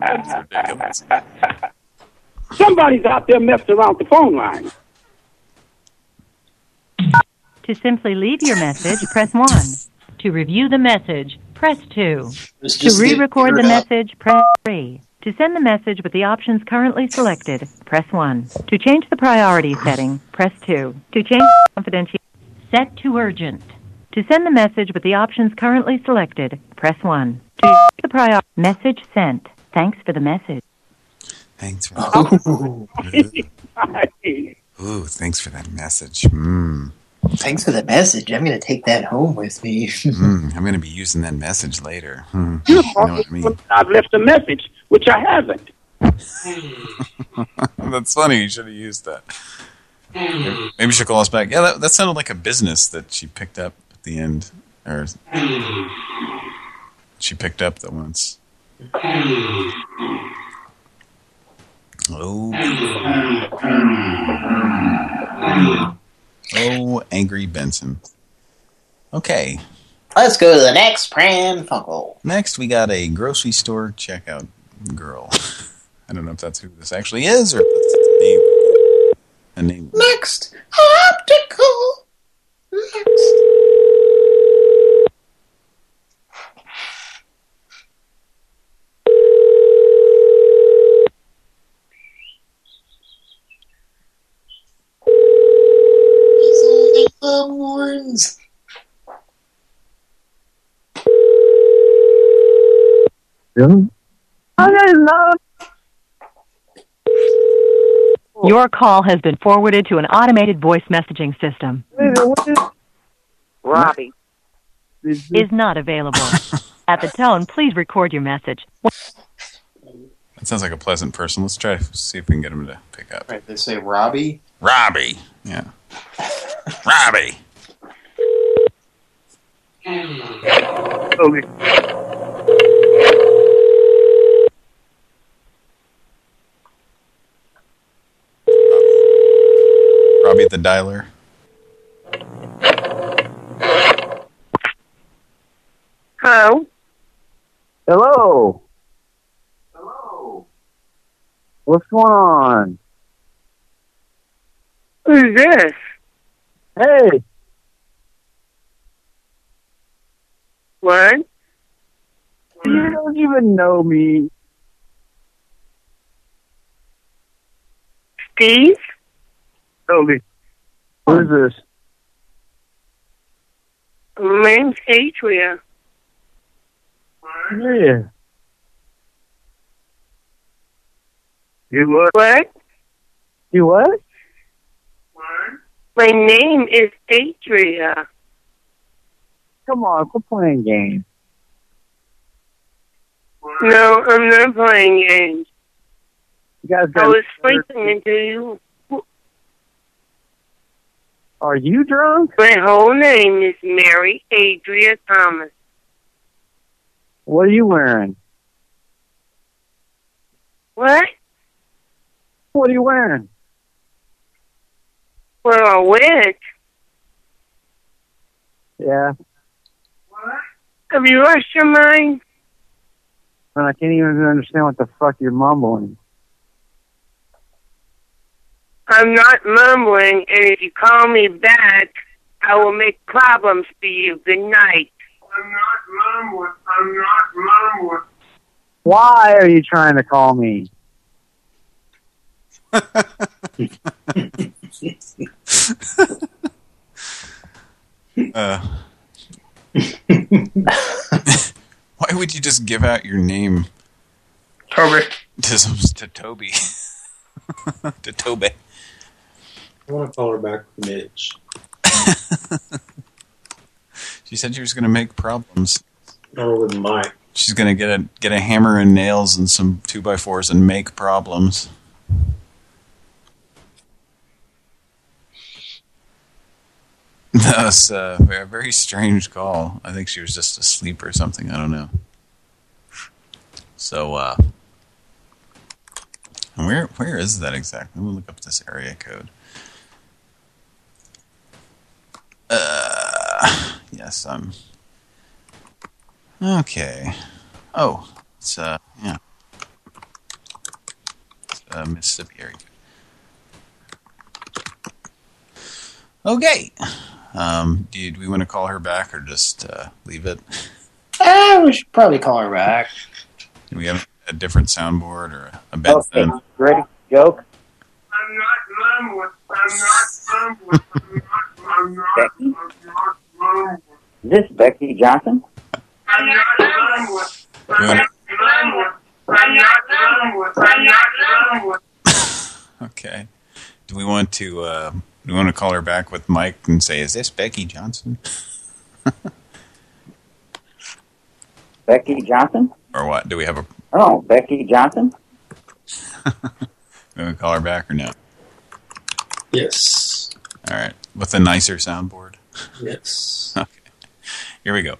That's ridiculous. Somebody's out there messing around the phone line. To simply leave your message, press 1. To review the message, press 2. To re-record the up. message, press 3. To send the message with the options currently selected, press 1. To change the priority setting, press 2. To change confidentiality, set to urgent. To send the message with the options currently selected, press 1. To change the priority message sent. Thanks for the message. Thanks for Oh. Ooh, thanks for that message. Mm. Thanks for the message. I'm going to take that home with me. Mm, I'm going to be using that message later. Hmm. You You know what I mean? I've left a message, which I haven't. That's funny. You should have used that. Maybe she'll call us back. Yeah, that, that sounded like a business that she picked up at the end. Or she picked up that once. Oh. Oh, angry Benson. Okay. Let's go to the next Pran Funkel. Next, we got a grocery store checkout girl. I don't know if that's who this actually is or if it's a name. A name. Next, optical. Next. These are the ones. Your call has been forwarded to an automated voice messaging system. Robbie. Is not available. At the tone, please record your message. That sounds like a pleasant person. Let's try to see if we can get him to pick up. Right, they say Robbie. Robbie. Yeah. Robbie. Robbie the dialer. Hello? Hello. Hello. What's going on? Who's this? Hey. What? You don't even know me. Steve? Toby. Who's this? My name's Adria. Yeah. You what? What? You what? My name is Adria. Come on, quit playing games. No, I'm not playing games. You guys I was sleeping until you. Are you drunk? My whole name is Mary Adria Thomas. What are you wearing? What? What are you wearing? Well, a witch. Yeah. What? Have you lost your mind? And I can't even understand what the fuck you're mumbling. I'm not mumbling, and if you call me back, I will make problems for you. Good night. I'm not mumbling. I'm not mumbling. Why are you trying to call me? Uh, why would you just give out your name? Toby. To, some, to Toby. to Toby. I want to call her back Mitch. She said she was going to make problems. Or with Mike. She's going to get a get a hammer and nails and some two by fours and make problems. That was uh, a very strange call. I think she was just asleep or something. I don't know. So, uh, where where is that exactly? Let me look up this area code. Uh, yes, I'm. Okay. Oh, it's uh, yeah. uh, Mississippi area. Okay. Um, do, you, do we want to call her back or just uh, leave it? Eh, we should probably call her back. Do we have a different soundboard or a bed Okay, phone? ready? Joke? I'm not done with. I'm not done with. I'm not. I'm not. I'm not done. Is this Becky Johnson? I'm not done with. I'm not done with. I'm not done with. I'm not done with. Okay. Do we want to uh, do we want to call her back with Mike and say, "Is this Becky Johnson?" Becky Johnson? or what? Do we have a? Oh, Becky Johnson? Do we want to call her back or no? Yes. All right. With a nicer soundboard. Yes. Okay. Here we go.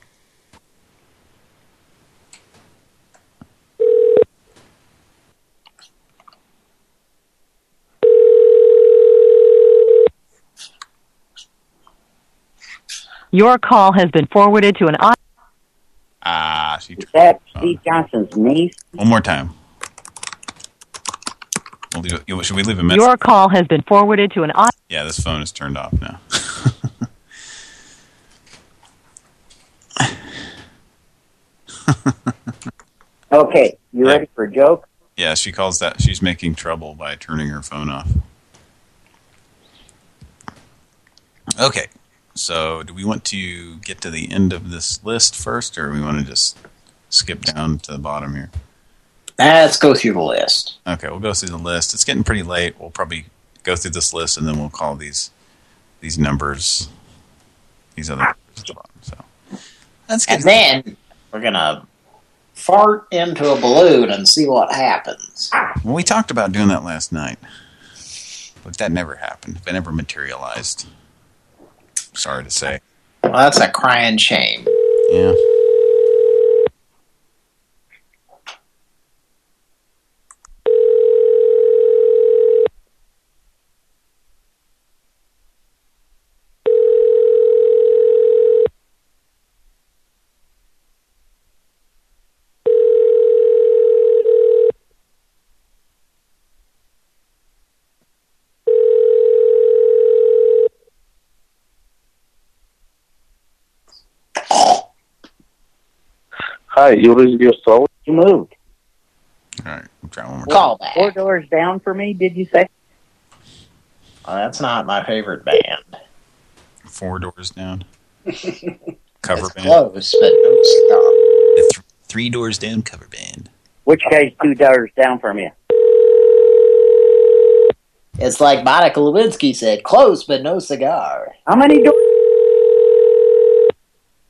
Your call has been forwarded to an audio. Ah, she. Is that Steve Johnson's niece? One more time. We'll leave it, should we leave a message? Your call has been forwarded to an audio. Yeah, this phone is turned off now. Okay, you ready for a joke? Yeah, she calls that she's making trouble by turning her phone off. Okay, so do we want to get to the end of this list first, or we want to just skip down to the bottom here? Let's go through the list. Okay, we'll go through the list. It's getting pretty late. We'll probably go through this list and then we'll call these these numbers, these other numbers at the bottom. So let's get And then we're gonna fart into a balloon and see what happens. Well, we talked about doing that last night, but that never happened. It never materialized. Sorry to say. Well, that's a crying shame. Yeah. Hi, you reached your soul? You moved. All right, we'll try one more. Call back. Four doors down for me, did you say? Well, that's not my favorite band. Four doors down. Cover It's band. close, but no cigar. The th three doors down cover band. Which guy's two doors down from you? It's like Monica Lewinsky said, close but no cigar. How many doors?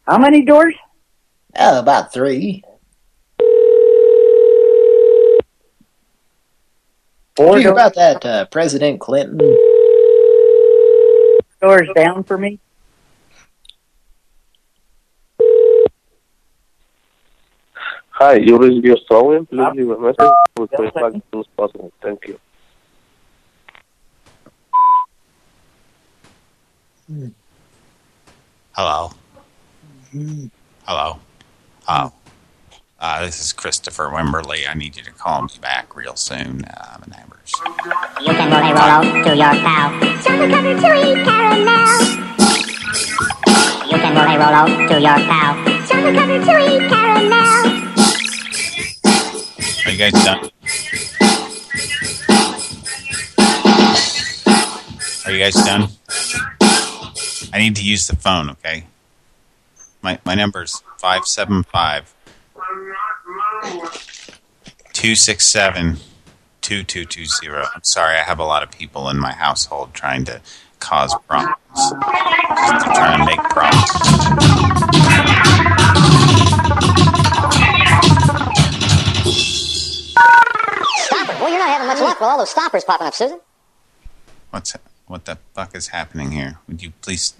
How many doors? Oh, about three. Four Did you hear about that uh, President Clinton? doors down for me? Hi, you reached your soul. Please leave a message. We'll call back as soon as possible. Thank you. Hello. Hello. Oh. Uh, this is Christopher Wimberly. I need you to call me back real soon. Uh, my neighbors. You can roll a Rolo to your pal. Chocolate covered chewy caramel. You can roll a Rolo to your pal. Chocolate covered chewy caramel. Are you guys done? Are you guys done? I need to use the phone, okay? My my number's 575 267 2220. I'm sorry, I have a lot of people in my household trying to cause problems. Trying to make problems. Stopper. Well, you're not having much luck with all those stoppers popping up, Susan. What's what the fuck is happening here? Would you please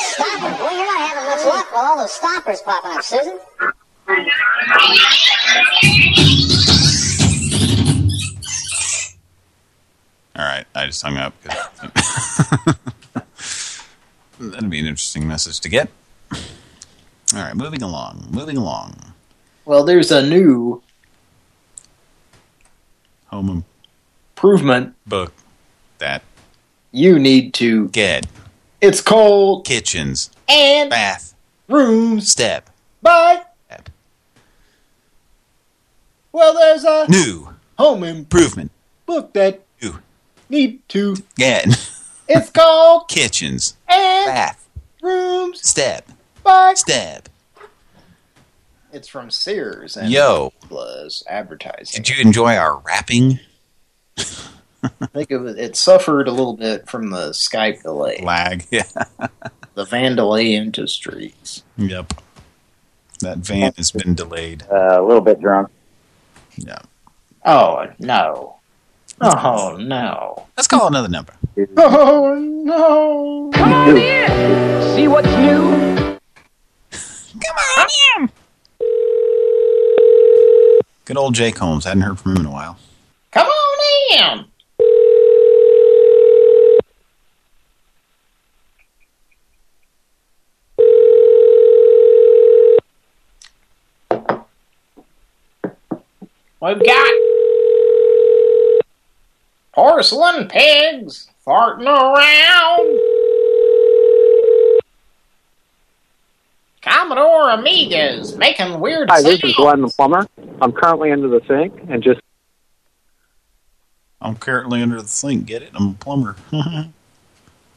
Stopper. Well, you're not having much luck with all those stoppers popping up, Susan. All right, I just hung up. That'd be an interesting message to get. All right, moving along, moving along. Well, there's a new home improvement book that you need to get. It's called Kitchens. and Bath. rooms Step. by. Well, there's a New. home Improvement. book that you need to. Get. It's called Kitchens. and Bath. rooms Step. by. Step. It's from Sears and Yo. was advertising. Did you enjoy our rapping? I think it, it suffered a little bit from the Skype delay. Lag. Yeah. The Vandelay Industries. Yep. That van has been delayed. Uh, a little bit drunk. Yeah. Oh, no. Oh, no. Let's call another number. Oh, no. Come on in. See what's new. Come on in. Good old Jake Holmes. Hadn't heard from him in a while. Come on in. We've got porcelain pigs farting around. Commodore Amigas making weird Hi, sounds. this is Glenn the plumber. I'm currently under the sink and just I'm currently under the sink. Get it? I'm a plumber. All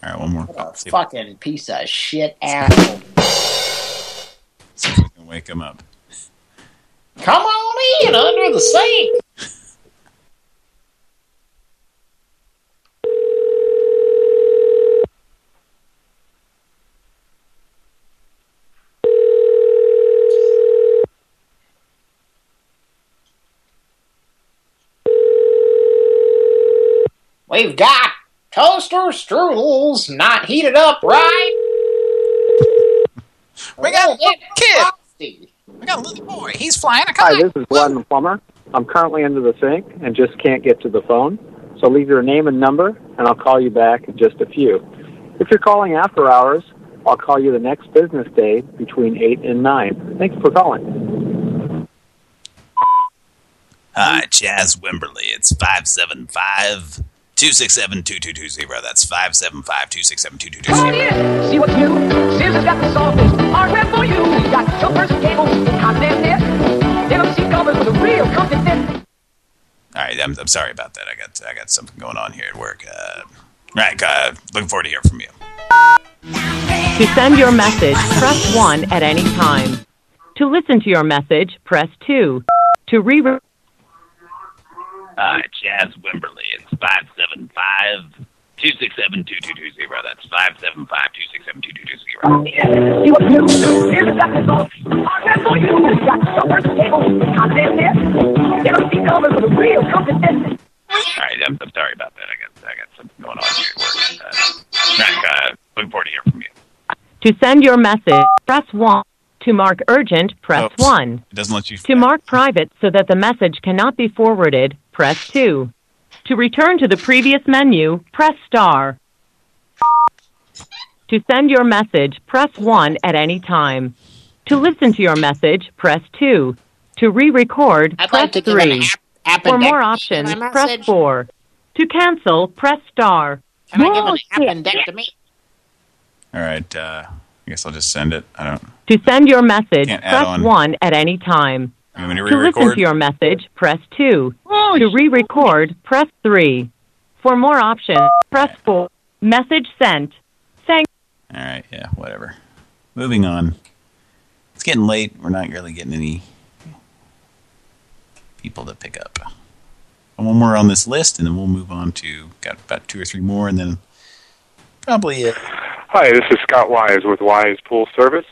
right, one more. What a fucking piece of shit asshole. See if we can wake him up. Come on in under the sink. We've got toaster strudels not heated up right. We got a kid. Frosty. We got a little boy. He's flying a Hi, kite. this is Glenn the plumber. I'm currently under the sink and just can't get to the phone. So leave your name and number, and I'll call you back in just a few. If you're calling after hours, I'll call you the next business day between 8 and 9. Thanks for calling. Hi, Chaz Wimberly. It's 575 267 2220. That's 575 267 Come on in. See what's new. Sears has got the softest I'm, I'm sorry about that. I got I got something going on here at work. Uh, right, uh, looking forward to hearing from you. To send your message, press 1 at any time. To listen to your message, press 2. To re Hi, Chaz Wimberly. It's 575 267 2220. That's 575 267 2220. See what's new. Sears has got the softest hardware for you. We got chauffeurs, cables, content knit. MMC covers with a real comfy fit. All right, I'm, I'm sorry about that. I got I got something going on here at work. Uh, right, uh, looking forward to hearing from you. To send your message, press 1. To mark urgent, press Oops. 1. It doesn't let you. To mark private so that the message cannot be forwarded, press 2. To return to the previous menu, press star. To send your message, press 1 at any time. To listen to your message, press 2. To re-record, I'd press like to give an 3. For more options, press 4. To cancel, press star. Can I give an appendectomy? All right, uh, I guess I'll just send it. I don't. To send your message, press on. 1 at any time. You want me to To listen re-record? to your message, press 2. to re-record, press 3. For more options, press 4. Message sent. Thank All right, yeah, whatever. Moving on. It's getting late. We're not really getting any people to pick up. One more on this list, and then we'll move on to got about two or three more, and then probably it. Hi, this is Scott Wise with Wise Pool Service.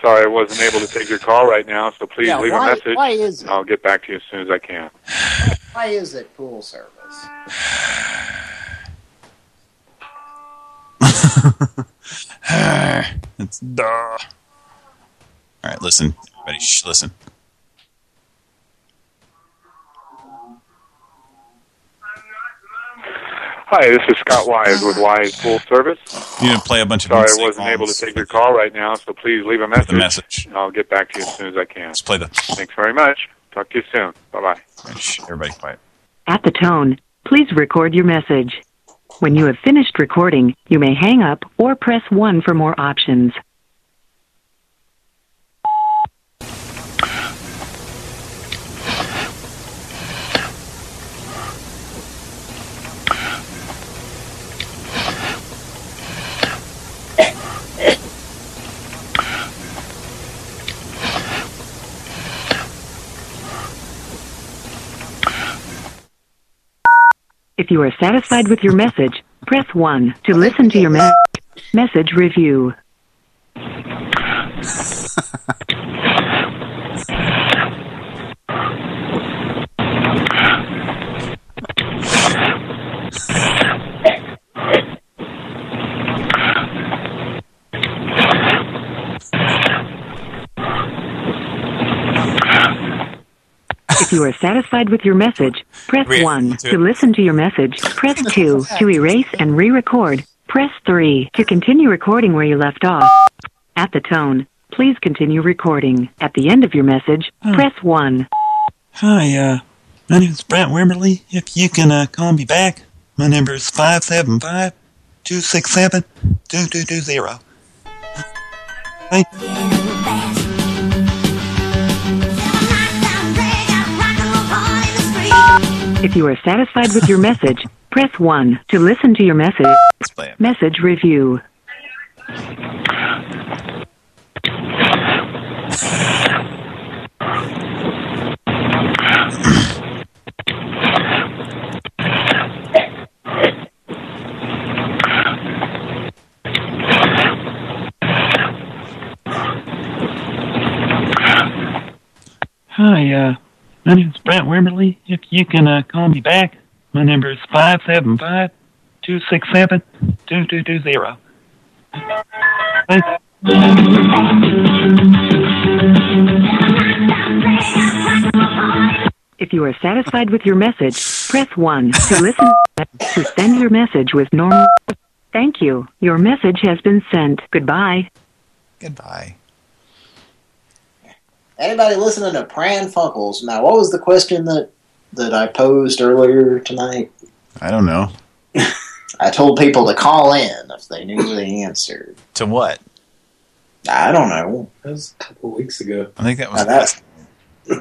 Sorry I wasn't able to take your call right now, so please Yeah, leave why- a message. why is it? I'll get back to you as soon as I can. Why is it pool service? it's duh. All right, listen, everybody, shh, listen. Hi, this is Scott Wise with Wise Full Service. You need to play a bunch of Sorry I wasn't able to take your call right now, so please leave a message. the message. I'll get back to you as soon as I can. Let's play the. Thanks very much. Talk to you soon. Bye-bye. Everybody quiet. At the tone, please record your message. When you have finished recording, you may hang up or press 1 for more options. If you are satisfied with your message, press 1 to listen to your me- message review. If you are satisfied with your message, press Re- 1 to- to listen to your message. Press 2 to erase and re-record. Press 3 to continue recording where you left off. At the tone, please continue recording. At the end of your message, press 1. Hi, uh, my name is Brent Wimberly. If you can uh, call me back, my number is 575-267-2220. Thank If you are satisfied with your message, press 1 to listen to your message. Message review. Hi, uh, my name is Brent Wimberly. If you can uh, call me back, my number is 575-267-2220. If you are satisfied with your message, press 1 to listen to send your message with normal. Thank you. Your message has been sent. Goodbye. Goodbye. Anybody listening to Pran Funkels? Now, what was the question that that I posed earlier tonight? I don't know. I told people to call in if they knew the answer. To what? I don't know. That was a couple of weeks ago. I think that was Now, that-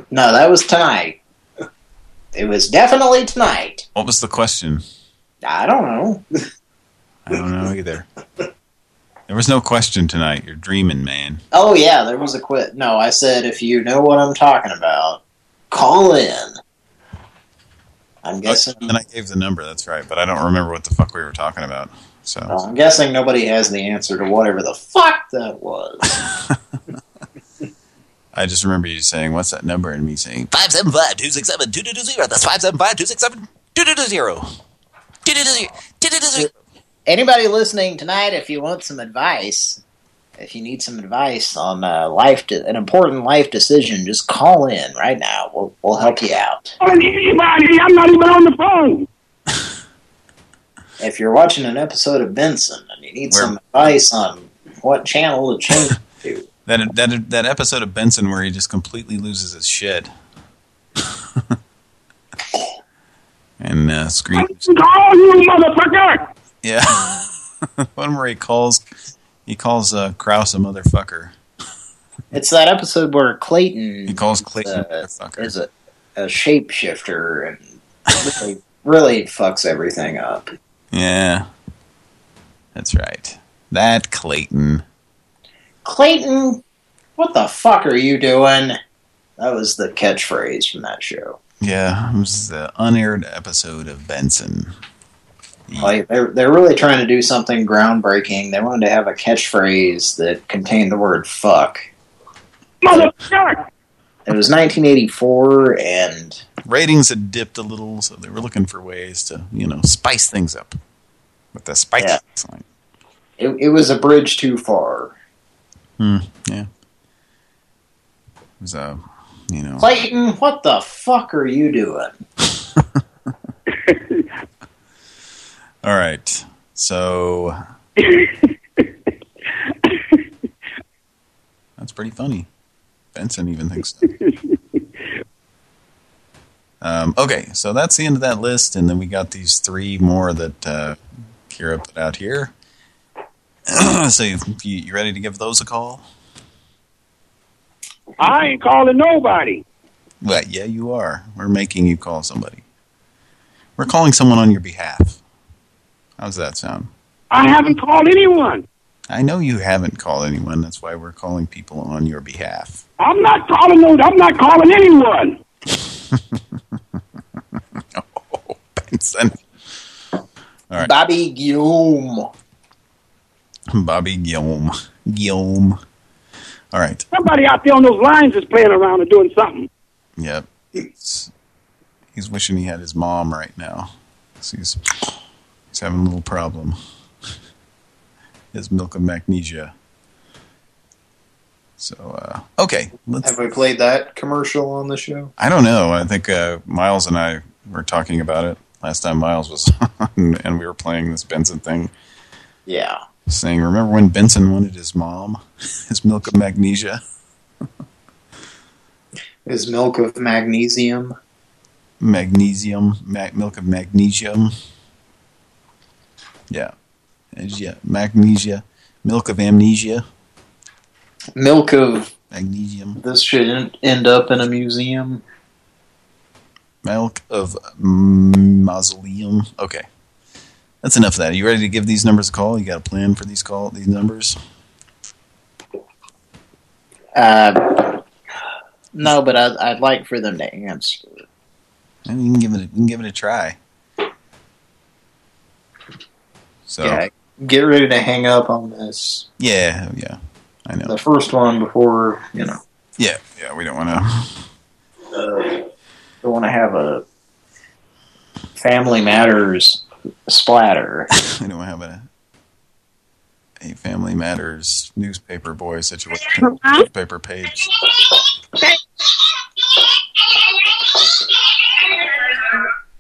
no, that was tonight. It was definitely tonight. What was the question? I don't know. I don't know either. There was no question tonight. You're dreaming, man. Oh yeah, there was a quit. No, I said if you know what I'm talking about, call in. I'm oh, guessing. And I gave the number, that's right. But I don't remember what the fuck we were talking about. So well, I'm guessing nobody has the answer to whatever the fuck that was. I just remember you saying, what's that number? And me saying, 575-267-2220. That's 575-267-2220. Anybody listening tonight, if you want some advice, if you need some advice on uh, life, de- an important life decision, just call in right now. We'll we'll help you out. Anybody, I'm not even on the phone. If you're watching an episode of Benson and you need some advice on what channel to change to, that, that, that episode of Benson where he just completely loses his shit. and uh, screams. Call you, motherfucker! Yeah. One where he calls he calls uh, Kraus a motherfucker. it's that episode where Clayton He calls Clayton uh, a motherfucker. is a, a shapeshifter and really, really fucks everything up. Yeah. That's right. That Clayton. Clayton, what the fuck are you doing? That was the catchphrase from that show. Yeah, it was the unaired episode of Benson. Like they're they're really trying to do something groundbreaking. They wanted to have a catchphrase that contained the word "fuck." Motherfucker! It was 1984, and Ratings had dipped a little, so they were looking for ways to, you know, spice things up. With the spicy Yeah. sign. it, it was a bridge too far. Hmm, yeah. It was, uh, you know... Clayton, what the fuck are you doing? All right, so... That's pretty funny. Benson even thinks so. Um, okay, so that's the end of that list, and then we got these three more that uh, Kira put out here. so you, you ready to give those a call? I ain't calling nobody. Well, yeah, you are. We're making you call somebody. We're calling someone on your behalf. How's that sound? I haven't called anyone. I know you haven't called anyone. That's why we're calling people on your behalf. I'm not calling no. I'm not calling anyone. oh, Benson. All right. Bobby Guillaume. Bobby Guillaume. Guillaume. All right. Somebody out there on those lines is playing around and doing something. Yep. He's, he's wishing he had his mom right now. So he's, having a little problem. His milk of magnesia. So, uh, okay. Let's, Have we played that commercial on the show? I don't know. I think uh, Miles and I were talking about it last time Miles was on, and we were playing this Benson thing. Yeah. Saying, remember when Benson wanted his mom? His milk of magnesia? Is milk of magnesium? Magnesium. Ma milk of magnesium. Yeah. Yeah. Magnesia. Milk of amnesia. Milk of magnesium. This should end up in a museum. Milk of mausoleum. Okay. That's enough of that. Are you ready to give these numbers a call? You got a plan for these call these numbers? Uh, no, but I'd, I'd like for them to answer. And you can give it. A, you can give it a try. So Yeah, get ready to hang up on this. yeah, yeah, I know. The first one before, you know, Yeah, yeah. We don't want to. uh, don't want to have a Family Matters splatter. we don't want have a a Family Matters newspaper boy situation. newspaper page.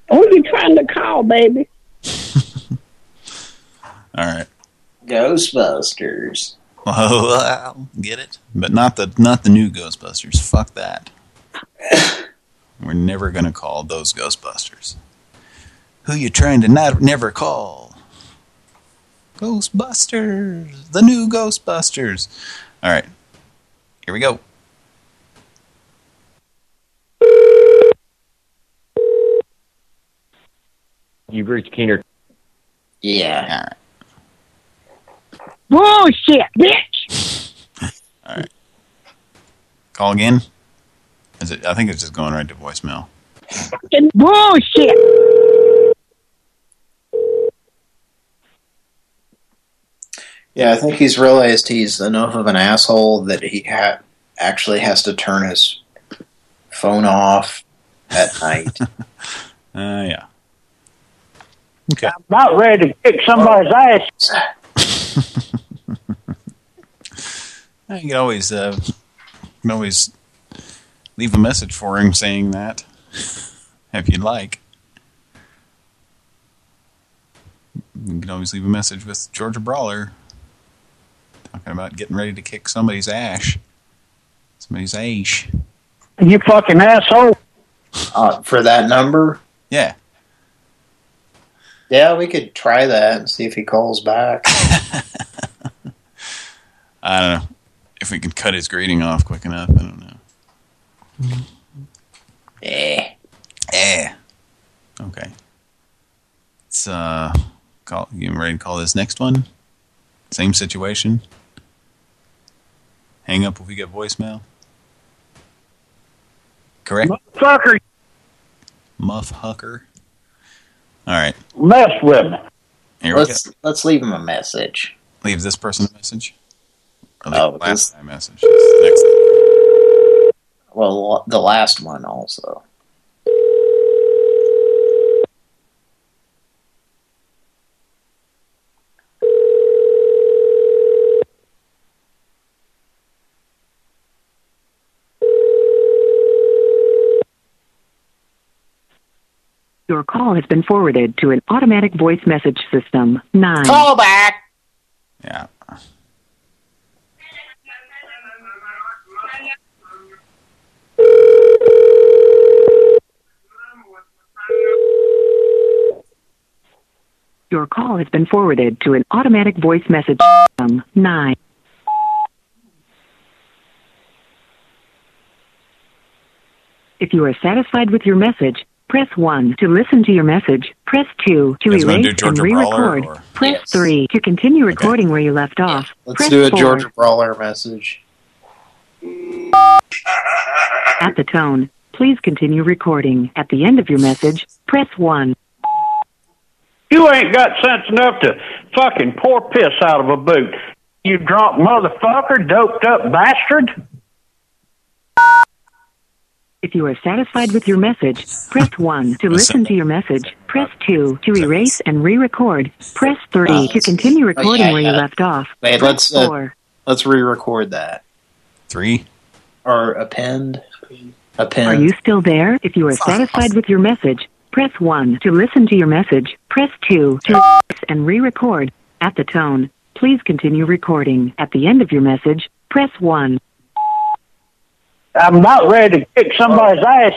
Who are you trying to call, baby? All right. Ghostbusters. Oh, wow. get it? But not the not the new Ghostbusters. Fuck that. We're never gonna call those Ghostbusters. Who you trying to not never call? Ghostbusters, the new Ghostbusters. All right, here we go. You've reached Keener. Yeah. Bullshit, bitch. All right. Call again. Is it? I think it's just going right to voicemail. Fucking bullshit. Yeah, I think he's realized he's enough of an asshole that he ha actually has to turn his phone off at night. Uh, yeah. Okay. I'm about ready to kick somebody's ass. Uh, You can always, uh, you can always leave a message for him saying that, if you'd like. You can always leave a message with Georgia Brawler, talking about getting ready to kick somebody's ash, somebody's ash. You fucking asshole. Uh, for that number? Yeah. Yeah, we could try that and see if he calls back. I don't know if we can cut his greeting off quick enough. I don't know. Eh. Eh. Okay. Let's uh, call. You ready to call this next one? Same situation. Hang up if we get voicemail. Correct. Fucker, Muff Hucker. All right. mess with me. Here let's let's leave him a message. Leave this person a message. Or leave Oh, the last this- guy a message. This next. Well, the last one also. Your call has been forwarded to an automatic voice message system. Nine. Call back. Yeah. Your call has been forwarded to an automatic voice message system. 9. If you are satisfied with your message, press 1 to listen to your message. Press 2 to You guys wanna erase and re-record. or- Press 3 to continue recording where you left off. Let's press do a 4 Georgia Brawler message. at the tone. Please continue recording. At the end of your message, press 1. You ain't got sense enough to fucking pour piss out of a boot. You drunk motherfucker, doped up bastard. If you are satisfied with your message, press 1 to listen to your message. Press 2 to erase and re-record. Press 3 to continue recording yeah, where you left off. Wait, Press let's uh, 4. let's re-record that. Three or append. Append. Are you still there? If you are satisfied with your message, press 1 to listen to your message. Press 2 to and re-record. At the tone, please continue recording. At the end of your message, press 1. I'm about ready to kick somebody's ass.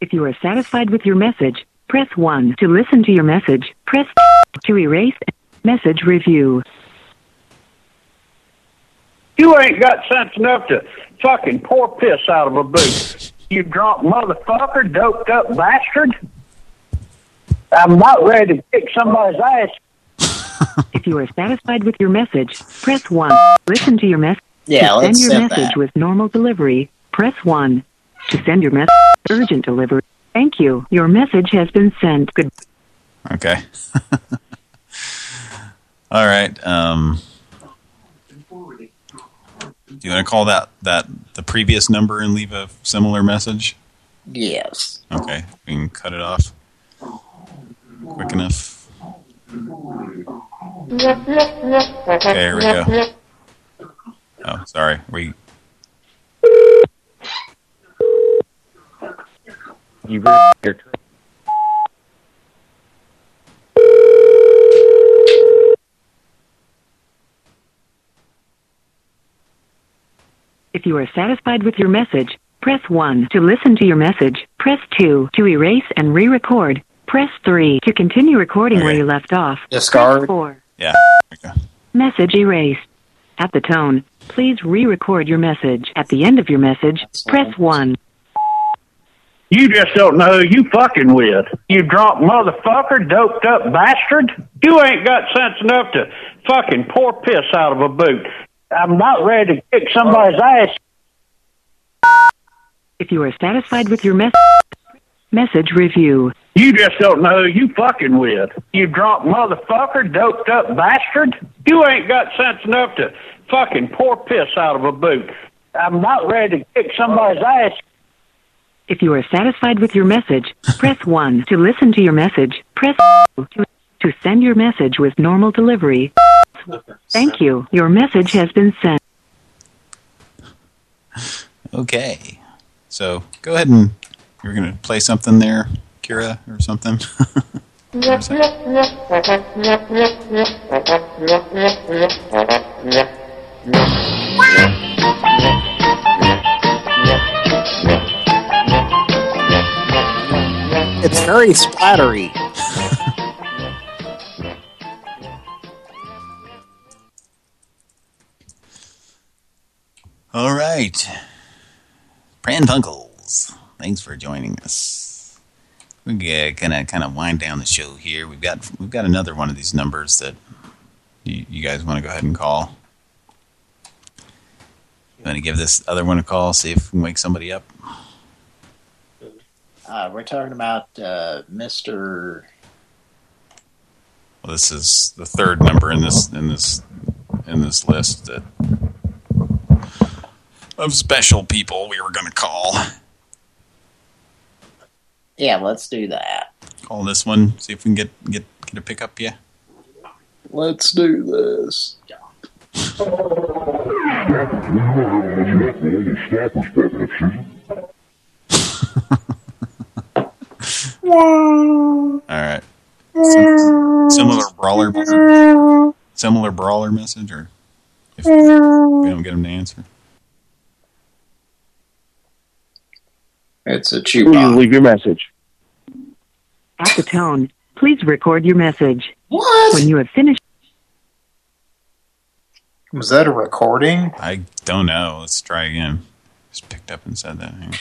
If you are satisfied with your message, press 1 to listen to your message. Press 2 to erase message review. You ain't got sense enough to fucking pour piss out of a boot. You drunk motherfucker, doped up bastard. I'm not ready to kick somebody's ass. If you are satisfied with your message, press 1. Listen to your message. Yeah, to send let's your message that. with normal delivery, press 1. To send your message urgent delivery. Thank you. Your message has been sent. Good. Okay. All right. Um, do you want to call that that the previous number and leave a similar message? Yes. Okay, we can cut it off quick enough. Okay, here we go. Oh, sorry. We You your If you are satisfied with your message, press 1 to listen to your message. Press 2 to erase and re-record. Press 3 to continue recording where you left off. Discard. Press 4. Yeah. Message erased. At the tone, please re-record your message. At the end of your message, press 1. You just don't know who you fucking with. You drunk motherfucker, doped up bastard. You ain't got sense enough to fucking pour piss out of a boot. I'm not ready to kick somebody's ass. If you are satisfied with your message, message review. You just don't know who you fucking with. You drunk motherfucker, doped up bastard. You ain't got sense enough to fucking pour piss out of a boot. I'm not ready to kick somebody's ass. If you are satisfied with your message, press 1 to listen to your message. Press 2 to, to send your message with normal delivery. Thank you. Your message has been sent. okay. So go ahead and you're going to play something there, Kira, or something. It's very splattery. All right. Pran Funkels, thanks for joining us. We're gonna kind of wind down the show here. We've got we've got another one of these numbers that you, you guys want to go ahead and call. You want to give this other one a call, see if we can wake somebody up. Uh, we're talking about uh, Mr. Well, this is the third number in this in this in this list that of special people we were going to call. Yeah, let's do that. Call this one, see if we can get get get a pickup. Yeah. Let's do this. All right. Sim similar brawler message. Similar brawler message, or if we don't get him to answer. It's a Please cheap leave your message. At the tone, please record your message. What? When you have finished. Was that a recording? I don't know. Let's try again. Just picked up and said that. Hang on.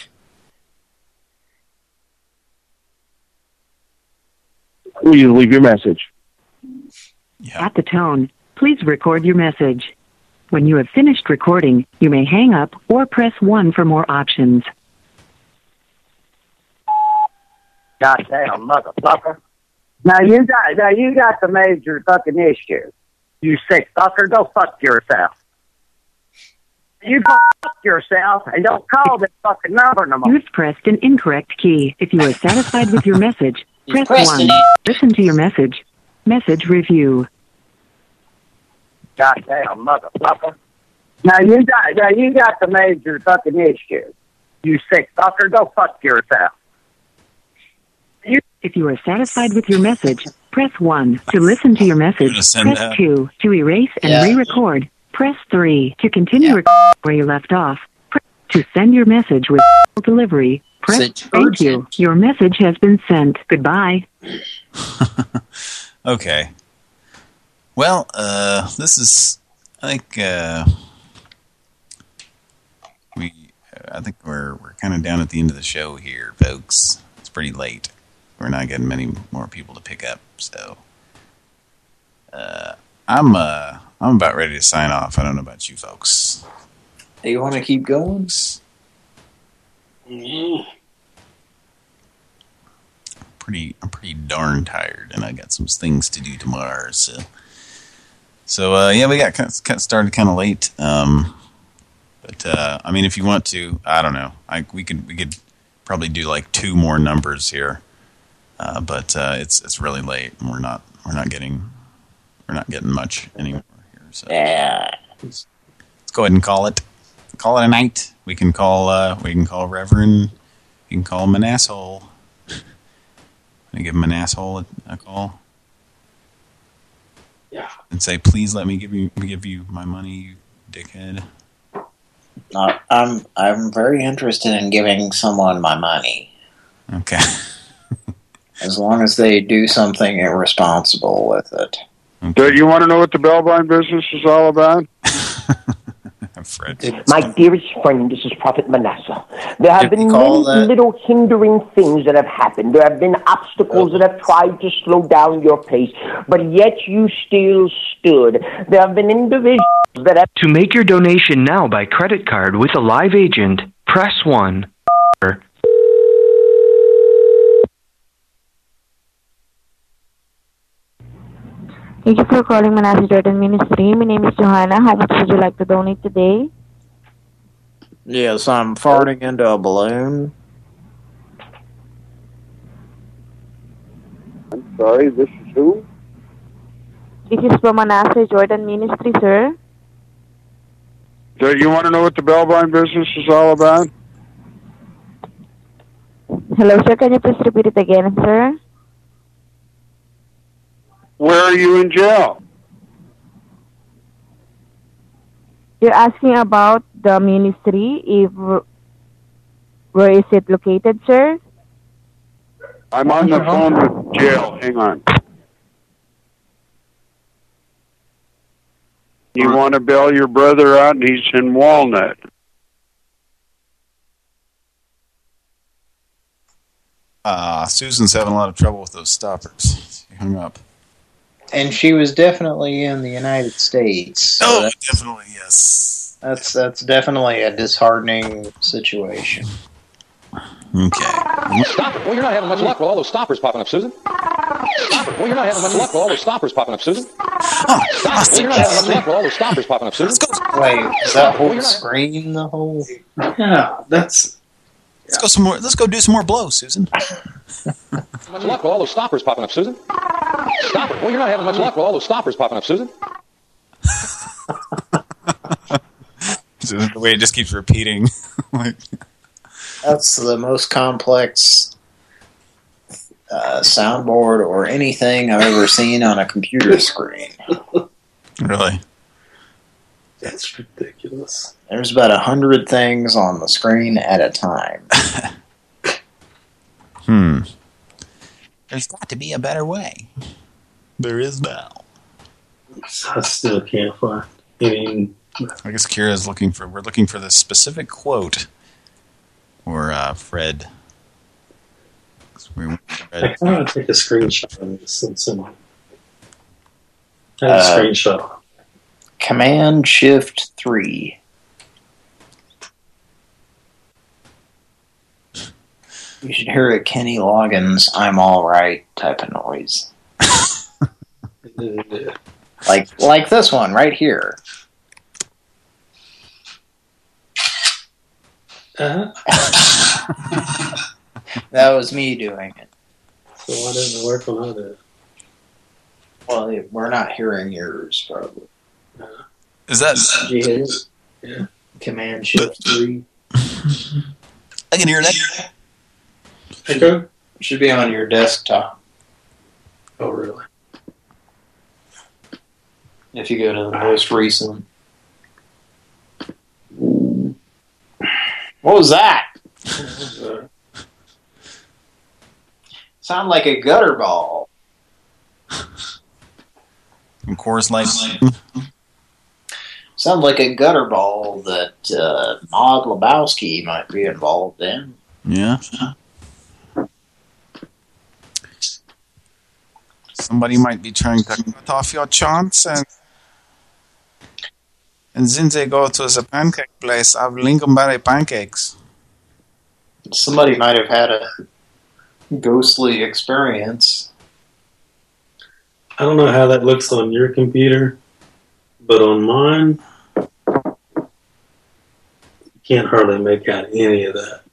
Please leave your message. At the tone, please record your message. When you have finished recording, you may hang up or press 1 for more options. Goddamn motherfucker. Now you got now you got the major fucking issue. You sick fucker, go fuck yourself. You go fuck yourself and don't call this fucking number no more. You've pressed an incorrect key. If you are satisfied with your message, press pressed 1. it. Listen to your message. Message review. Goddamn motherfucker. Now you got now you got the major fucking issue. You sick fucker, go fuck yourself. If you are satisfied with your message, press 1. To listen to your message, press that? 2. To erase and Yeah. re-record, press 3. To continue rec- where you left off, press to send your message with delivery, press Message thank you. Your message has been sent. Goodbye. Okay. Well, uh, this is, I think, uh, we, I think we're, we're kind of down at the end of the show here, folks. It's pretty late. We're not getting many more people to pick up, so, uh, I'm, uh, I'm about ready to sign off. I don't know about you folks. Do you want to keep going? pretty I'm pretty darn tired, and I got some things to do tomorrow. So, so uh, yeah, we got kind of, started kind of late. Um, but uh, I mean, if you want to, I don't know. I we could we could probably do like two more numbers here, uh, but uh, it's it's really late, and we're not we're not getting we're not getting much anymore here. So yeah, let's go ahead and call it call it a night. We can call uh, we can call Reverend. You can call him an asshole. I give him an asshole a, a call? Yeah. And say, please let me give you give you my money, you dickhead. Uh, I'm I'm very interested in giving someone my money. Okay. As long as they do something irresponsible with it. Do you want to know what the Bellvine business is all about? Fred. My dearest friend, this is Prophet Manasseh. There have Did been many that- little hindering things that have happened. There have been obstacles that have tried to slow down your pace, but yet you still stood. There have been individuals that have. To make your donation now by credit card with a live agent, press 1. Thank you for calling Manasseh Jordan Ministry. My name is Johanna. How much would you like to donate today? Yes, I'm farting into a balloon. I'm sorry, this is who? This is from Manasseh Jordan Ministry, sir. Do you want to know what the Bellvine business is all about? Hello, sir. Can you please repeat it again, sir? Where are you in jail? You're asking about the ministry. If where is it located, sir? I'm on the phone with jail. Hang on. You want to bail your brother out, and he's in Walnut. Uh, Susan's having a lot of trouble with those stoppers. She hung up. And she was definitely in the United States. so Oh, that's- definitely, yes. That's that's definitely a disheartening situation. Okay. Stop it. Well, you're not having much luck with all those stoppers popping up, Susan. Stop it. Well, you're not having much luck with all those stoppers popping up, Susan. Oh, stop it. Well, you're not having much luck with all those stoppers popping up, Susan. Wait, is that whole screen the whole? Yeah, that's. Let's go some more. Let's go do some more blows, Susan. Much luck with all those stoppers popping up, Susan. Stop it. Well, you're not having much luck with all those stoppers popping up, Susan. So the way it just keeps repeating. like, That's the most complex uh, soundboard or anything I've ever seen on a computer screen. really? That's ridiculous. There's about a hundred things on the screen at a time. Hmm. There's got to be a better way. There is now. I still can't find any. I guess Kira's looking for. We're looking for the specific quote. Or uh, Fred. 'Cause we want I Fred. kind of take a screenshot of this and send it. I have a Uh, screenshot. Command Shift 3. You should hear a Kenny Loggins I'm alright type of noise. like like this one right here. Uh-huh. That was me doing it. So why didn't it work on other? Well, we're not hearing yours, probably. Is that... Did you hit it? Yeah. Command Shift 3. I can hear that. Echo? Should be on your desktop. Oh, really? If you go to the most recent. What was that? Sound like a gutter ball. From Coors Light. Sound like a gutter ball that uh, Maude Lebowski might be involved in. Yeah. Somebody might be trying to cut off your chance and and then they go to the pancake place of lingonberry pancakes. Somebody might have had a ghostly experience. I don't know how that looks on your computer, but on mine, you can't hardly make out any of that.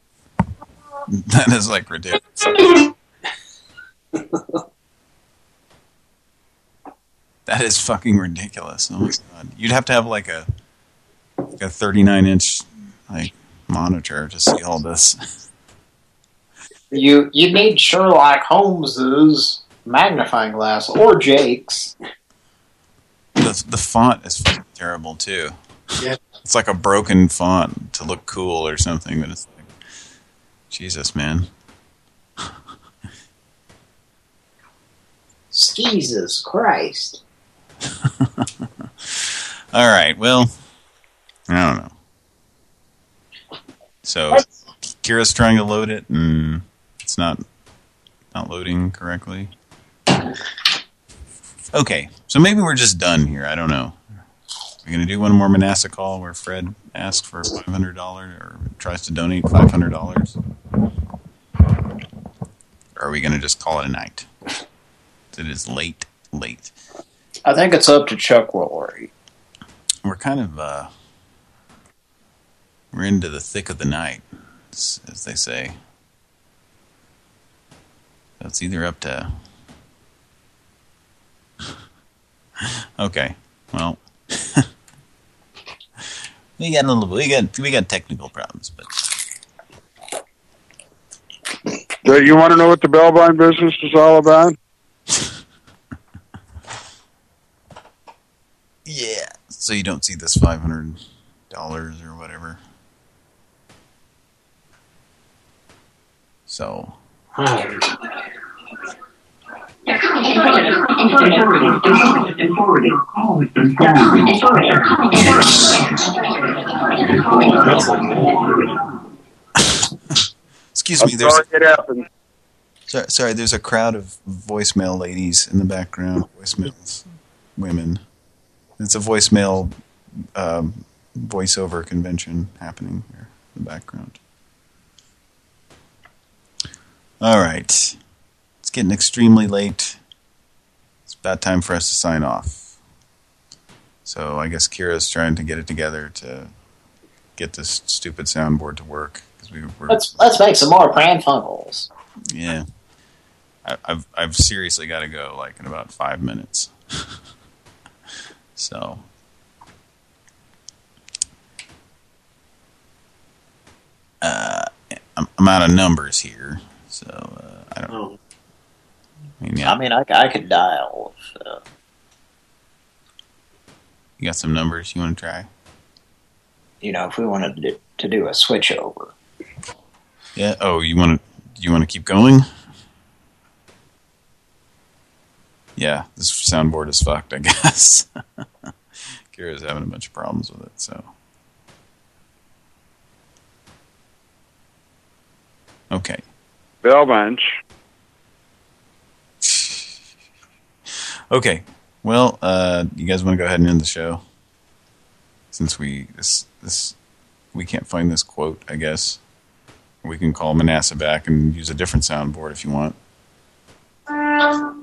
That is like ridiculous. that is fucking ridiculous. Oh my god. You'd have to have like a like a 39 inch like monitor to see all this. You you need Sherlock Holmes's magnifying glass or Jake's. The the font is terrible too. Yeah. It's like a broken font to look cool or something, but it's like Jesus, man. Jesus Christ. All right, well, I don't know. So Kira's trying to load it, and it's not not loading correctly. Okay, so maybe we're just done here. I don't know. We're gonna do one more Manasseh call where Fred asks for five hundred dollars or tries to donate five hundred dollars. Or are we gonna just call it a night? It is late, late. I think it's up to Chuck Woolery. We're kind of uh, we're into the thick of the night, as, as they say. So it's either up to. okay, well, we got a little, we got we got technical problems, but Do you want to know what the Bellvine business is all about? yeah. So you don't see this five hundred dollars or whatever. So Excuse me, there's sorry it happened. sorry, sorry, there's a crowd of voicemail ladies in the background. Voicemails, women. It's a voicemail um, voiceover convention happening here in the background. All right, it's getting extremely late. It's about time for us to sign off. So I guess Kira's trying to get it together to get this stupid soundboard to work we were Let's let's make some more Pran Funkels. yeah. I, I've I've seriously got to go like in about five minutes. so. Uh, I'm, I'm out of numbers here, so uh, I don't. know. I mean, yeah, I mean, I, I could dial. So. you got some numbers you want to try? You know, if we wanted to do, to do a switch over. Yeah. Oh, you want to? You want to keep going? Yeah, this soundboard is fucked, I guess. Kira's having a bunch of problems with it, so. Okay. Bell bunch. Okay. Well, uh, you guys want to go ahead and end the show? Since we this this we can't find this quote, I guess. We can call Manasseh back and use a different soundboard if you want. What,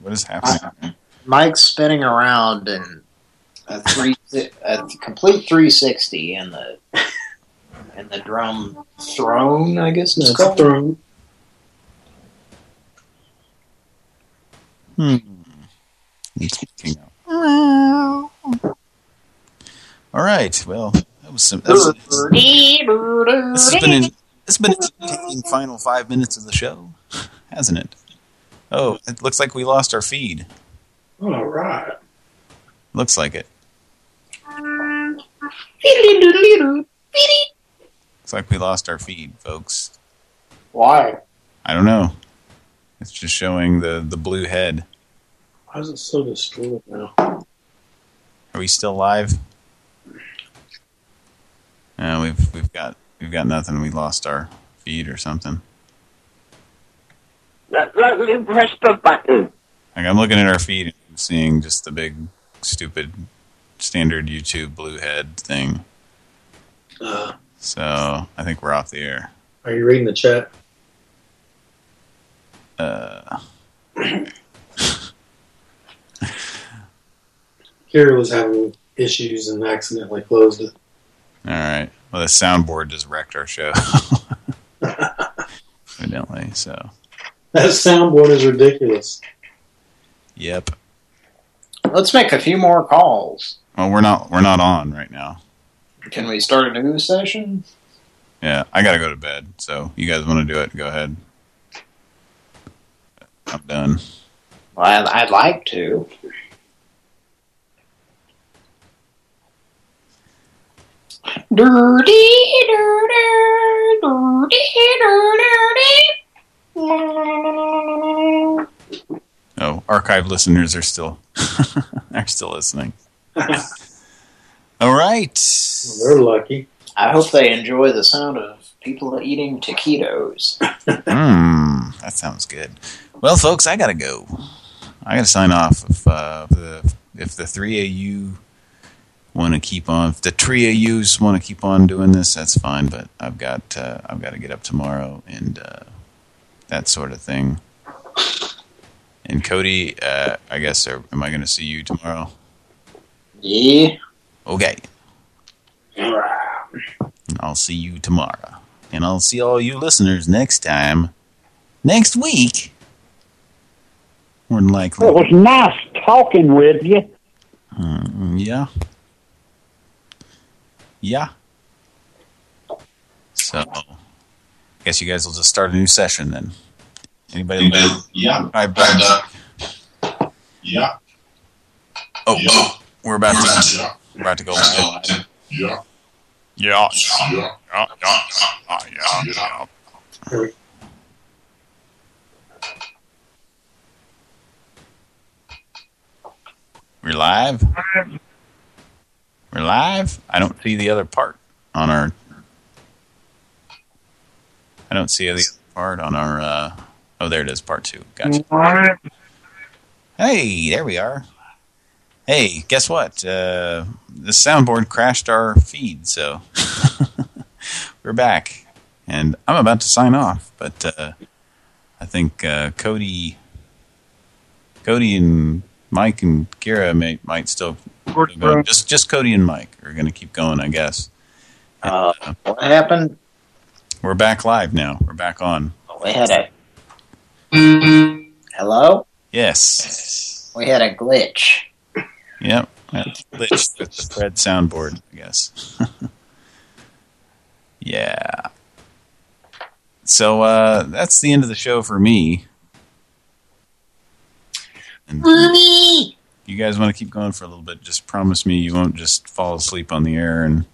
what is happening? Mike's spinning around in a three, a complete 360 in the in the drum throne, I guess it's That's called. throne. Hmm. It's picking up. All right. Well, that was some. That was, this has been an, this has been an entertaining final five minutes of the show, hasn't it? Oh, it looks like we lost our feed. All right. Looks like it. Looks like we lost our feed, folks. Why? I don't know. It's just showing the the blue head. Why is it so distorted now? Are we still live? No, we've we've got we've got nothing. We lost our feed or something. Let, let me press the button. Like I'm looking at our feed and I'm seeing just the big stupid standard YouTube blue head thing. Uh, So I think we're off the air. are you reading the chat? Uh, Kira was having issues and accidentally closed it. All right. Well, the soundboard just wrecked our show. Evidently, so That soundboard is ridiculous. yep. Let's make a few more calls. Well, we're not we're not on right now. Can we start a new session? Yeah, I gotta go to bed. So you guys want to do it? Go ahead. I'm done. Well, I'd, I'd like to. Oh, archive listeners are still are still listening. All right. They're lucky. I hope they enjoy the sound of people eating taquitos. Mmm, that sounds good. Well, folks, I gotta go. I gotta sign off. If uh, the if the three of you want to keep on, if the three of yous want to keep on doing this, that's fine. But I've got uh, I've got to get up tomorrow and uh, that sort of thing. And Cody, uh, I guess, are, am I going to see you tomorrow? Yeah. Okay. I'll see you tomorrow. And I'll see all you listeners next time. Next week. More than likely. It was nice talking with you. Mm, yeah. Yeah. So, I guess you guys will just start a new session then. Anybody? Yeah. All right, back. Yeah. Oh, we're about to we're about to go live. Yeah. Yeah. Yeah. Yeah. Yeah. Yeah. yeah. We're live. We're live. I don't see the other part on our. I don't see the other part on our. Uh, oh, there it is. Part two. Gotcha. Hey, there we are. Hey, guess what? Uh, the soundboard crashed our feed, so we're back. And I'm about to sign off, but uh, I think uh, Cody, Cody and Mike and Kira may, might still go. Just just Cody and Mike are going to keep going, I guess. Uh, what happened? We're back live now. We're back on. We had a... Hello? Yes. We had a glitch. Yep. That's glitched with the Fred soundboard, I guess. yeah. So uh, that's the end of the show for me. And Mommy! You guys want to keep going for a little bit? Just promise me you won't just fall asleep on the air and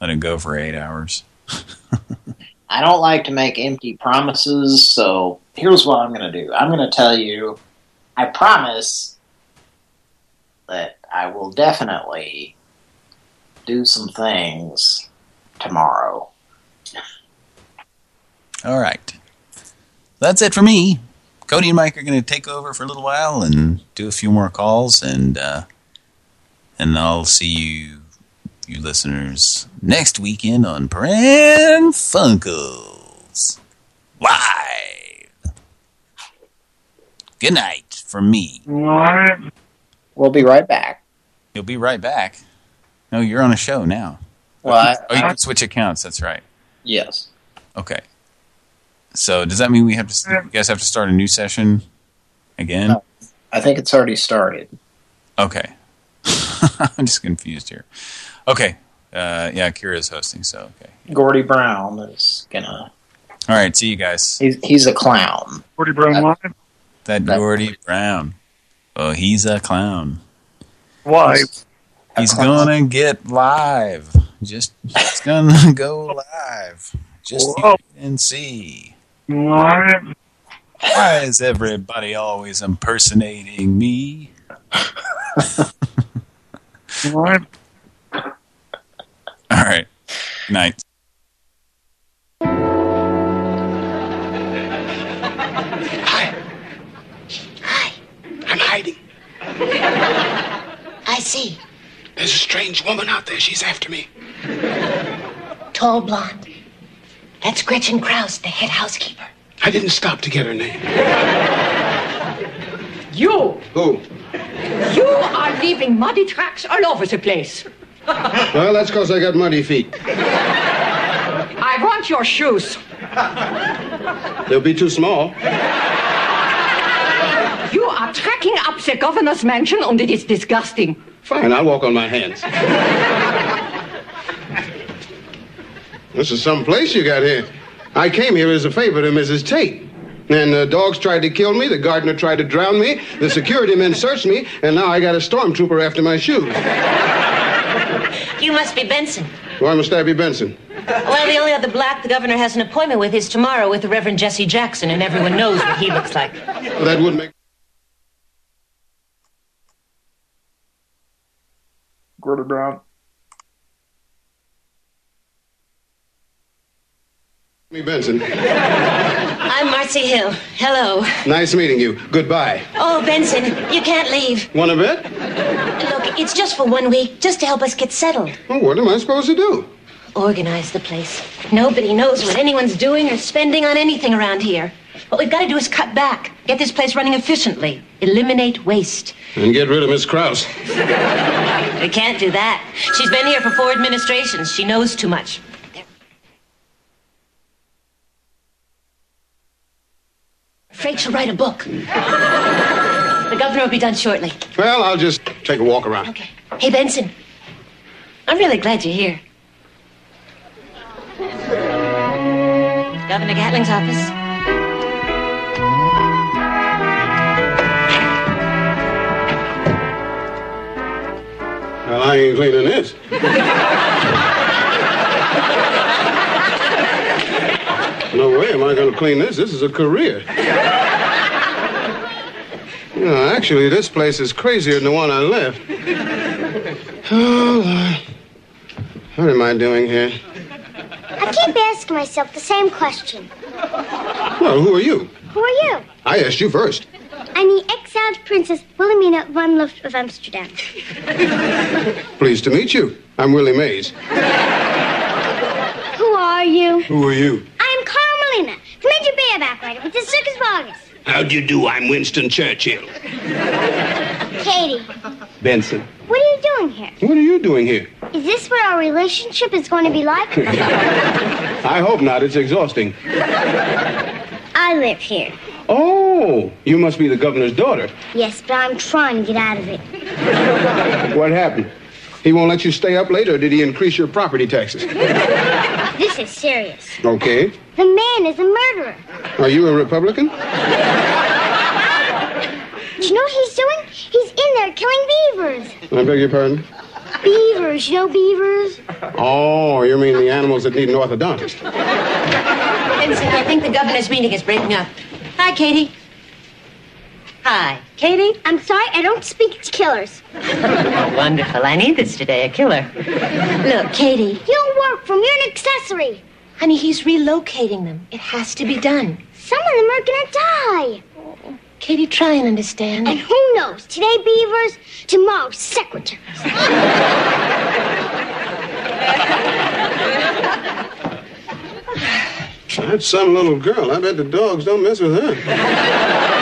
let it go for eight hours. I don't like to make empty promises, so here's what I'm going to do. I'm going to tell you, I promise that I will definitely do some things tomorrow. All right. That's it for me. Cody and Mike are going to take over for a little while and do a few more calls, and uh, and I'll see you, you listeners, next weekend on Pran Funkels live. Good night from me. We'll be right back. You'll be right back. No, you're on a show now. Well, I- oh, you can switch accounts. That's right. Yes. Okay. So does that mean we have to? You guys have to start a new session again? I think it's already started. Okay. I'm just confused here. Okay. Uh, yeah, Kira's hosting, so okay. Gordy Brown is gonna. All right, see you guys. He's he's a clown. Gordy Brown live. That Gordy Brown. Oh, he's a clown. Live. He's gonna get live. Just, he's gonna go live. Just and see. Live. Why is everybody always impersonating me? Live. All right. Night. Hi. Hi. I'm hiding. I see. There's a strange woman out there. She's after me. Tall blonde. That's Gretchen Kraus, the head housekeeper. I didn't stop to get her name. You, Who? you are leaving muddy tracks all over the place. Well, that's because I got muddy feet. I want your shoes. They'll be too small. You are tracking up the governor's mansion and it is disgusting. Fine, I'll walk on my hands. This is some place you got here. I came here as a favor to Mrs. Tate. And the dogs tried to kill me, the gardener tried to drown me, the security men searched me, and now I got a stormtrooper after my shoes. You must be Benson. Why must I be Benson? Well, the only other black the governor has an appointment with is tomorrow with the Reverend Jesse Jackson, and everyone knows what he looks like. Well, that would make Gordy Brown. Me Benson. I'm Marcy Hill. Hello. Nice meeting you. Goodbye. Oh, Benson, you can't leave. Want a bit? Look, it's just for one week, just to help us get settled. Well, what am I supposed to do? Organize the place. Nobody knows what anyone's doing or spending on anything around here. What we've got to do is cut back, get this place running efficiently, eliminate waste. And get rid of Miss Kraus. We can't do that. She's been here for four administrations. She knows too much. Afraid she'll write a book. The governor will be done shortly. Well, I'll just take a walk around. Okay. Hey, Benson. I'm really glad you're here. Governor Gatling's office. Well, I ain't cleaning this. No way am I going to clean this. This is a career. You know, actually, this place is crazier than the one I left. Oh, Lord. What am I doing here? I keep asking myself the same question. Well, who are you? Who are you? I asked you first. I'm the exiled princess Wilhelmina von Luft of Amsterdam. Pleased to meet you. I'm Willie Mays. Who are you? Who are you? I'm Carmelina, the major bareback rider with the Circus Vargas. How do you do? I'm Winston Churchill. Katie, Benson. what are you doing here? What are you doing here? Is this what our relationship is going to be like? I hope not. It's exhausting. I live here. Oh, you must be the governor's daughter. Yes, but I'm trying to get out of it. What happened? He won't let you stay up late, or did he increase your property taxes? This is serious. Okay. The man is a murderer. Are you a Republican? Do you know what he's doing? He's in there killing beavers. I beg your pardon? Beavers, you know beavers? Oh, you mean the animals that need an orthodontist? Vincent, I think the governor's meeting is breaking up. Hi, Katie. Hi. Katie? I'm sorry, I don't speak to killers. Wonderful. I need this today, a killer. Look, Katie. You don't work for 'em, You're an accessory. Honey, he's relocating them. It has to be done. Some of them are gonna die. Katie, try and understand. And who knows? Today beavers, tomorrow secretaries. That's some little girl. I bet the dogs don't mess with her.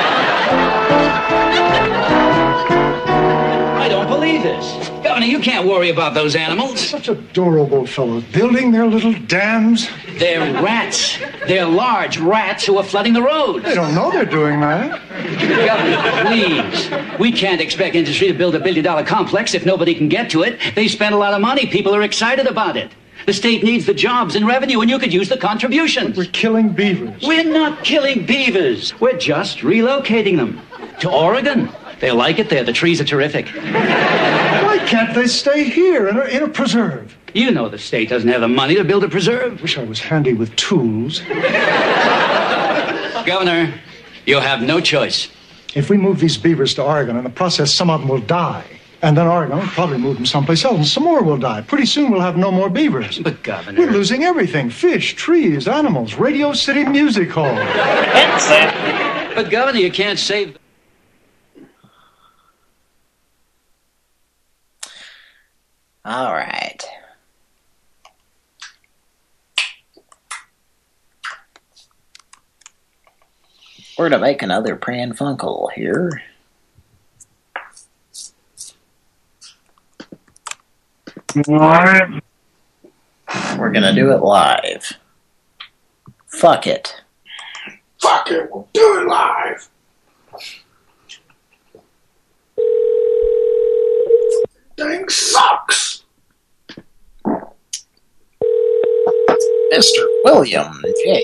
I don't believe this. Governor, you can't worry about those animals. Such adorable fellows, building their little dams. They're rats. They're large rats who are flooding the roads. They don't know they're doing that. Governor, please. We can't expect industry to build a billion dollar complex if nobody can get to it. They spend a lot of money. People are excited about it. The state needs the jobs and revenue, and you could use the contributions. We're killing beavers. We're not killing beavers. We're just relocating them to Oregon. They like it there. The trees are terrific. Why can't they stay here in a, in a preserve? You know the state doesn't have the money to build a preserve. Wish I was handy with tools. Governor, you have no choice. If we move these beavers to Oregon, in the process, some of them will die. And then Oregon will probably move them someplace else, and some more will die. Pretty soon we'll have no more beavers. But, Governor. We're losing everything fish, trees, animals, Radio City Music Hall. But, Governor, you can't save. All right. We're gonna make another Pran Funkel here. We're gonna do it live. Fuck it. Fuck it, we'll do it live. Thing sucks. Mr. William J.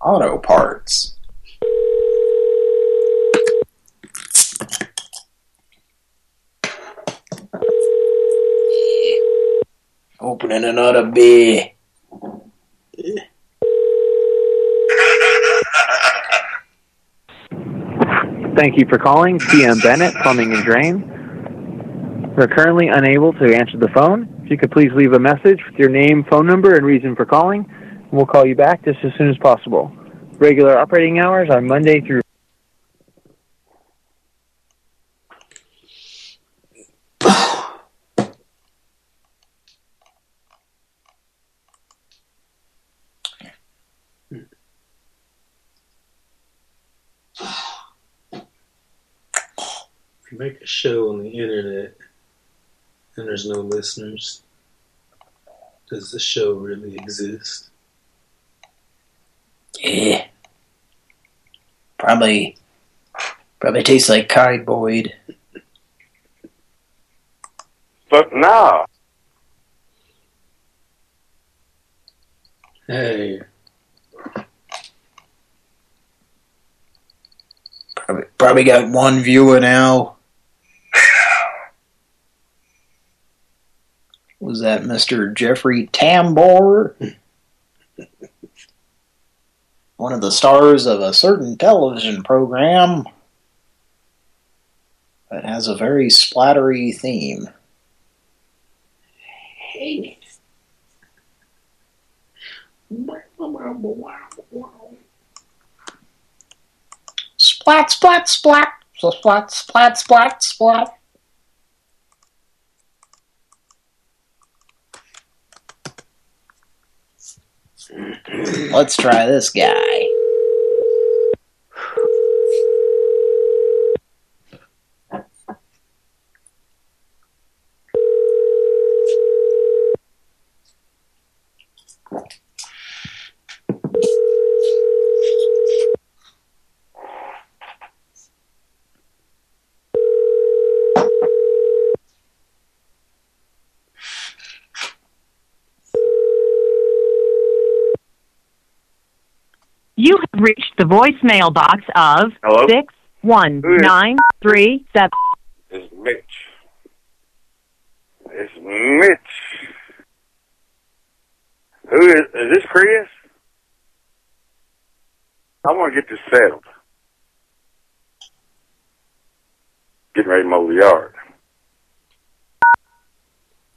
Auto Parts. Opening another beer. Thank you for calling PM Bennett Plumbing and Drain. We're currently unable to answer the phone. If you could please leave a message with your name, phone number, and reason for calling, and we'll call you back just as soon as possible. Regular operating hours are Monday through make a show on the internet and there's no listeners, does the show really exist? Yeah. Probably, probably tastes like cardboard. But now, Hey, Probably, probably got one viewer now. Was that Mr. Jeffrey Tambor? One of the stars of a certain television program that has a very splattery theme. Hey. Splat, splat, splat, splat, splat, splat, splat. Let's try this guy. You have reached the voicemail box of Hello? six one nine three seven. It's Mitch. It's Mitch. Who is, is this Chris? I want to get this settled. Getting ready to mow the yard.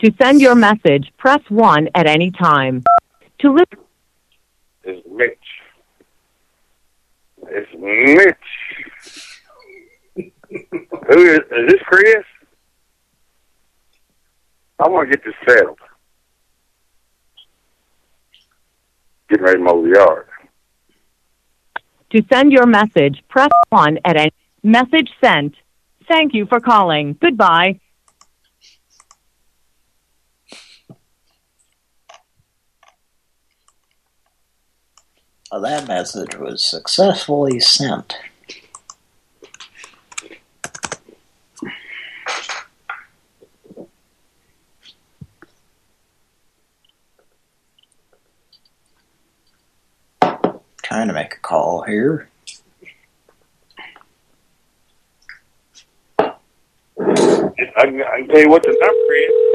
To send your message, press one at any time. To listen. It's Mitch. It's Mitch. Who is, is this Chris? I want to get this settled. Getting ready to mow the yard. To send your message, press 1 at any message sent. Thank you for calling. Goodbye. That message was successfully sent. Trying to make a call here. I can, I can tell you what the number is.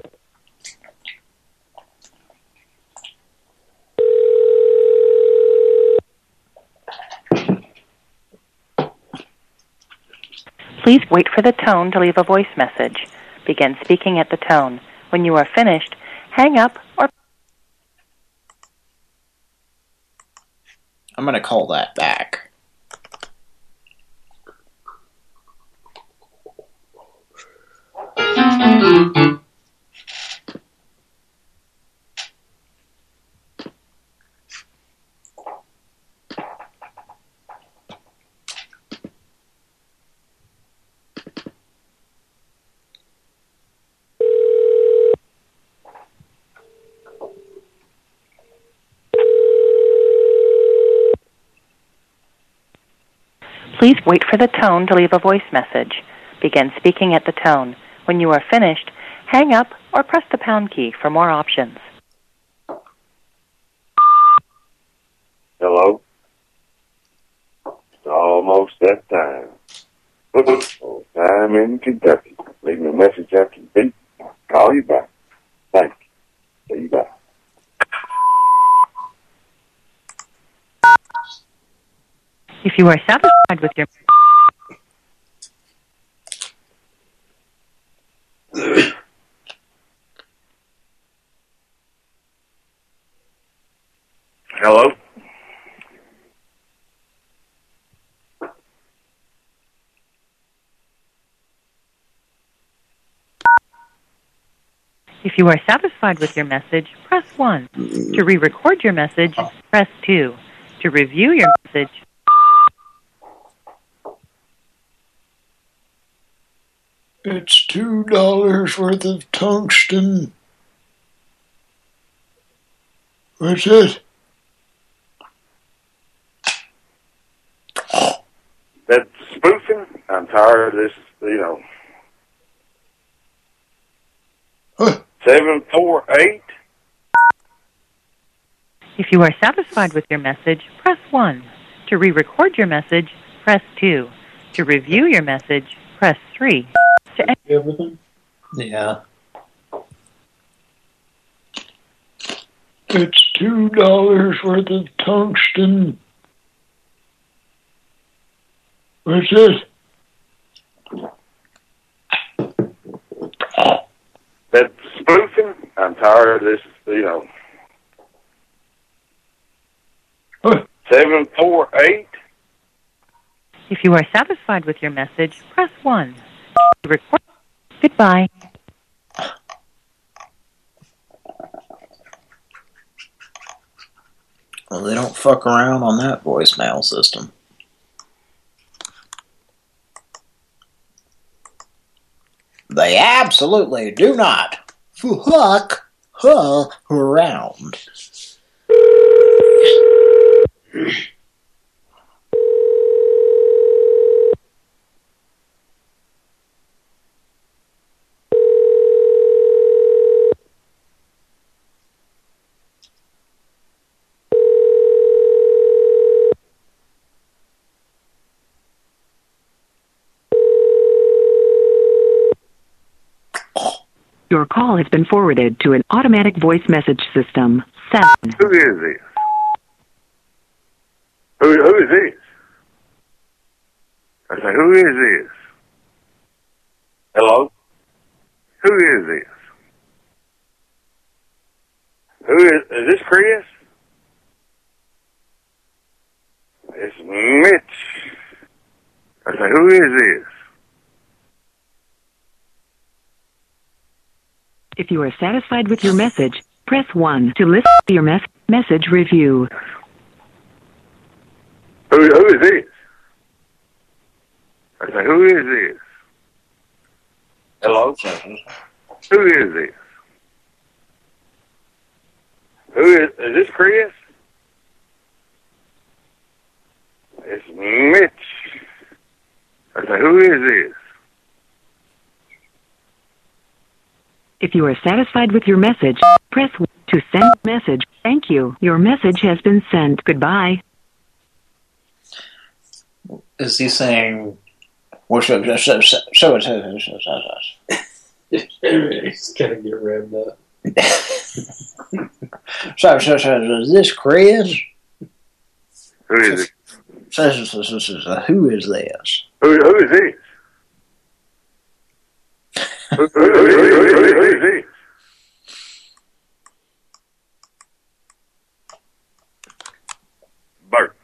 Please wait for the tone to leave a voice message. Begin speaking at the tone. When you are finished, hang up or I'm going to call that back. Please wait for the tone to leave a voice message. Begin speaking at the tone. When you are finished, hang up or press the pound key for more options. Hello? It's almost that time. Old time in Kentucky. Leave me a message after the beep. Call you back. Thank you. See you back. If you are satisfied with your Hello? If you are satisfied with your message, press 1. To re-record your message, oh. press 2. To review your message, It's two dollars worth of tungsten. What's it? That's spoofing? I'm tired of this, you know. Seven four eight. if you are satisfied with your message, press 1. To re-record your message, press 2. To review your message, press 3. To everything? Yeah. It's two dollars worth of tungsten. What's it? That spoofing? I'm tired of this, you know. Seven four eight. If you are satisfied with your message, press 1. Record Goodbye. Well, they don't fuck around on that voicemail system. They absolutely do not fuck around. Your call has been forwarded to an automatic voice message system. Seven. Who is this? Who, who is this? I say, who is this? Hello? Who is this? Who is, is this Chris? It's Mitch. I say, who is this? If you are satisfied with your message, press 1 to listen to your mes- message review. Who, who is this? I say, who is this? Hello? Who is this? Who is, is this Chris? It's Mitch. I say, who is this? If you are satisfied with your message, press one to send message. Thank you. Your message has been sent. Goodbye. Is he saying, What's up? So, so, so, so, so, so, He's gonna get rammed up. so, so, so, so, is this Chris? Who is it? Who is this? Who, who is this? Bert.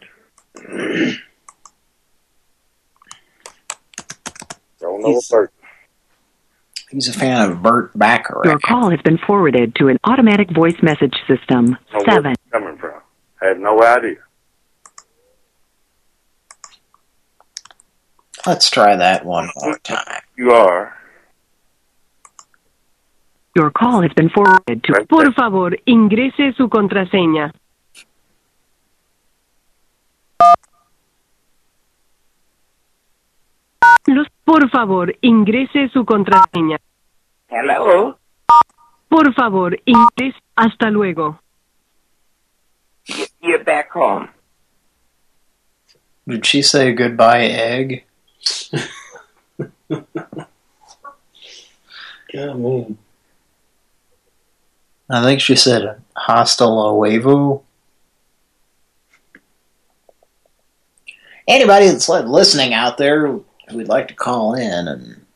Don't know He's- Bert. He's a fan of Burt Bacharach. Your call has been forwarded to an automatic voice message system. Know where 7. coming from. Had no idea. Let's try that one more time. You are. Your call has been forwarded to Por favor, ingrese su contraseña. Los- Por favor, ingrese su contraseña. Hello? Por favor, ingrese. Hasta luego. You're back home. Did she say goodbye, egg? God, man. I think she said hasta luego. Anybody that's listening out there who'd like to call in and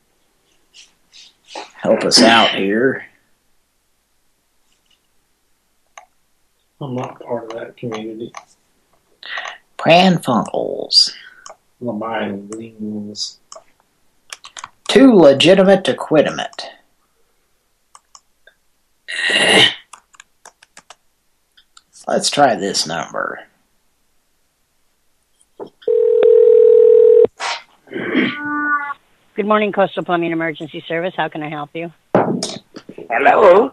help us out here. I'm not part of that community. Pran Funkels. I'm wings. Too legitimate to quit it. Let's try this number. Good morning, Coastal Plumbing Emergency Service. How can I help you? Hello?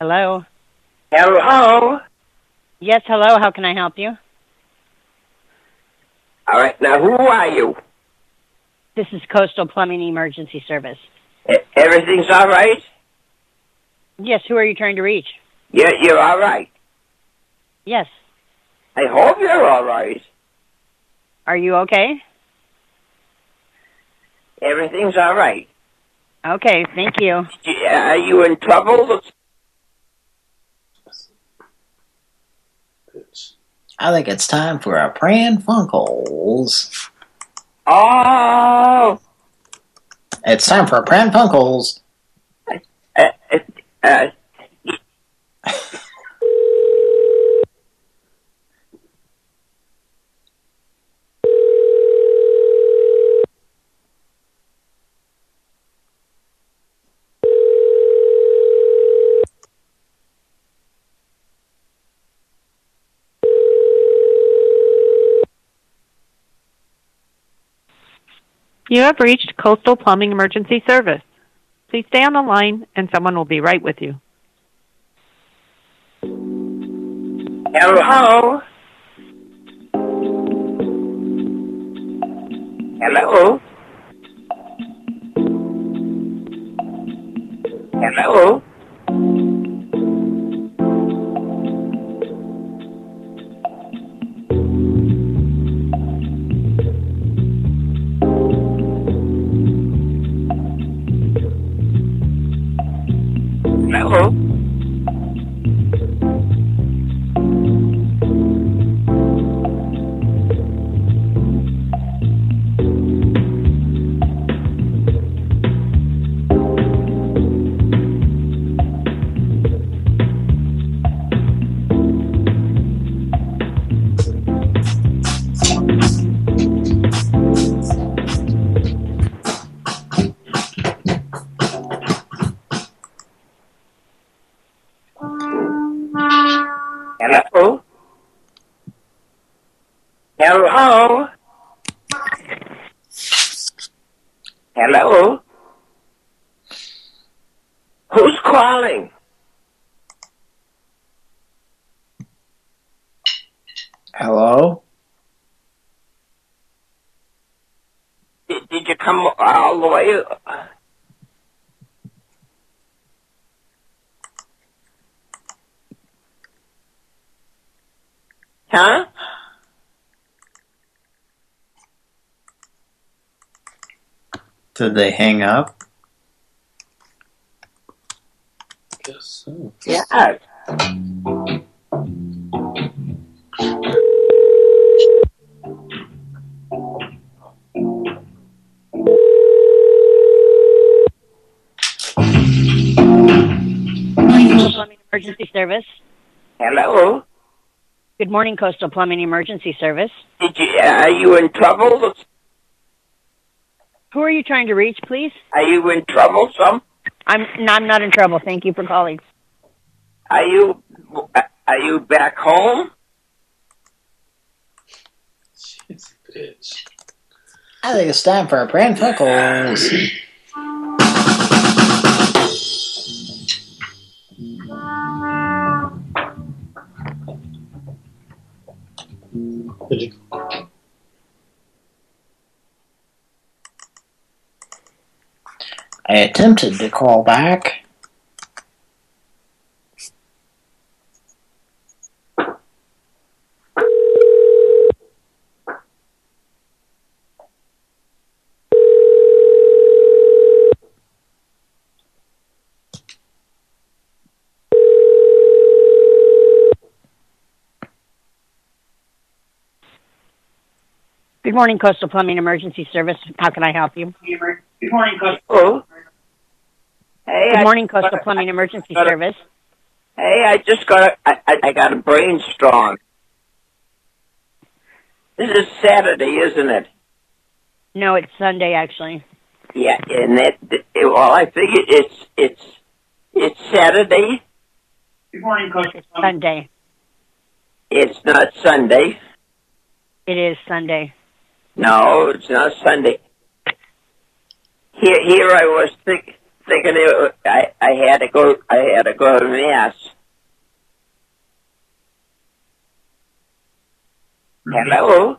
Hello? Hello? Yes, hello. How can I help you? All right, now who are you? This is Coastal Plumbing Emergency Service. Everything's all right? Yes, who are you trying to reach? You're, you're all right. Yes. I hope you're all right. Are you okay? Everything's all right. Okay, thank you. Y- Are you in trouble? I think it's time for our Pran Funkels. Oh, It's time for our Pran Funkels. Uh, You have reached Coastal Plumbing Emergency Service. Please stay on the line and someone will be right with you. hello? Hello? Hello? Hello? Hello. Did they hang up? Guess so. Yeah. Coastal Plumbing Emergency Service. Hello? Good morning, Coastal Plumbing Emergency Service. Did you, are you in trouble? Who are you trying to reach, please? Are you in trouble, some? I'm no, I'm not in trouble. Thank you for calling. Are you, are you back home? Bitch. I think it's time for our Pran Funkels. Did you? I attempted to call back. Good morning, Coastal Plumbing Emergency Service. How can I help you? Good morning, Coastal. Hey, Good I- morning, Coastal Plumbing Emergency got a- Service. Hey, I just got a, I, I got a brainstorm. This is Saturday, isn't it? No, it's Sunday actually. Yeah, and that, well, I figured it's, it's, it's Saturday. Good morning, Coastal. Sunday. It's not Sunday. It is Sunday. No, it's not Sunday. Here, here I was think, thinking it, I, I had to go, I had to go to mass. Hello?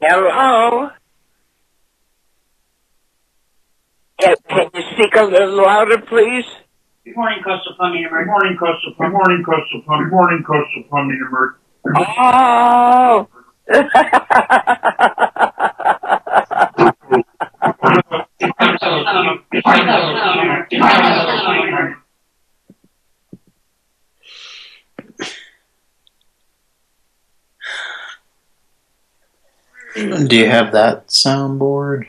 Hello? Can, can you speak a little louder, please? Good morning, Coastal Plumbing Emergency. Good morning, Coastal Plumbing. Good morning, Coastal Plumbing. Good morning, Coastal Plumbing Emergency. Oh! Do you have that soundboard?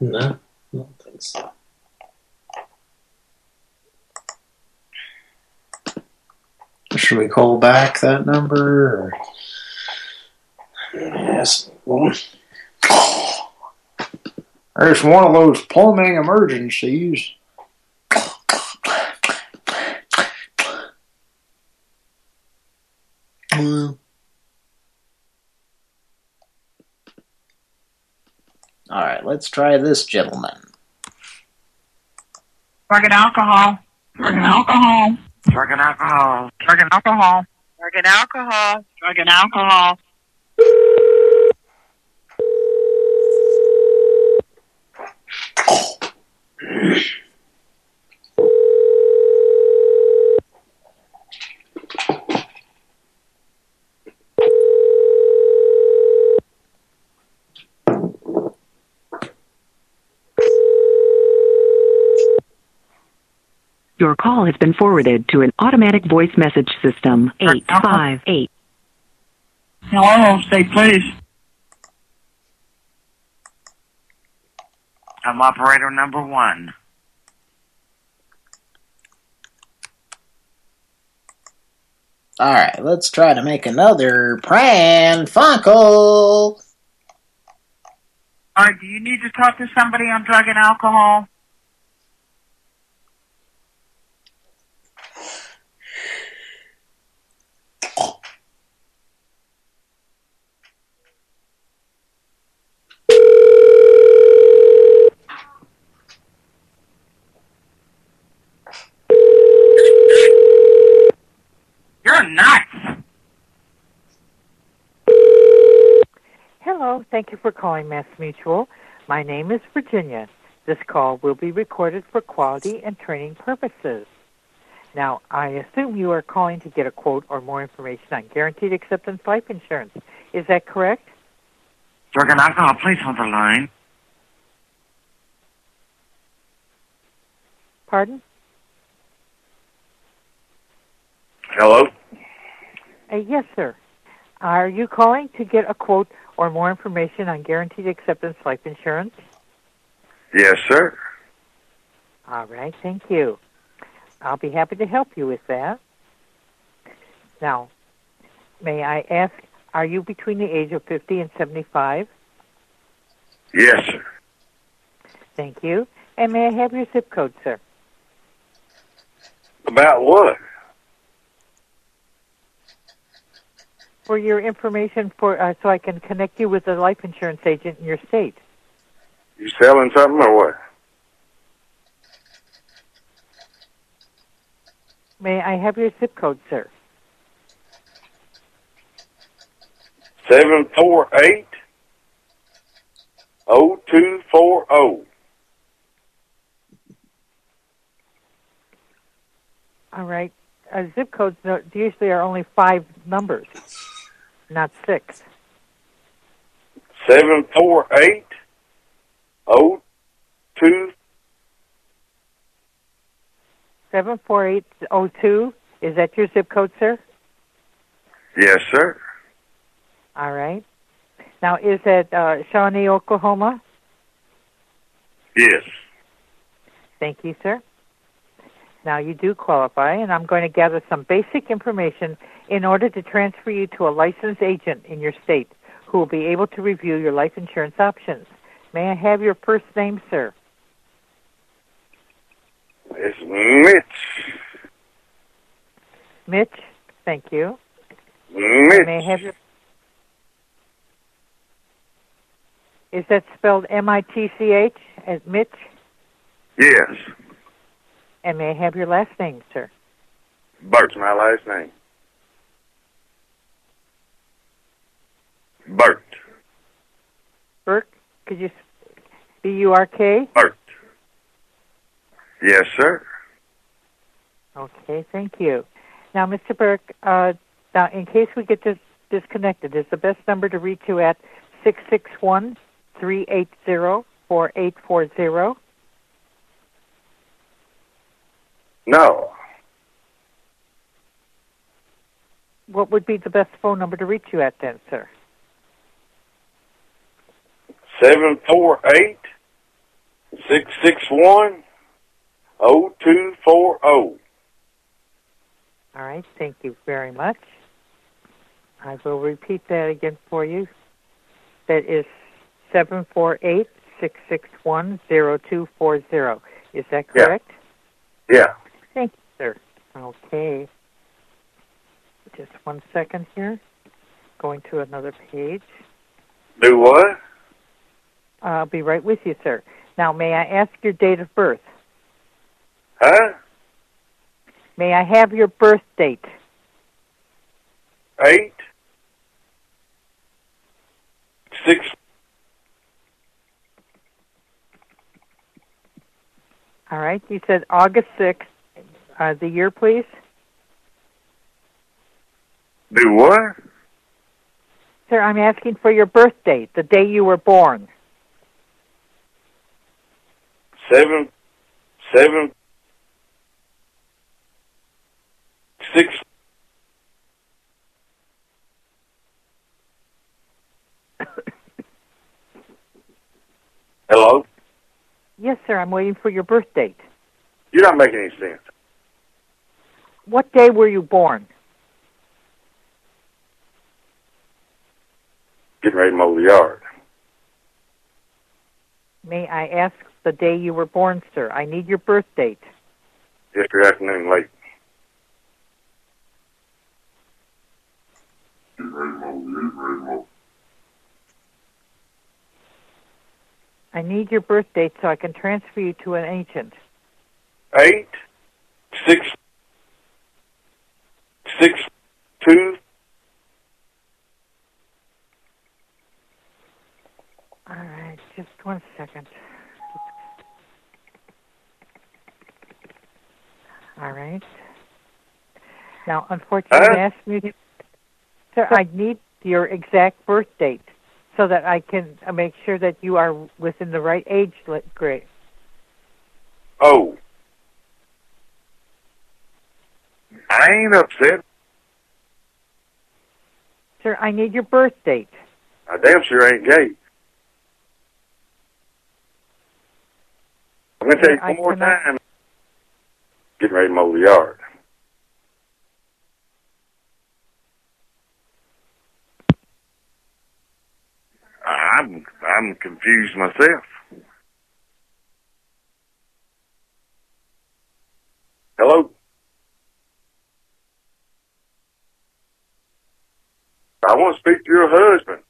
No, I don't think so. Should we call back that number? Or? Yes. Well, There's one of those plumbing emergencies. All right, let's try this gentleman. Drug and alcohol. Drug and alcohol. Drug and alcohol. Drug and alcohol. Drug and alcohol. Drug and alcohol. Your call has been forwarded to an automatic voice message system. 858. Hello, stay. Please. I'm operator number one. All right, let's try to make another Pran Funkel. All right, do you need to talk to somebody on drug and alcohol? You're nuts. Hello, thank you for calling Mass Mutual. My name is Virginia. This call will be recorded for quality and training purposes. Now, I assume you are calling to get a quote or more information on guaranteed acceptance life insurance. Is that correct? Drug and alcohol, please hold the line. Pardon? Hello? Uh, yes, sir. Are you calling to get a quote or more information on guaranteed acceptance life insurance? Yes, sir. All right, thank you. I'll be happy to help you with that. Now, may I ask, are you between the age of 50 and 75? Yes, sir. Thank you. And may I have your zip code, sir? About what? For your information, for uh, so I can connect you with a life insurance agent in your state. You selling something or what? May I have your zip code, sir? Seven four eight oh two four oh. All right. Uh, zip codes usually are only five numbers, not six. Seven four eight oh two Seven four eight oh two. Is that your zip code, sir? Yes, sir. All right. Now, is it uh, Shawnee, Oklahoma? Yes. Thank you, sir. Now, you do qualify, and I'm going to gather some basic information in order to transfer you to a licensed agent in your state who will be able to review your life insurance options. May I have your first name, sir? It's Mitch. Mitch. Thank you. Mitch. May I have your Is that spelled M I T C H as Mitch? Yes. And may I have your last name, sir? Bert's my last name. Bert. Burke? Could you B U R K? Bert. Yes, sir. Okay, thank you. Now, Mr. Burke, uh, now in case we get dis- disconnected, is the best number to reach you at six six one three eight zero four eight four zero? No. What would be the best phone number to reach you at then, sir? Seven four eight six six one oh two four oh. All right, thank you very much. I will repeat that again for you. That is seven four eight six six one zero two four zero. Is that correct? Yeah. correct? Yeah. Thank you, sir. Okay. Just one second here. Going to another page. Do what? I'll be right with you, sir. Now, may I ask your date of birth? Huh? May I have your birth date? Eight six All right. You said August 6th. Uh, the year, please. The what? Sir, I'm asking for your birth date, the day you were born. Seven, seven, six. Hello? Yes, sir. I'm waiting for your birth date. You're not making any sense. What day were you born? Getting ready to mow the yard. May I ask the day you were born, sir? I need your birth date. Yesterday afternoon late. Getting ready to I need your birth date so I can transfer you to an agent. Eight, six, six, two. All right, just one second. All right. Now, unfortunately, asked me to, sir, I need your exact birth date so that I can uh, make sure that you are within the right age grade. Oh. I ain't upset. Sir, I need your birth date. I damn sure ain't gay. I'm gonna tell you I one more cannot- time. Getting ready to mow the yard. I'm I'm confused myself. Hello. I want to speak to your husband.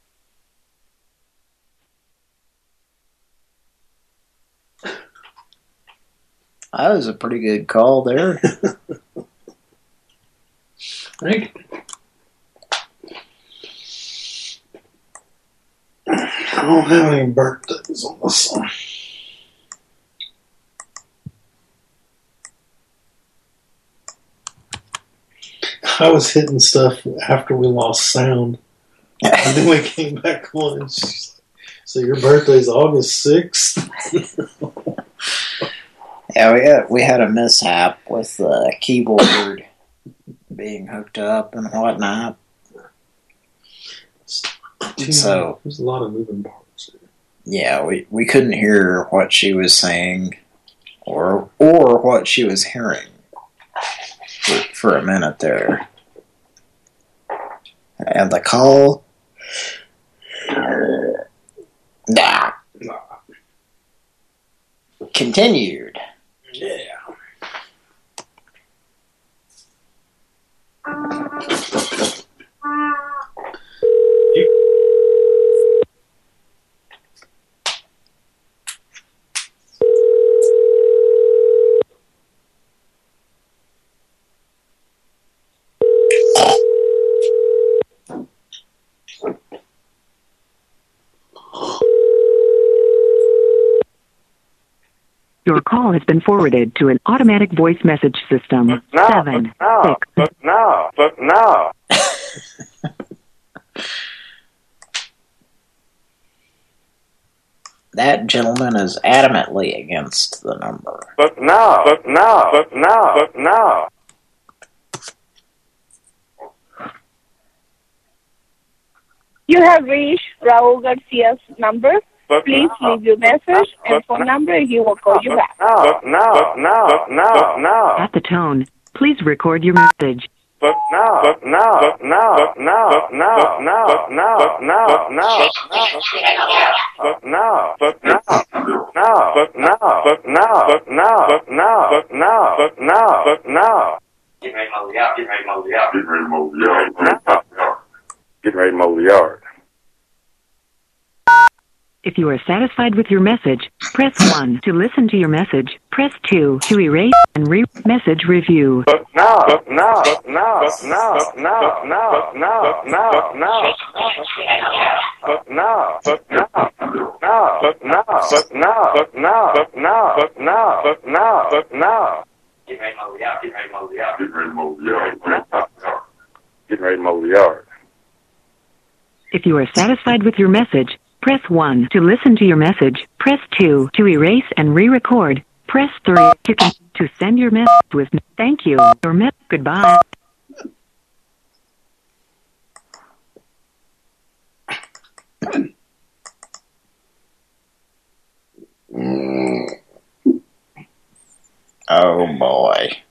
That was a pretty good call there. Thank I don't have any birthdays on this one. I was hitting stuff after we lost sound. and then we came back on and she's like, so your birthday's August 6th? Yeah, we had, we had a mishap with the keyboard being hooked up and whatnot. So There's a lot of moving parts. yeah, we we couldn't hear what she was saying, or or what she was hearing for, for a minute there. And the call, nah, continued. Yeah. Your call has been forwarded to an automatic voice message system. No, Seven, no, six, but no, but no. That gentleman is adamantly against the number. But no, but no, but no, but no. You have reached Raul Garcia's number. But Please leave your message and phone number. and He will call you back. No, no, no, no, no. At the tone, please record your message. But no, but no, but no, but no, but no, no, but no, but no, no, but no, but no, no, but no, but no, but no, but no, but no, but no, but no. Get ready to mow the yard. Get ready to mow the yard. Get ready to mow the yard. Get ready to mow the yard. If you are satisfied with your message, press 1 to listen to your message. Press 2 to erase and re-message review. But no, but no, but no, but no, but no, but no, no, no, no, but no, but no, no, but no, but no, but no, but no, but no, but no, but no. Get ready to mow the yard. Get ready to mow the yard. Get ready to mow the yard. Get ready to mow the yard. If you are satisfied with your message, press 1 to listen to your message. Press 2 to erase and re-record. Press 3 to to send your message with thank you. Your goodbye. Oh boy.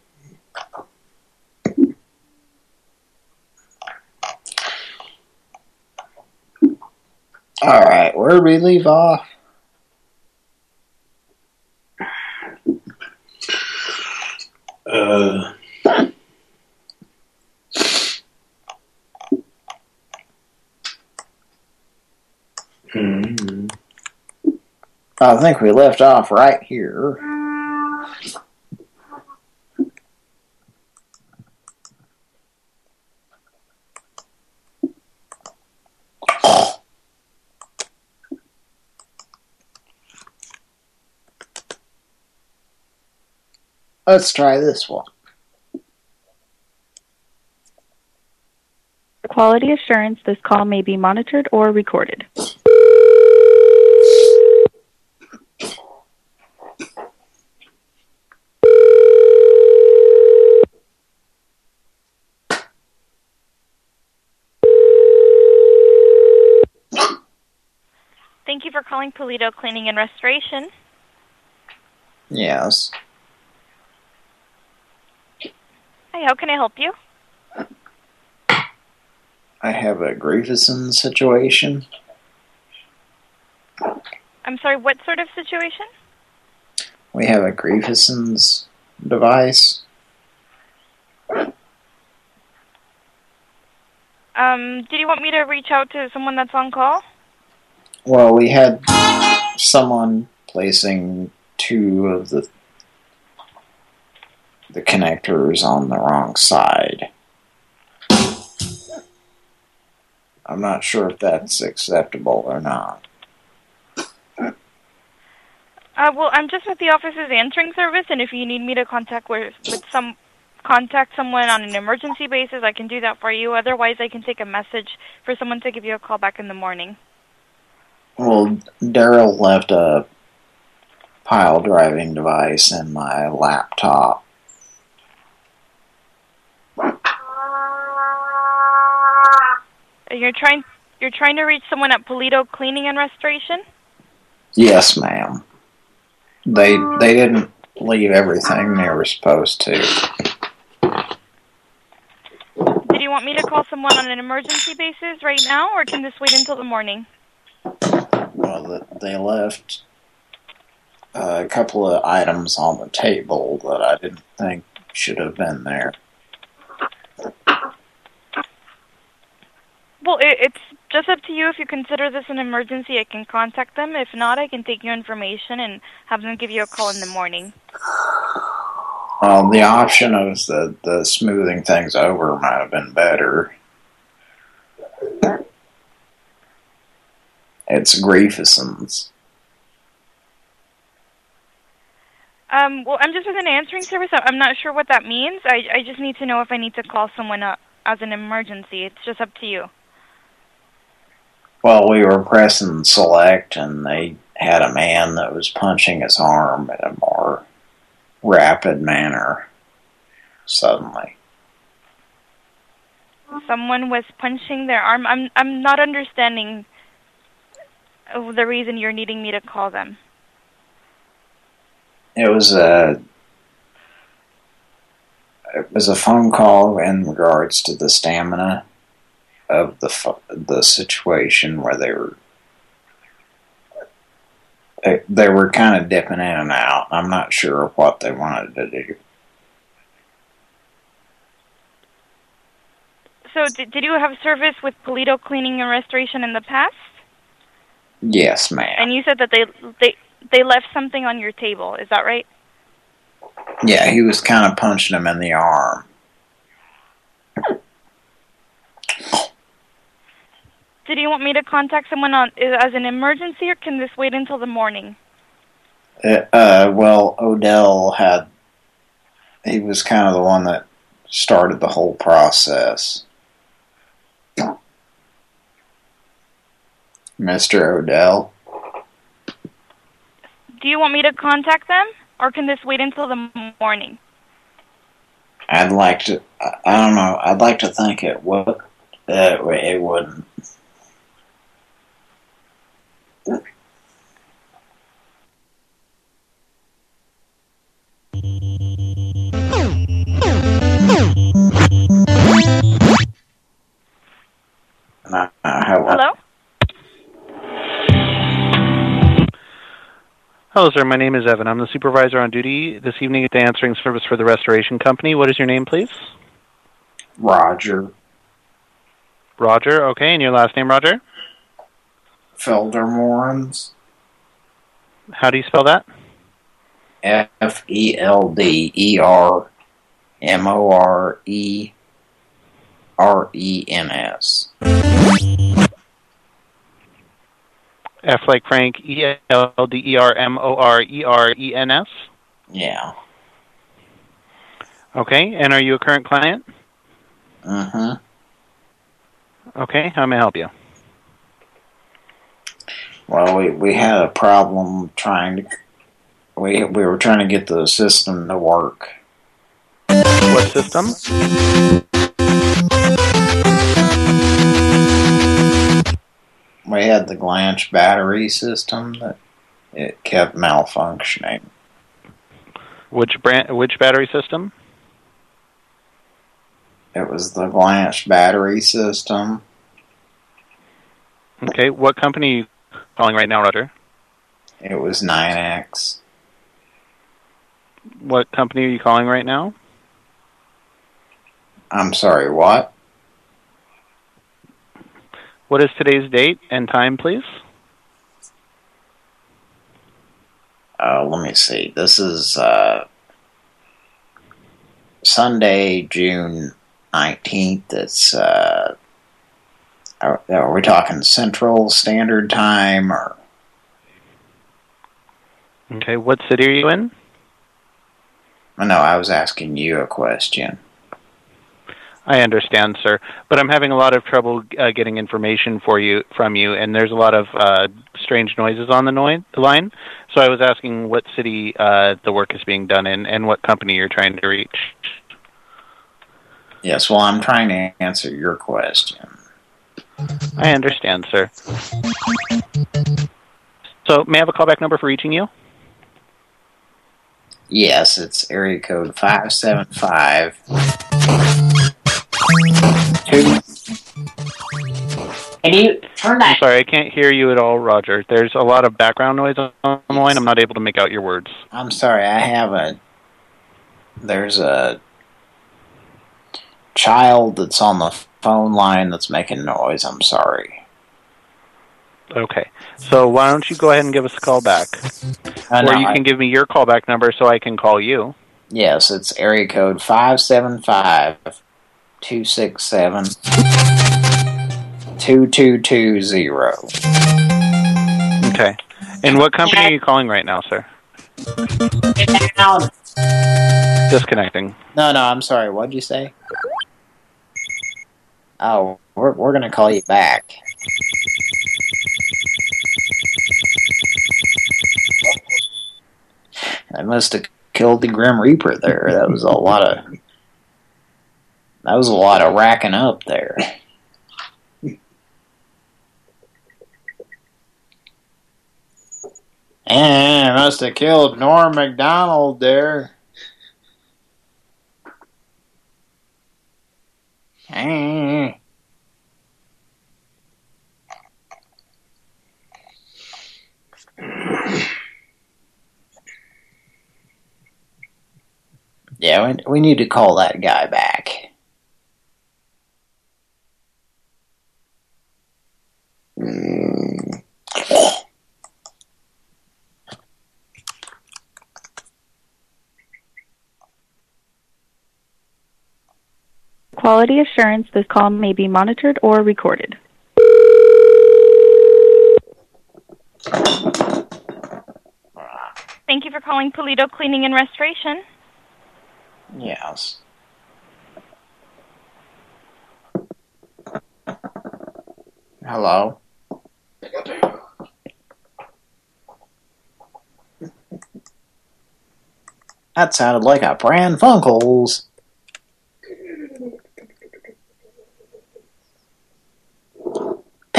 All right, where did we leave off? Uh, hmm. I think we left off right here. Let's try this one. For quality assurance, this call may be monitored or recorded. Thank you for calling Polito Cleaning and Restoration. Yes. Hi, how can I help you? I have a Grieveson situation. I'm sorry, what sort of situation? We have a Grieveson's device. Um, did you want me to reach out to someone that's on call? Well, we had someone placing two of the the connectors on the wrong side. I'm not sure if that's acceptable or not. Uh, well, I'm just with the office's answering service, and if you need me to contact with, with some contact someone on an emergency basis, I can do that for you. Otherwise, I can take a message for someone to give you a call back in the morning. Well, Daryl left a pile driving device in my laptop. You're trying you're trying to reach someone at Polito Cleaning and Restoration? Yes, ma'am. They um, they didn't leave everything they were supposed to. Did you want me to call someone on an emergency basis right now, or can this wait until the morning? Well, they left uh, a couple of items on the table that I didn't think should have been there. Well, it, it's just up to you. If you consider this an emergency, I can contact them. If not, I can take your information and have them give you a call in the morning. Um, the option of the, the smoothing things over might have been better. It's Griefeson's. Um, well, I'm just with an answering service. I'm not sure what that means. I, I just need to know if I need to call someone up as an emergency. It's just up to you. Well, we were pressing select, and they had a man that was punching his arm in a more rapid manner suddenly. Someone was punching their arm. I'm I'm not understanding the reason you're needing me to call them. It was a it was a phone call in regards to the stamina of the the situation where they were they, were kind of dipping in and out. I'm not sure what they wanted to do. So, did, did you have service with Polito Cleaning and Restoration in the past? Yes, ma'am. And you said that they they they left something on your table. Is that right? Yeah, he was kind of punching him in the arm. Did you want me to contact someone on as an emergency, or can this wait until the morning? Uh, uh, well, Odell had, he was kind of the one that started the whole process. Mr. Odell. Do you want me to contact them, or can this wait until the morning? I'd like to, I I don't know, I'd like to think it would, uh, it wouldn't. Hello. Hello? Hello, sir. My name is Evan. I'm the supervisor on duty this evening at the answering service for the restoration company. What is your name, please? Roger Roger. Okay, and your last name, Roger? Feldermorens. How do you spell that? F E L D E R M O R E R E N S. F like Frank, E L D E R M O R E R E N S. Yeah. Okay, and are you a current client? Uh-huh. Okay, how may I help you? Well, we we had a problem trying to we we were trying to get the system to work. What system? We had the Glanch battery system that it kept malfunctioning. Which brand? Which battery system? It was the Glanch battery system. Okay, what company calling right now, Roger? It was 9X. What company are you calling right now? I'm sorry, what? What is today's date and time, please? Uh, let me see. This is uh, Sunday, June 19th. It's, uh, are, are we talking Central Standard Time or? Okay, what city are you in? No, I was asking you a question. I understand, sir, but I'm having a lot of trouble uh, getting information for you from you, and there's a lot of uh, strange noises on the, noi- the line. So I was asking what city uh, the work is being done in, and what company you're trying to reach. Yes, well, I'm trying to answer your question. I understand, sir. So may I have a callback number for reaching you? Yes, it's area code 575 two. Can you turn I'm sorry, I can't hear you at all, Roger. There's a lot of background noise on the line. I'm not able to make out your words. I'm sorry, I have a... There's a child that's on the phone line that's making noise. I'm sorry. Okay. So why don't you go ahead and give us a call back? Uh, or no, you I- can give me your callback number so I can call you. Yes, it's area code 575 267 2220. Okay. And what company are you calling right now, sir? Disconnecting. No, no, I'm sorry. What'd you say? Oh, we're we're gonna call you back. I must have killed the Grim Reaper there. That was a lot of that was a lot of racking up there. And I must have killed Norm Macdonald there. Yeah, we, we need to call that guy back. Mm. Quality assurance, this call may be monitored or recorded. Thank you for calling Polito Cleaning and Restoration. Yes. Hello? That sounded like a Pran Funkels.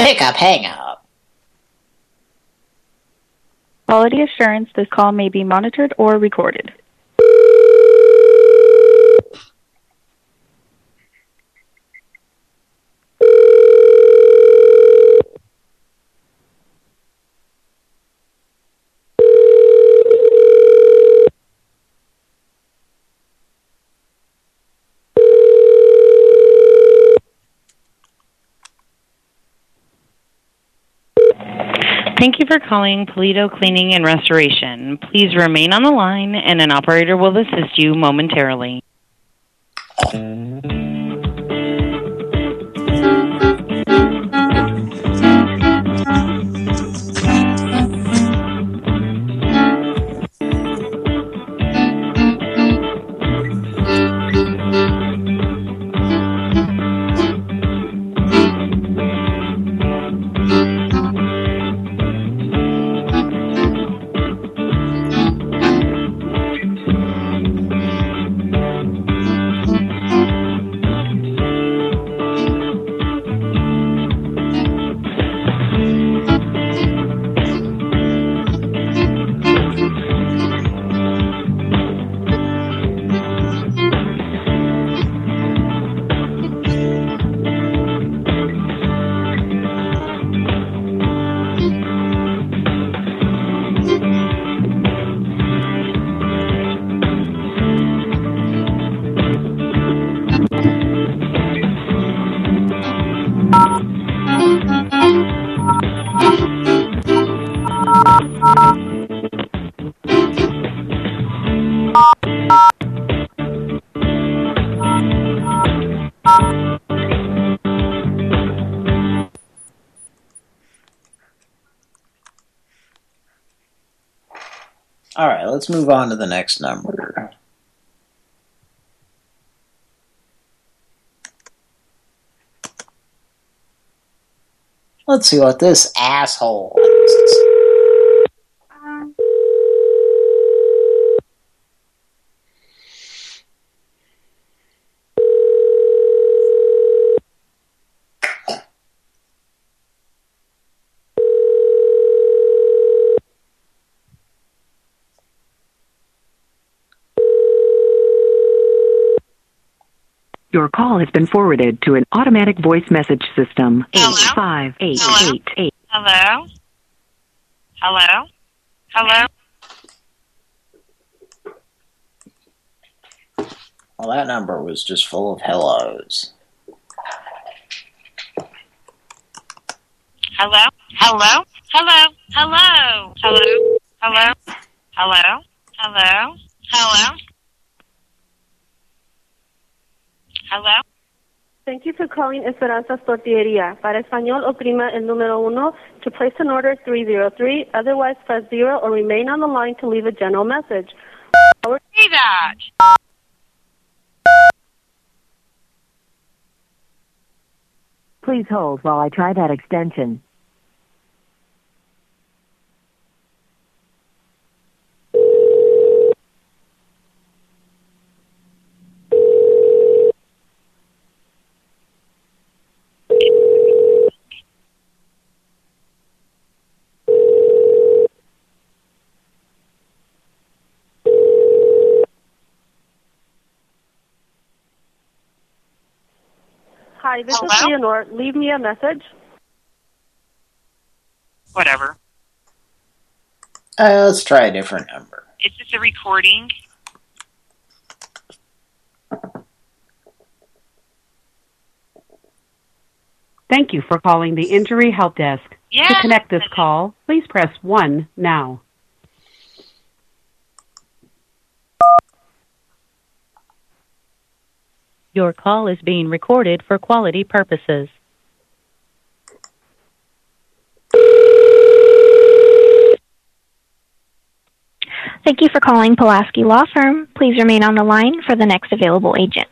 Pick up, hang up. Quality assurance, this call may be monitored or recorded. Thank you for calling Polito Cleaning and Restoration. Please remain on the line and an operator will assist you momentarily. Let's move on to the next number. Let's see what this asshole. Your call has been forwarded to an automatic voice message system. Eight five eight eight eight. Hello? Hello? Hello? Well, that number was just full of hellos. Hello? Hello? Hello? Hello? Hello? Hello? Hello? Hello? Hello? Hello? Thank you for calling Esperanza Tortilleria. Para español, oprima el número uno to place an order 303. Otherwise, press zero or remain on the line to leave a general message. Say that. Please hold while I try that extension. Hi, this is Hello? Leonore. Leave me a message. Whatever. Uh, let's try a different number. Is this a recording? Thank you for calling the Injury Help Desk. Yes. To connect this call, please press 1 now. Your call is being recorded for quality purposes. Thank you for calling Pulaski Law Firm. Please remain on the line for the next available agent.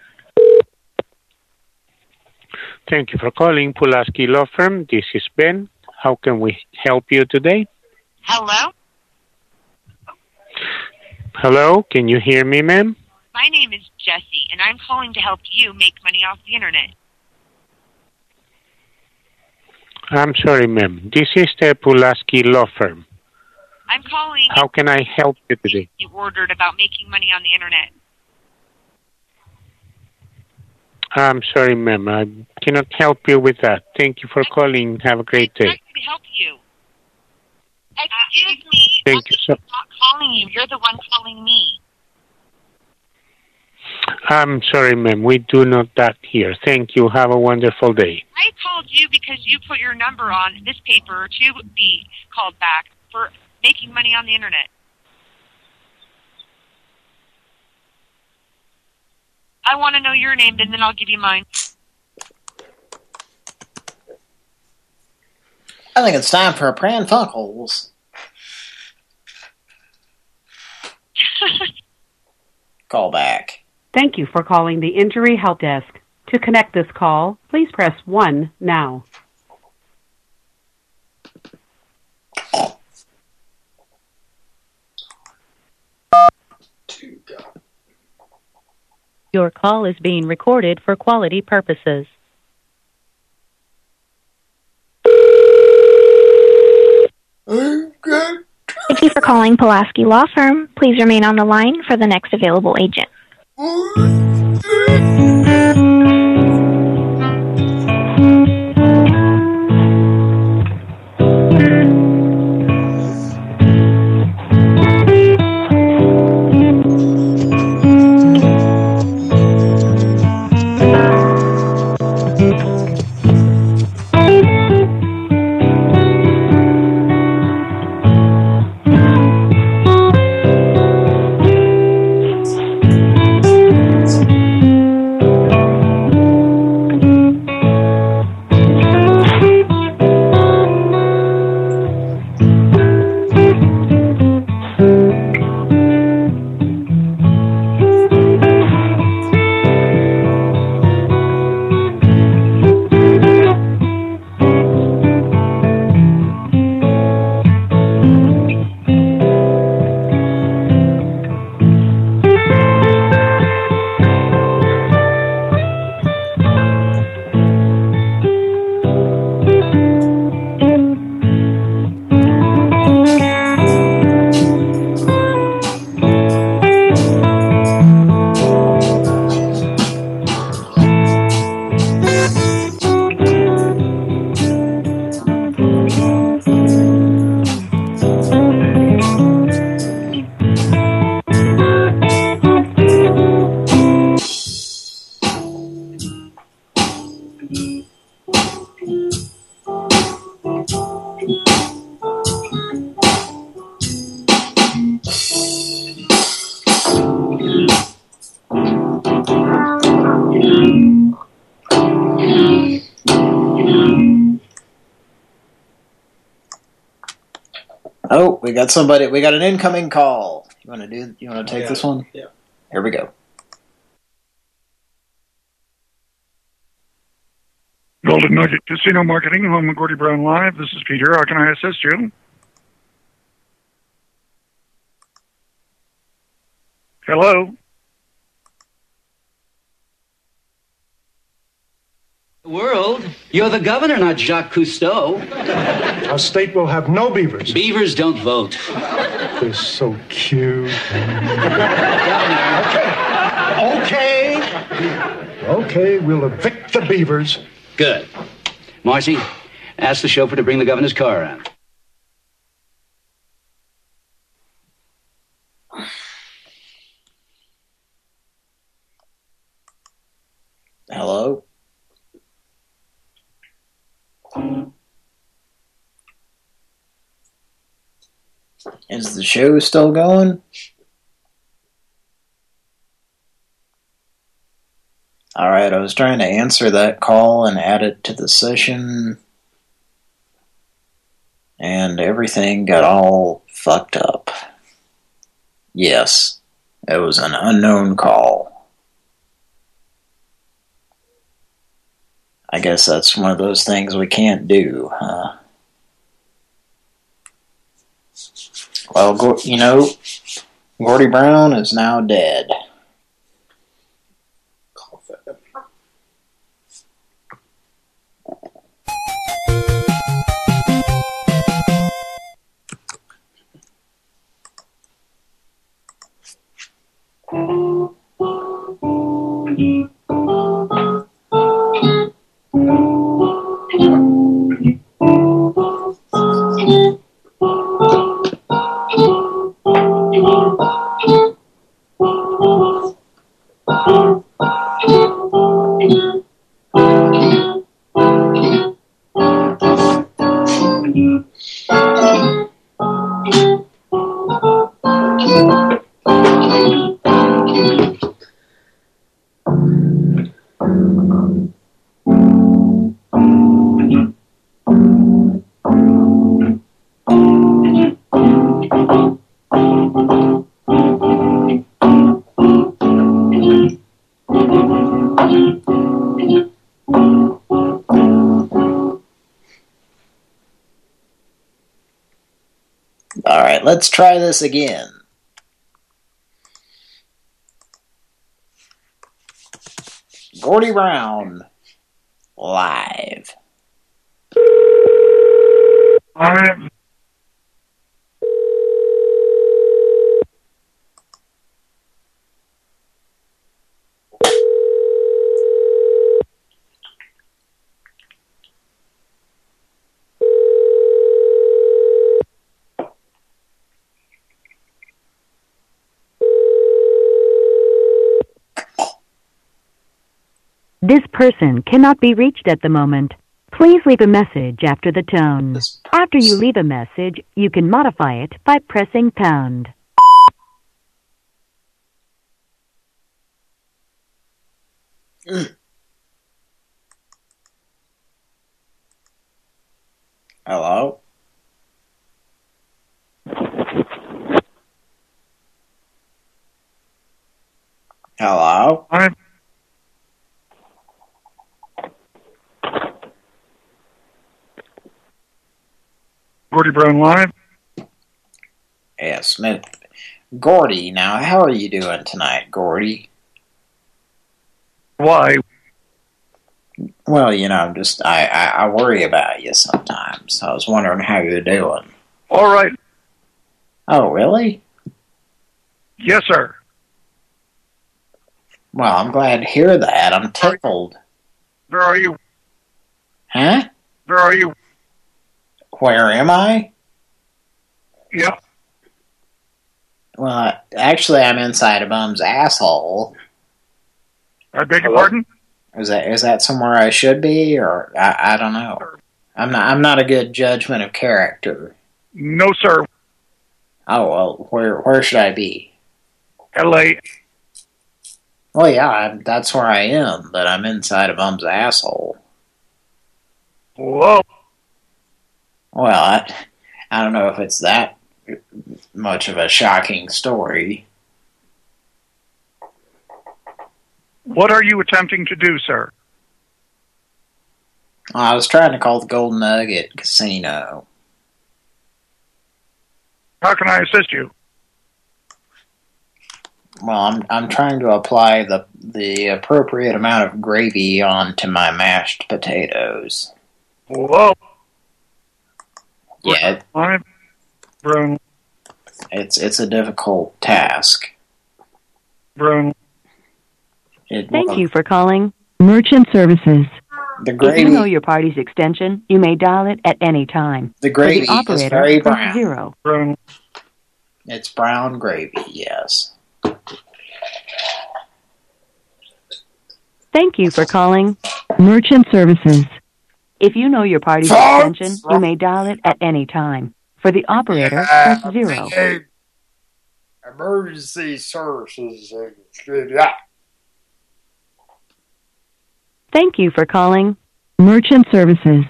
Thank you for calling Pulaski Law Firm. This is Ben. How can we help you today? Hello? Hello, can you hear me, ma'am? My name is Jesse, and I'm calling to help you make money off the internet. I'm sorry, ma'am. This is the Pulaski Law Firm. I'm calling How can I help you today? you ordered about making money on the internet. I'm sorry, ma'am. I cannot help you with that. Thank you for calling. Have a great day. to help you. Excuse uh, me, Thank you so I'm not calling you. You're the one calling me. I'm sorry, ma'am. We do not that here. Thank you. Have a wonderful day. I called you because you put your number on this paper to be called back for making money on the internet. I want to know your name, and then I'll give you mine. I think it's time for a Pran Funkels. Call back. Thank you for calling the Injury Help Desk. To connect this call, please press 1 now. Your call is being recorded for quality purposes. Thank you for calling Pulaski Law Firm. Please remain on the line for the next available agent. Oh, got somebody. We got an incoming call. You want to do? You want to take Yeah. this one? Yeah. Here we go. Golden Nugget Casino Marketing, home of Gordy Brown Live. This is Peter. How can I assist you? Hello? World, you're the governor, not Jacques Cousteau. Our state will have no beavers. Beavers don't vote. They're so cute. okay. Okay, Okay, we'll evict the beavers. Good. Marcy, ask the chauffeur to bring the governor's car around. Hello. Is the show still going? All right, I was trying to answer that call and add it to the session. And everything got all fucked up. Yes, it was an unknown call. I guess that's one of those things we can't do, huh? Well, you know, Gordy Brown is now dead. Let's try this again. Gordy Brown, live. This person cannot be reached at the moment. Please leave a message after the tone. After you leave a message, you can modify it by pressing pound. Hello? Hello? Gordy Brown live. Yes, Smith. Gordy, now, how are you doing tonight, Gordy? Why? Well, you know, I'm just, I, I, I worry about you sometimes. I was wondering how you're doing. All right. Oh, really? Yes, sir. Well, I'm glad to hear that. I'm tickled. Where are you? Huh? Where are you? Where am I? Yeah. Well, actually, I'm inside a bum's asshole. I beg your pardon? Is that is that somewhere I should be, or I, I don't know. I'm not I'm not a good judgment of character. No, sir. Oh well, where where should I be? L.A. Well, yeah, I'm, that's where I am, but I'm inside a bum's asshole. Whoa. Well, I, I don't know if it's that much of a shocking story. What are you attempting to do, sir? I was trying to call the Golden Nugget Casino. How can I assist you? Well, I'm I'm trying to apply the the appropriate amount of gravy onto my mashed potatoes. Whoa. Yeah, it- I'm Brown. it's it's a difficult task. Brown. It, Thank you for calling Merchant Services. The If you know your party's extension, you may dial it at any time. the For gravy the is operator, very brown. zero. Brown. It's brown gravy, yes. Thank you for calling Merchant Services. If you know your party's extension, you may dial it at any time. For the operator, press zero. Emergency services. Yeah. Thank you for calling Merchant Services.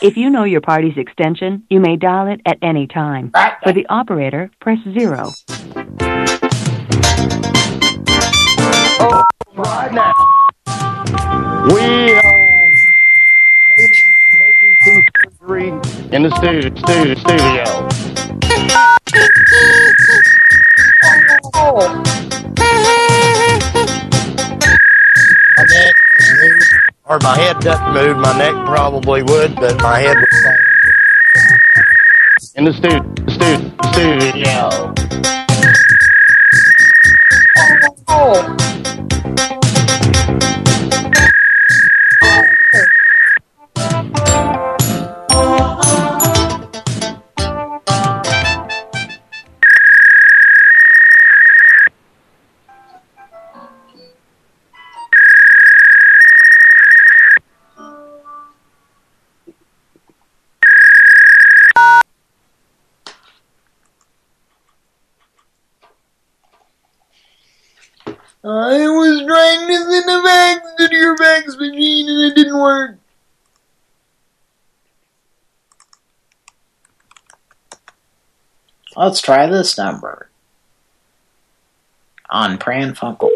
If you know your party's extension, you may dial it at any time. Ah, ah. For the operator, press zero. Oh, Right now, we are making surgery in the studio. studio, studio. My neck moved, or my head doesn't move. My neck probably would, but my head would fall. In the studio, studio, studio. Let's try this number. On Pran Funkels.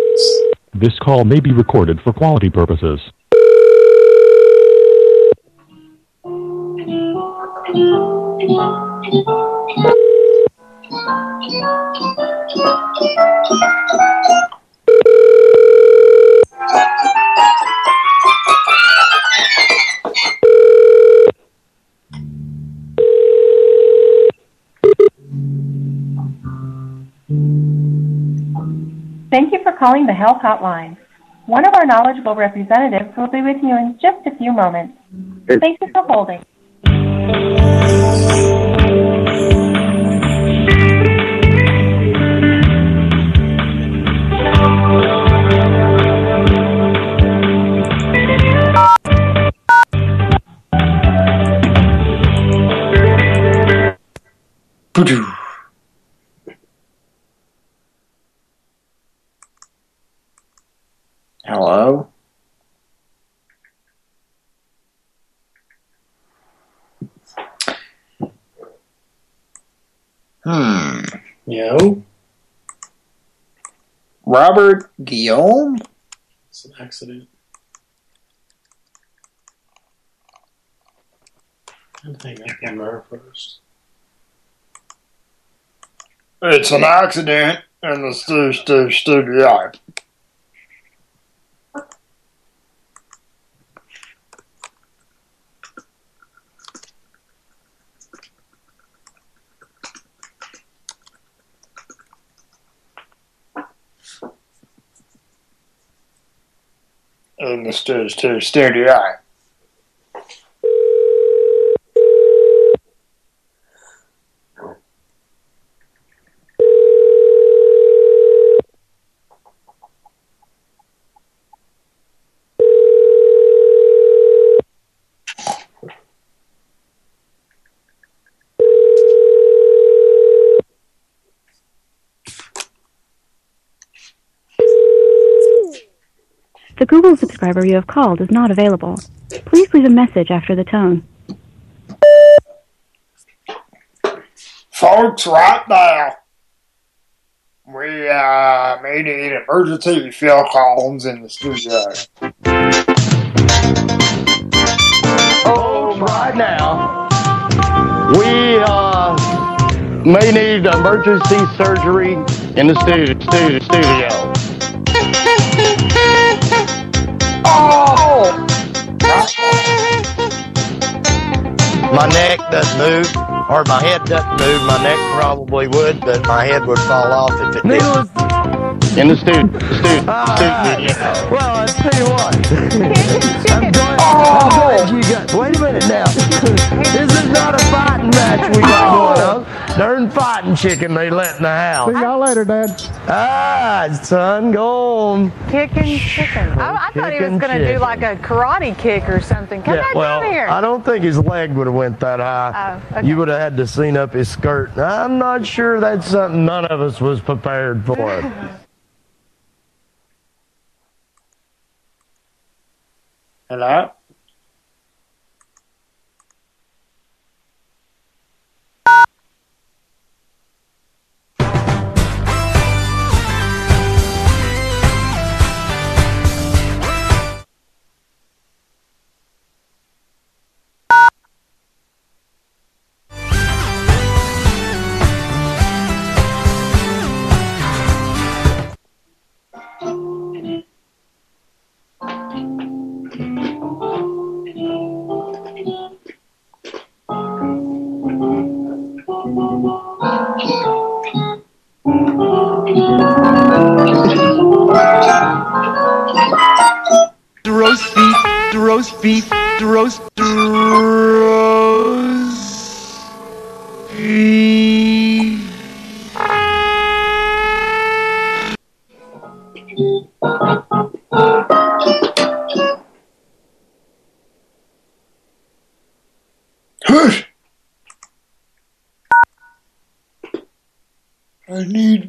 This call may be recorded for quality purposes. For calling the Health Hotline. One of our knowledgeable representatives will be with you in just a few moments. Thank you for holding. Hello? Hmm. Yo. Robert Guillaume? It's an accident. I think I came there first. It's an accident in the stu stu studio. The stu stu studio. The subscriber you have called is not available. Please leave a message after the tone. Folks, right now, we uh, may need emergency Phil Collins in the studio. Oh, right now, we uh, may need emergency surgery in the stu- stu- studio. My neck doesn't move, or my head doesn't move. My neck probably would, but my head would fall off if it did. In the stu- stu- studio. Well, I tell you what. I'm glad, I'm glad you got. Wait a minute now. this is not a fighting match we got going on. Darn fighting chicken they let in the house. See y'all later, Dad. Ah, son, go on. Kicking chicken. I, I thought he was going to do like a karate kick or something. Come Yeah, back well, down here. I don't think his leg would have went that high. Oh, okay. You would have had to seen up his skirt. I'm not sure that's something none of us was prepared for. Hello?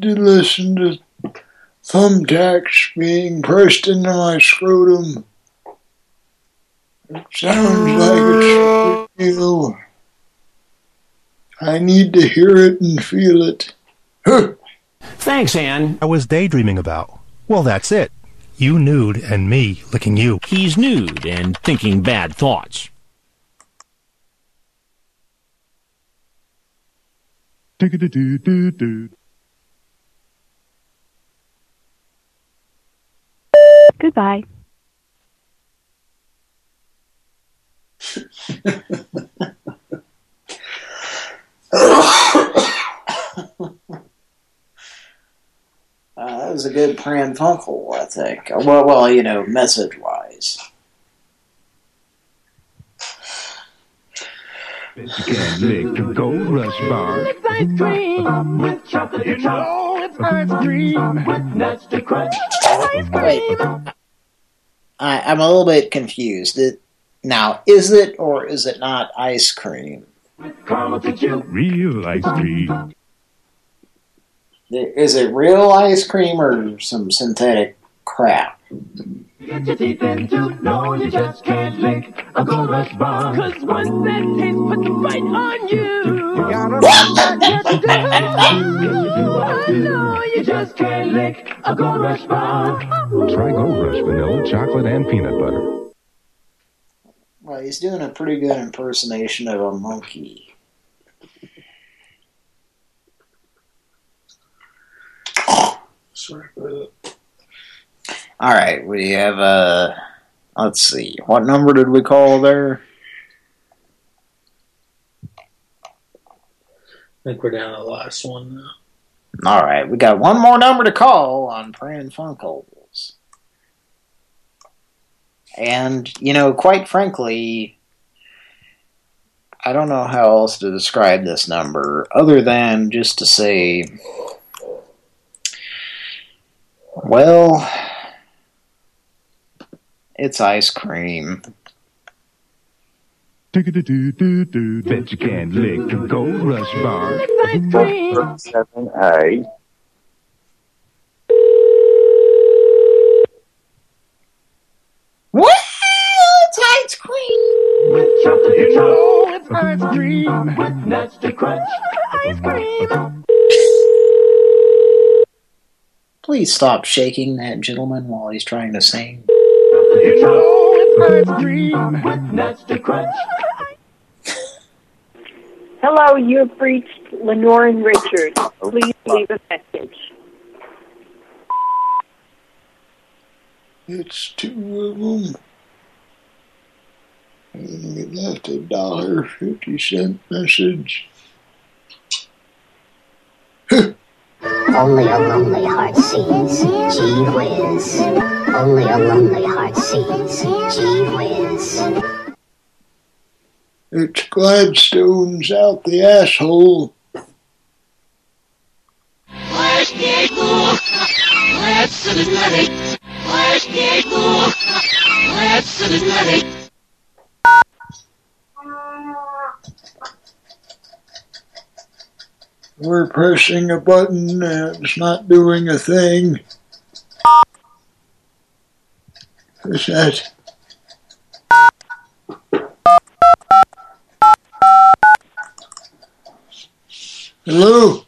To listen to thumbtacks being pressed into my scrotum. It sounds like it's real. I need to hear it and feel it. Thanks, Ann. I was daydreaming about. Well, that's it. You nude and me licking you. He's nude and thinking bad thoughts. Goodbye. Uh, that was a good Pran Funkel, I think. Well, well, you know, message-wise. Can't lick the gold rush bar. It's ice cream with chocolate you know it's ice cream with crunch. Ice cream. I, I'm a little bit confused. It, now, is it or is it not ice cream? Real ice cream. Is it real ice cream or some synthetic crap? Get your teeth into, no, you just can't lick a gold rush bar. Cause once that taste puts right on you. You gotta I know you just can't lick a gold rush bar. Try Gold Rush vanilla, chocolate, and peanut butter. Well, he's doing a pretty good impersonation of a monkey. Sorry about that. All right, we have uh let's see. What number did we call there? I think we're down to the last one now. All right, we got one more number to call on Pran Funkels. And, you know, quite frankly, I don't know how else to describe this number other than just to say, well, it's ice cream. Bet you can't lick the gold rush bar. Ice cream. Seven A. Well, it's ice cream. With chocolate you know it's ice cream with nuts to crunch. Ice cream. Please stop shaking that gentleman while he's trying to sing. You know it's ice cream with nuts to crunch. Hello, you've reached Lenore and Richard. Please leave a message. It's two of them. And we left a dollar fifty cent message. Only a lonely heart sees. Gee whiz. Only a lonely heart sees. Gee whiz. It's Gladstone's out the asshole. We're pressing a button and it's not doing a thing. What's that? Hello?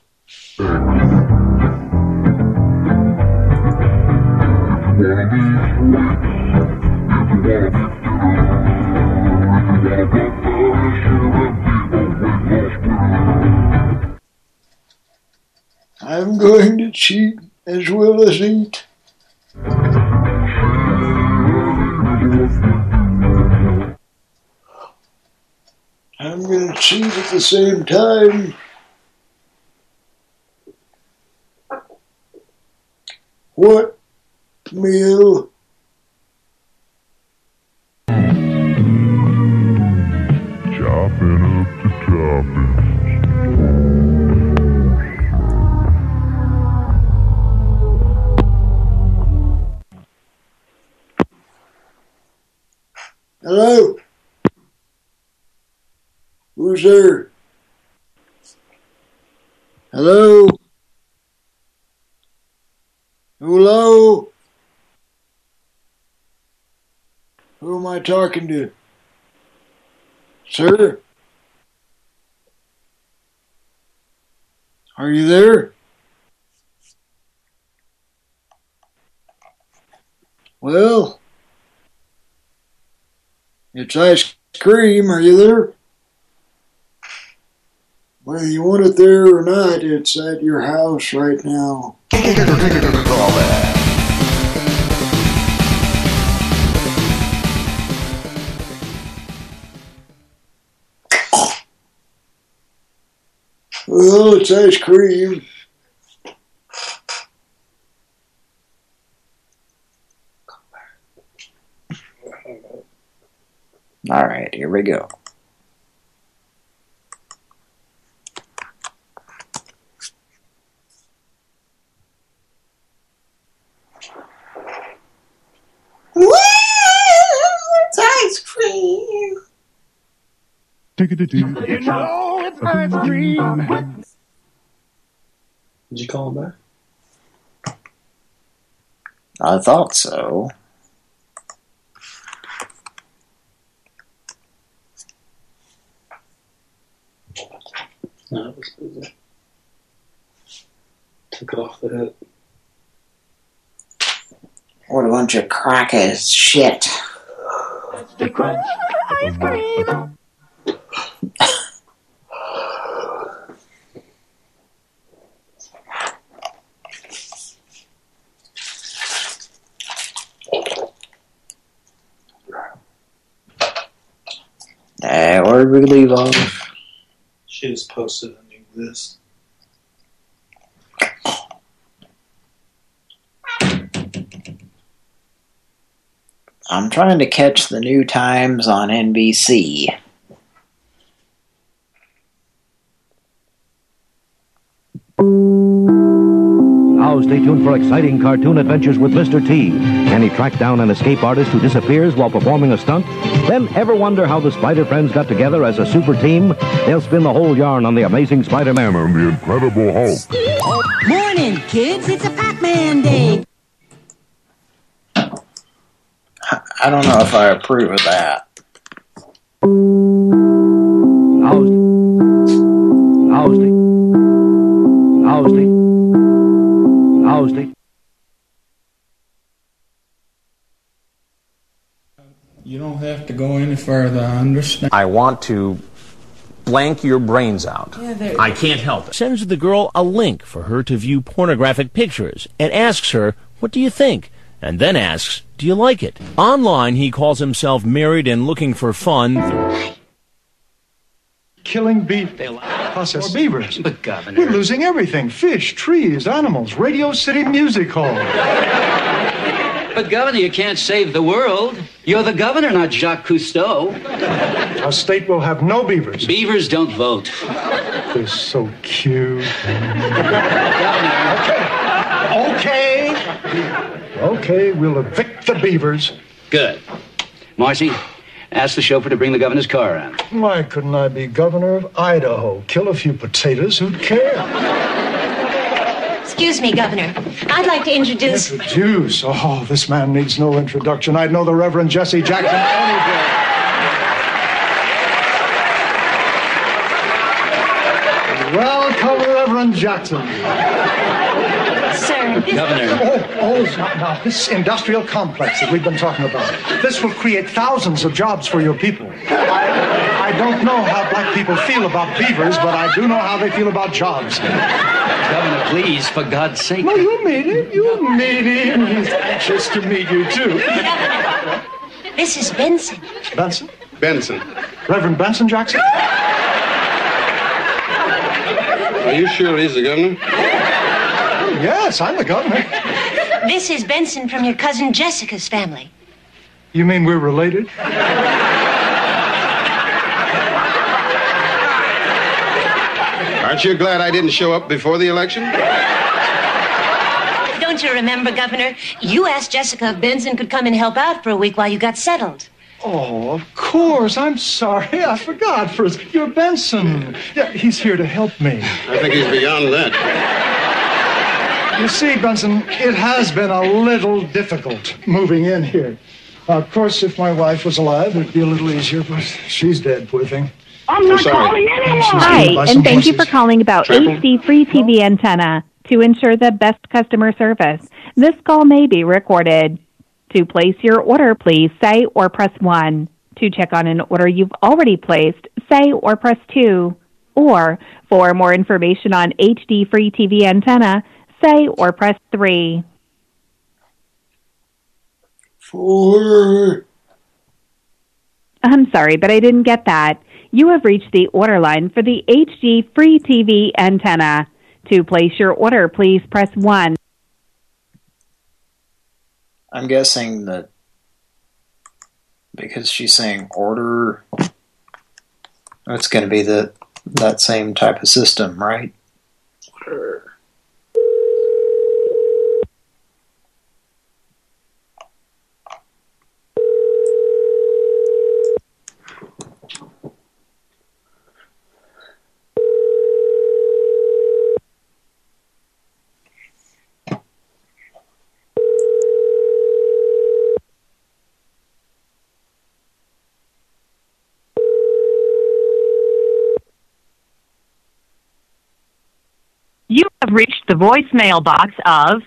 I'm going to cheat as well as eat. I'm going to cheat at the same time. What meal? Chopping up the toppings. Hello? Who's there? Hello? Hello? Who am I talking to? Sir? Are you there? Well, it's ice cream. Are you there? Whether you want it there or not, it's at your house right now. Well, it's ice cream. All right, here we go. it's ice cream. You You know it's ice cream. Did you call him back? I thought so. No, it was busy. Took it off the hit. What a bunch of crackers shit. The crunch ice cream. Uh, where did we leave off? She just posted list. I'm trying to catch the new times on NBC. For exciting cartoon adventures with Mr. T. Can he track down an escape artist who disappears while performing a stunt? Then ever wonder how the Spider Friends got together as a super team? They'll spin the whole yarn on the Amazing Spider-Man and the Incredible Hulk. Morning, kids. It's a Pac-Man day. I don't know if I approve of that. Now, now stay, You don't have to go any further, I understand. I want to blank your brains out. I can't help it. Sends the girl a link for her to view pornographic pictures and asks her, What do you think? And then asks, Do you like it? Online, he calls himself married and looking for fun. Killing beef, processed beavers. But, Governor. We're losing everything. Fish, trees, animals, Radio City Music Hall. But, Governor, you can't save the world. You're the governor, not Jacques Cousteau. Our state will have no beavers. Beavers don't vote. They're so cute. Okay. Okay, we'll evict the beavers. Good. Marcy, ask the chauffeur to bring the governor's car around. Why couldn't I be governor of Idaho? Kill a few potatoes, who'd care? Excuse me, Governor. I'd like to introduce. Introduce. Oh, this man needs no introduction. I'd know the Reverend Jesse Jackson. Welcome, Reverend Jackson. Sir, this... Oh, oh, oh, now, now, this industrial complex that we've been talking about, this will create thousands of jobs for your people. I, I don't know how black people feel about beavers, but I do know how they feel about jobs. Governor, please, for God's sake. No, you made it. You made it. He's anxious to meet you, too. This is Benson. Benson? Benson. Reverend Benson Jackson? Are you sure he's the governor? Yes, I'm the governor. This is Benson from your cousin Jessica's family. You mean we're related? Aren't you glad I didn't show up before the election? Don't you remember, Governor? You asked Jessica if Benson could come and help out for a week while you got settled. Oh, of course. I'm sorry. I forgot. First, you're Benson. Yeah, he's here to help me. I think he's beyond that. You see, Benson, it has been a little difficult moving in here. of course, if my wife was alive, it'd be a little easier, but she's dead, poor thing. I'm not calling anyone. She's Hi, and some thank you for calling about Triple. HD Free TV Antenna. To ensure the best customer service, this call may be recorded. To place your order, please say or press 1. To check on an order you've already placed, say or press 2. Or, for more information on HD Free TV Antenna, say or press 3. Four. I'm sorry, but I didn't get that. You have reached the order line for the HD Free TV Antenna. To place your order, please press 1. I'm guessing that because she's saying order, it's going to be the that same type of system, right? You have reached the voicemail box of.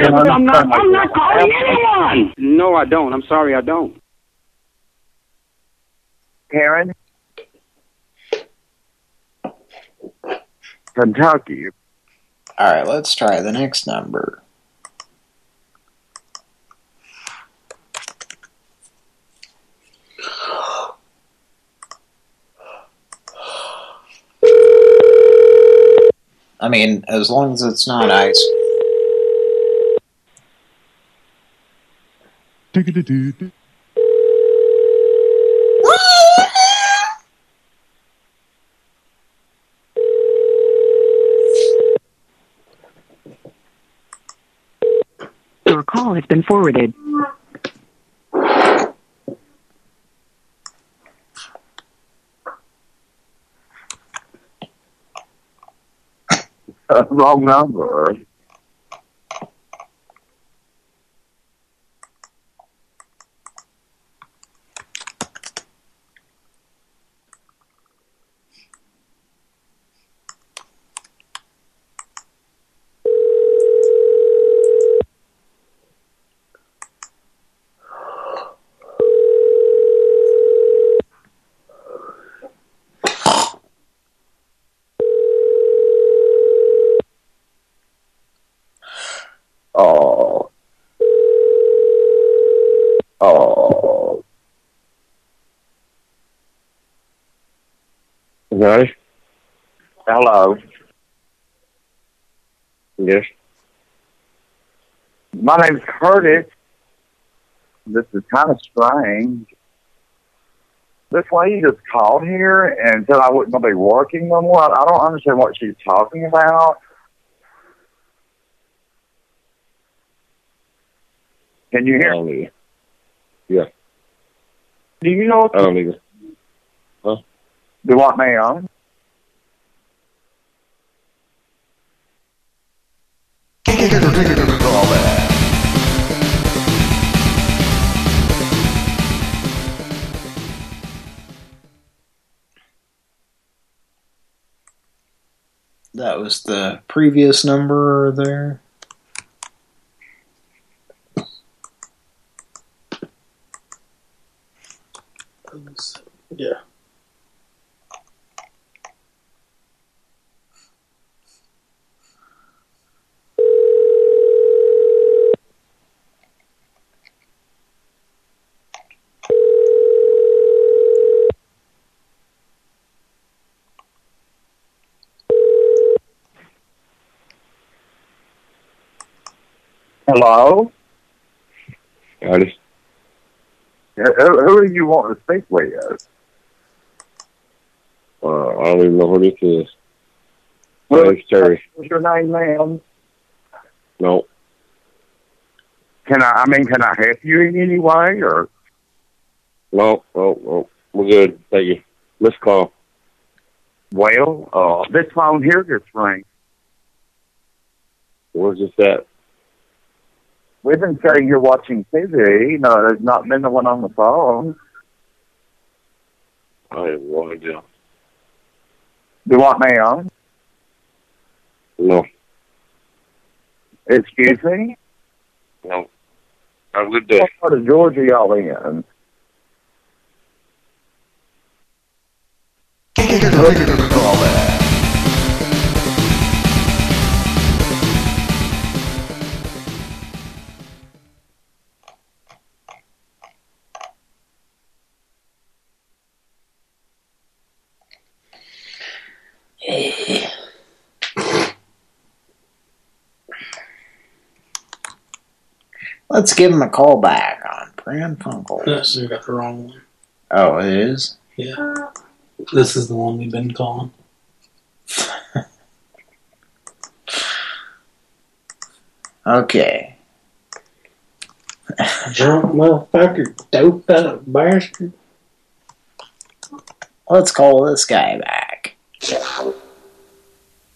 Damn, I heard. I'm not- I'm not calling anyone. No, I don't. I'm sorry, I don't. Karen? Kentucky. All right, let's try the next number. I mean, as long as it's not ice. Your call has been forwarded. Wrong number. Hello. Yes. My name's Curtis. This is kind of strange. This lady just called here and said I wouldn't gonna be working no more. I I don't understand what she's talking about. Can you hear me? Yeah. Do you know I don't either. Do what, ma'am? That was the previous number there. Yeah. Hello? Curtis. Uh, Who, who do you want to speak with? Uh, I don't even know who this is. My Well, Terry. What's your name, ma'am? No. Can I, I mean, can I help you in any way, or? No, no, no. We're good. Thank you. Let's call. Well, uh, this phone here just rang. Where's this at? We've been saying you're watching TV. No, there's not been the one on the phone. I have no idea. Do you want me on? No, Excuse me? no. Have a good day. What part of Georgia y'all in? Let's give him a call back on Pran Funkels. Yes, you got the wrong one. Oh, it is? Yeah. This is the one we've been calling. Okay. Drunk motherfucker, dope out bastard. Let's call this guy back.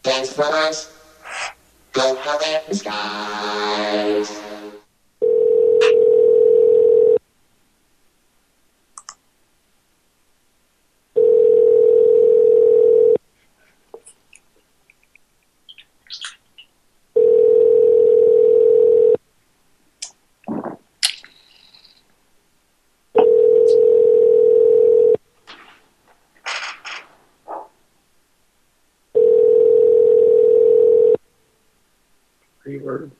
Thanks for us. Go have it, skies. Reverb.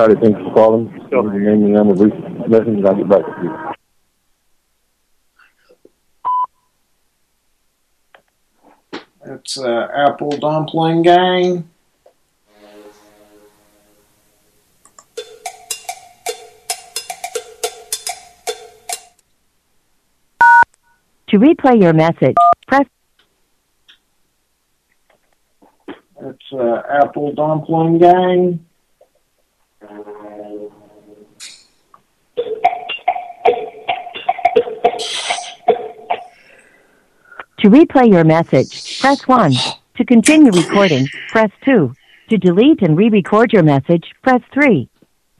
Howdy, thanks for calling. Leave your name and number, brief message, and I'll get back to you. It's uh, Apple Dumpling Gang. To replay your message, press It's uh, Apple Dumpling Gang. To replay your message, press 1. To continue recording, press 2. To delete and re-record your message, press 3.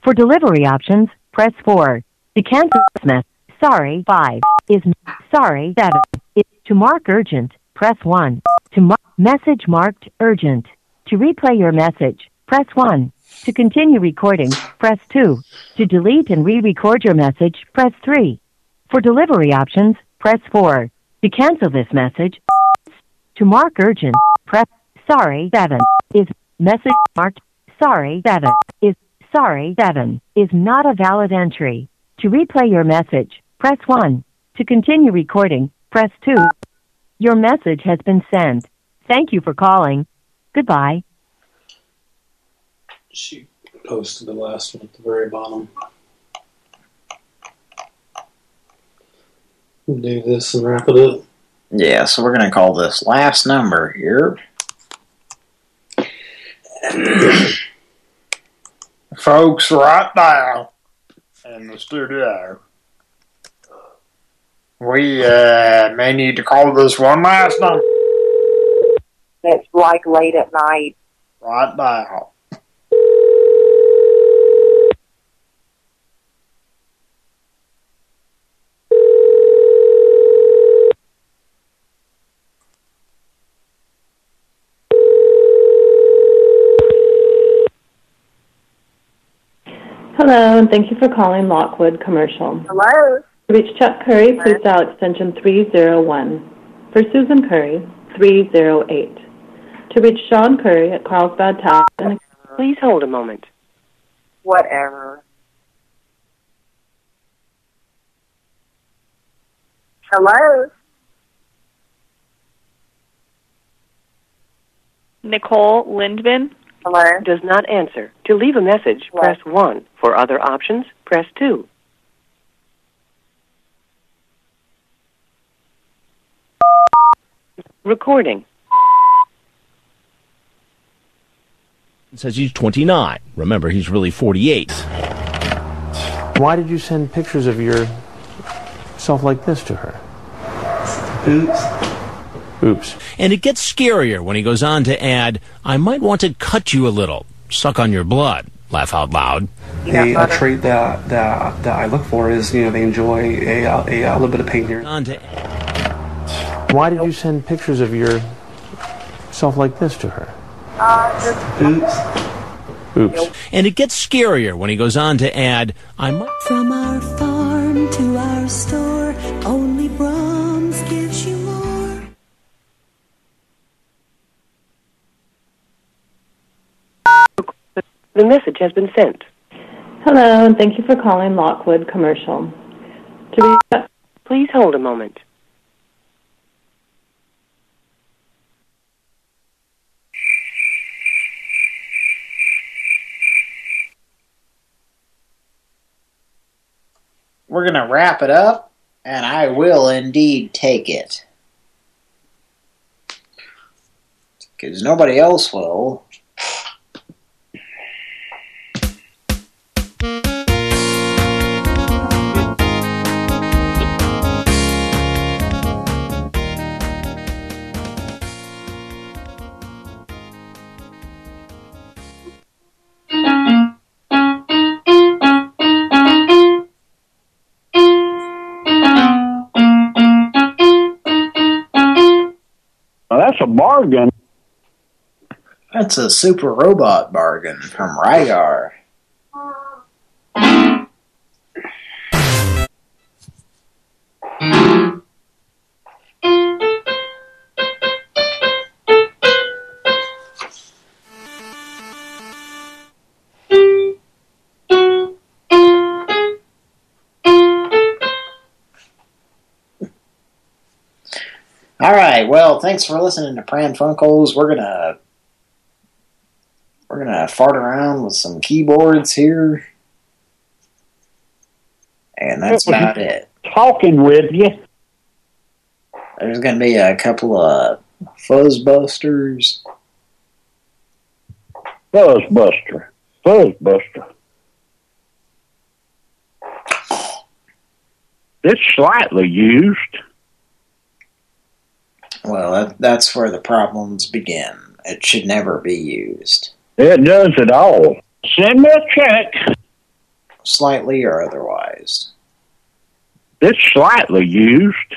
For delivery options, press 4. To cancel this message, sorry, 5. Is sorry, 7. Is to mark urgent, press 1. To mark message marked urgent. To replay your message, press 1. To continue recording, press 2. To delete and re-record your message, press 3. For delivery options, press 4. To cancel this message, to mark urgent, press sorry 7 is message marked sorry 7 is sorry 7 is not a valid entry. To replay your message, press 1. To continue recording, press 2. Your message has been sent. Thank you for calling. Goodbye. She posted the last one at the very bottom. We'll do this and wrap it up. Yeah, so we're going to call this last number here. Folks, right now in the studio, we uh, may need to call this one last number. It's like late at night. Right now. Hello, and thank you for calling Lockwood Commercial. Hello. To reach Chuck Curry, please dial extension 301. For Susan Curry, 308. To reach Sean Curry at Carlsbad Tavern, Please hold a moment. Whatever. Hello. Nicole Lindman. Hello. Does not answer. To leave a message, press 1. For other options, press 2. Recording. Says he's 29. Remember, he's really 48. Why did you send pictures of yourself like this to her? Boots. Oops. And it gets scarier when he goes on to add, I might want to cut you a little, suck on your blood, laugh out loud. A, a trait that, that that I look for is you know they enjoy a, a, a little bit of pain here. On to Why did you send pictures of yourself like this to her? Uh, oops. Oops. And it gets scarier when he goes on to add, I might. From our farm to our store, only Braum's The message has been sent. Hello, and thank you for calling Lockwood Commercial. To reach Please hold a moment. We're going to wrap it up, and I will indeed take it. Because nobody else will. A bargain. That's a super robot bargain from Rygar. Right. Well, thanks for listening to Pran Funkels. We're gonna we're gonna fart around with some keyboards here, and that's about it. Talking with you. There's gonna be a couple of fuzzbusters. Fuzzbuster. Fuzzbuster. It's slightly used. Well, that, that's where the problems begin. It should never be used. It does it all. Send me a check. Slightly or otherwise. It's slightly used.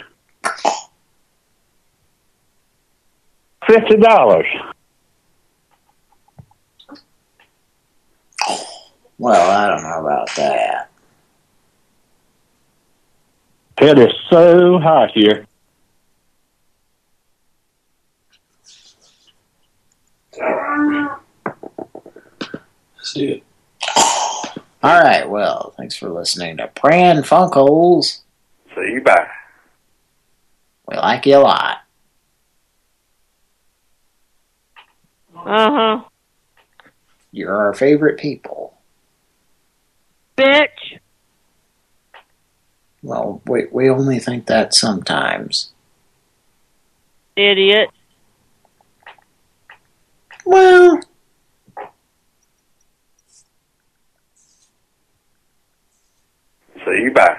Fifty dollars. Well, I don't know about that. It is so hot here. See it. All right, well, thanks for listening to Pran Funkels. See you bye. We like you a lot. Uh huh. You're our favorite people. Bitch. Well, we we only think that sometimes. Idiot. Well, See you bye.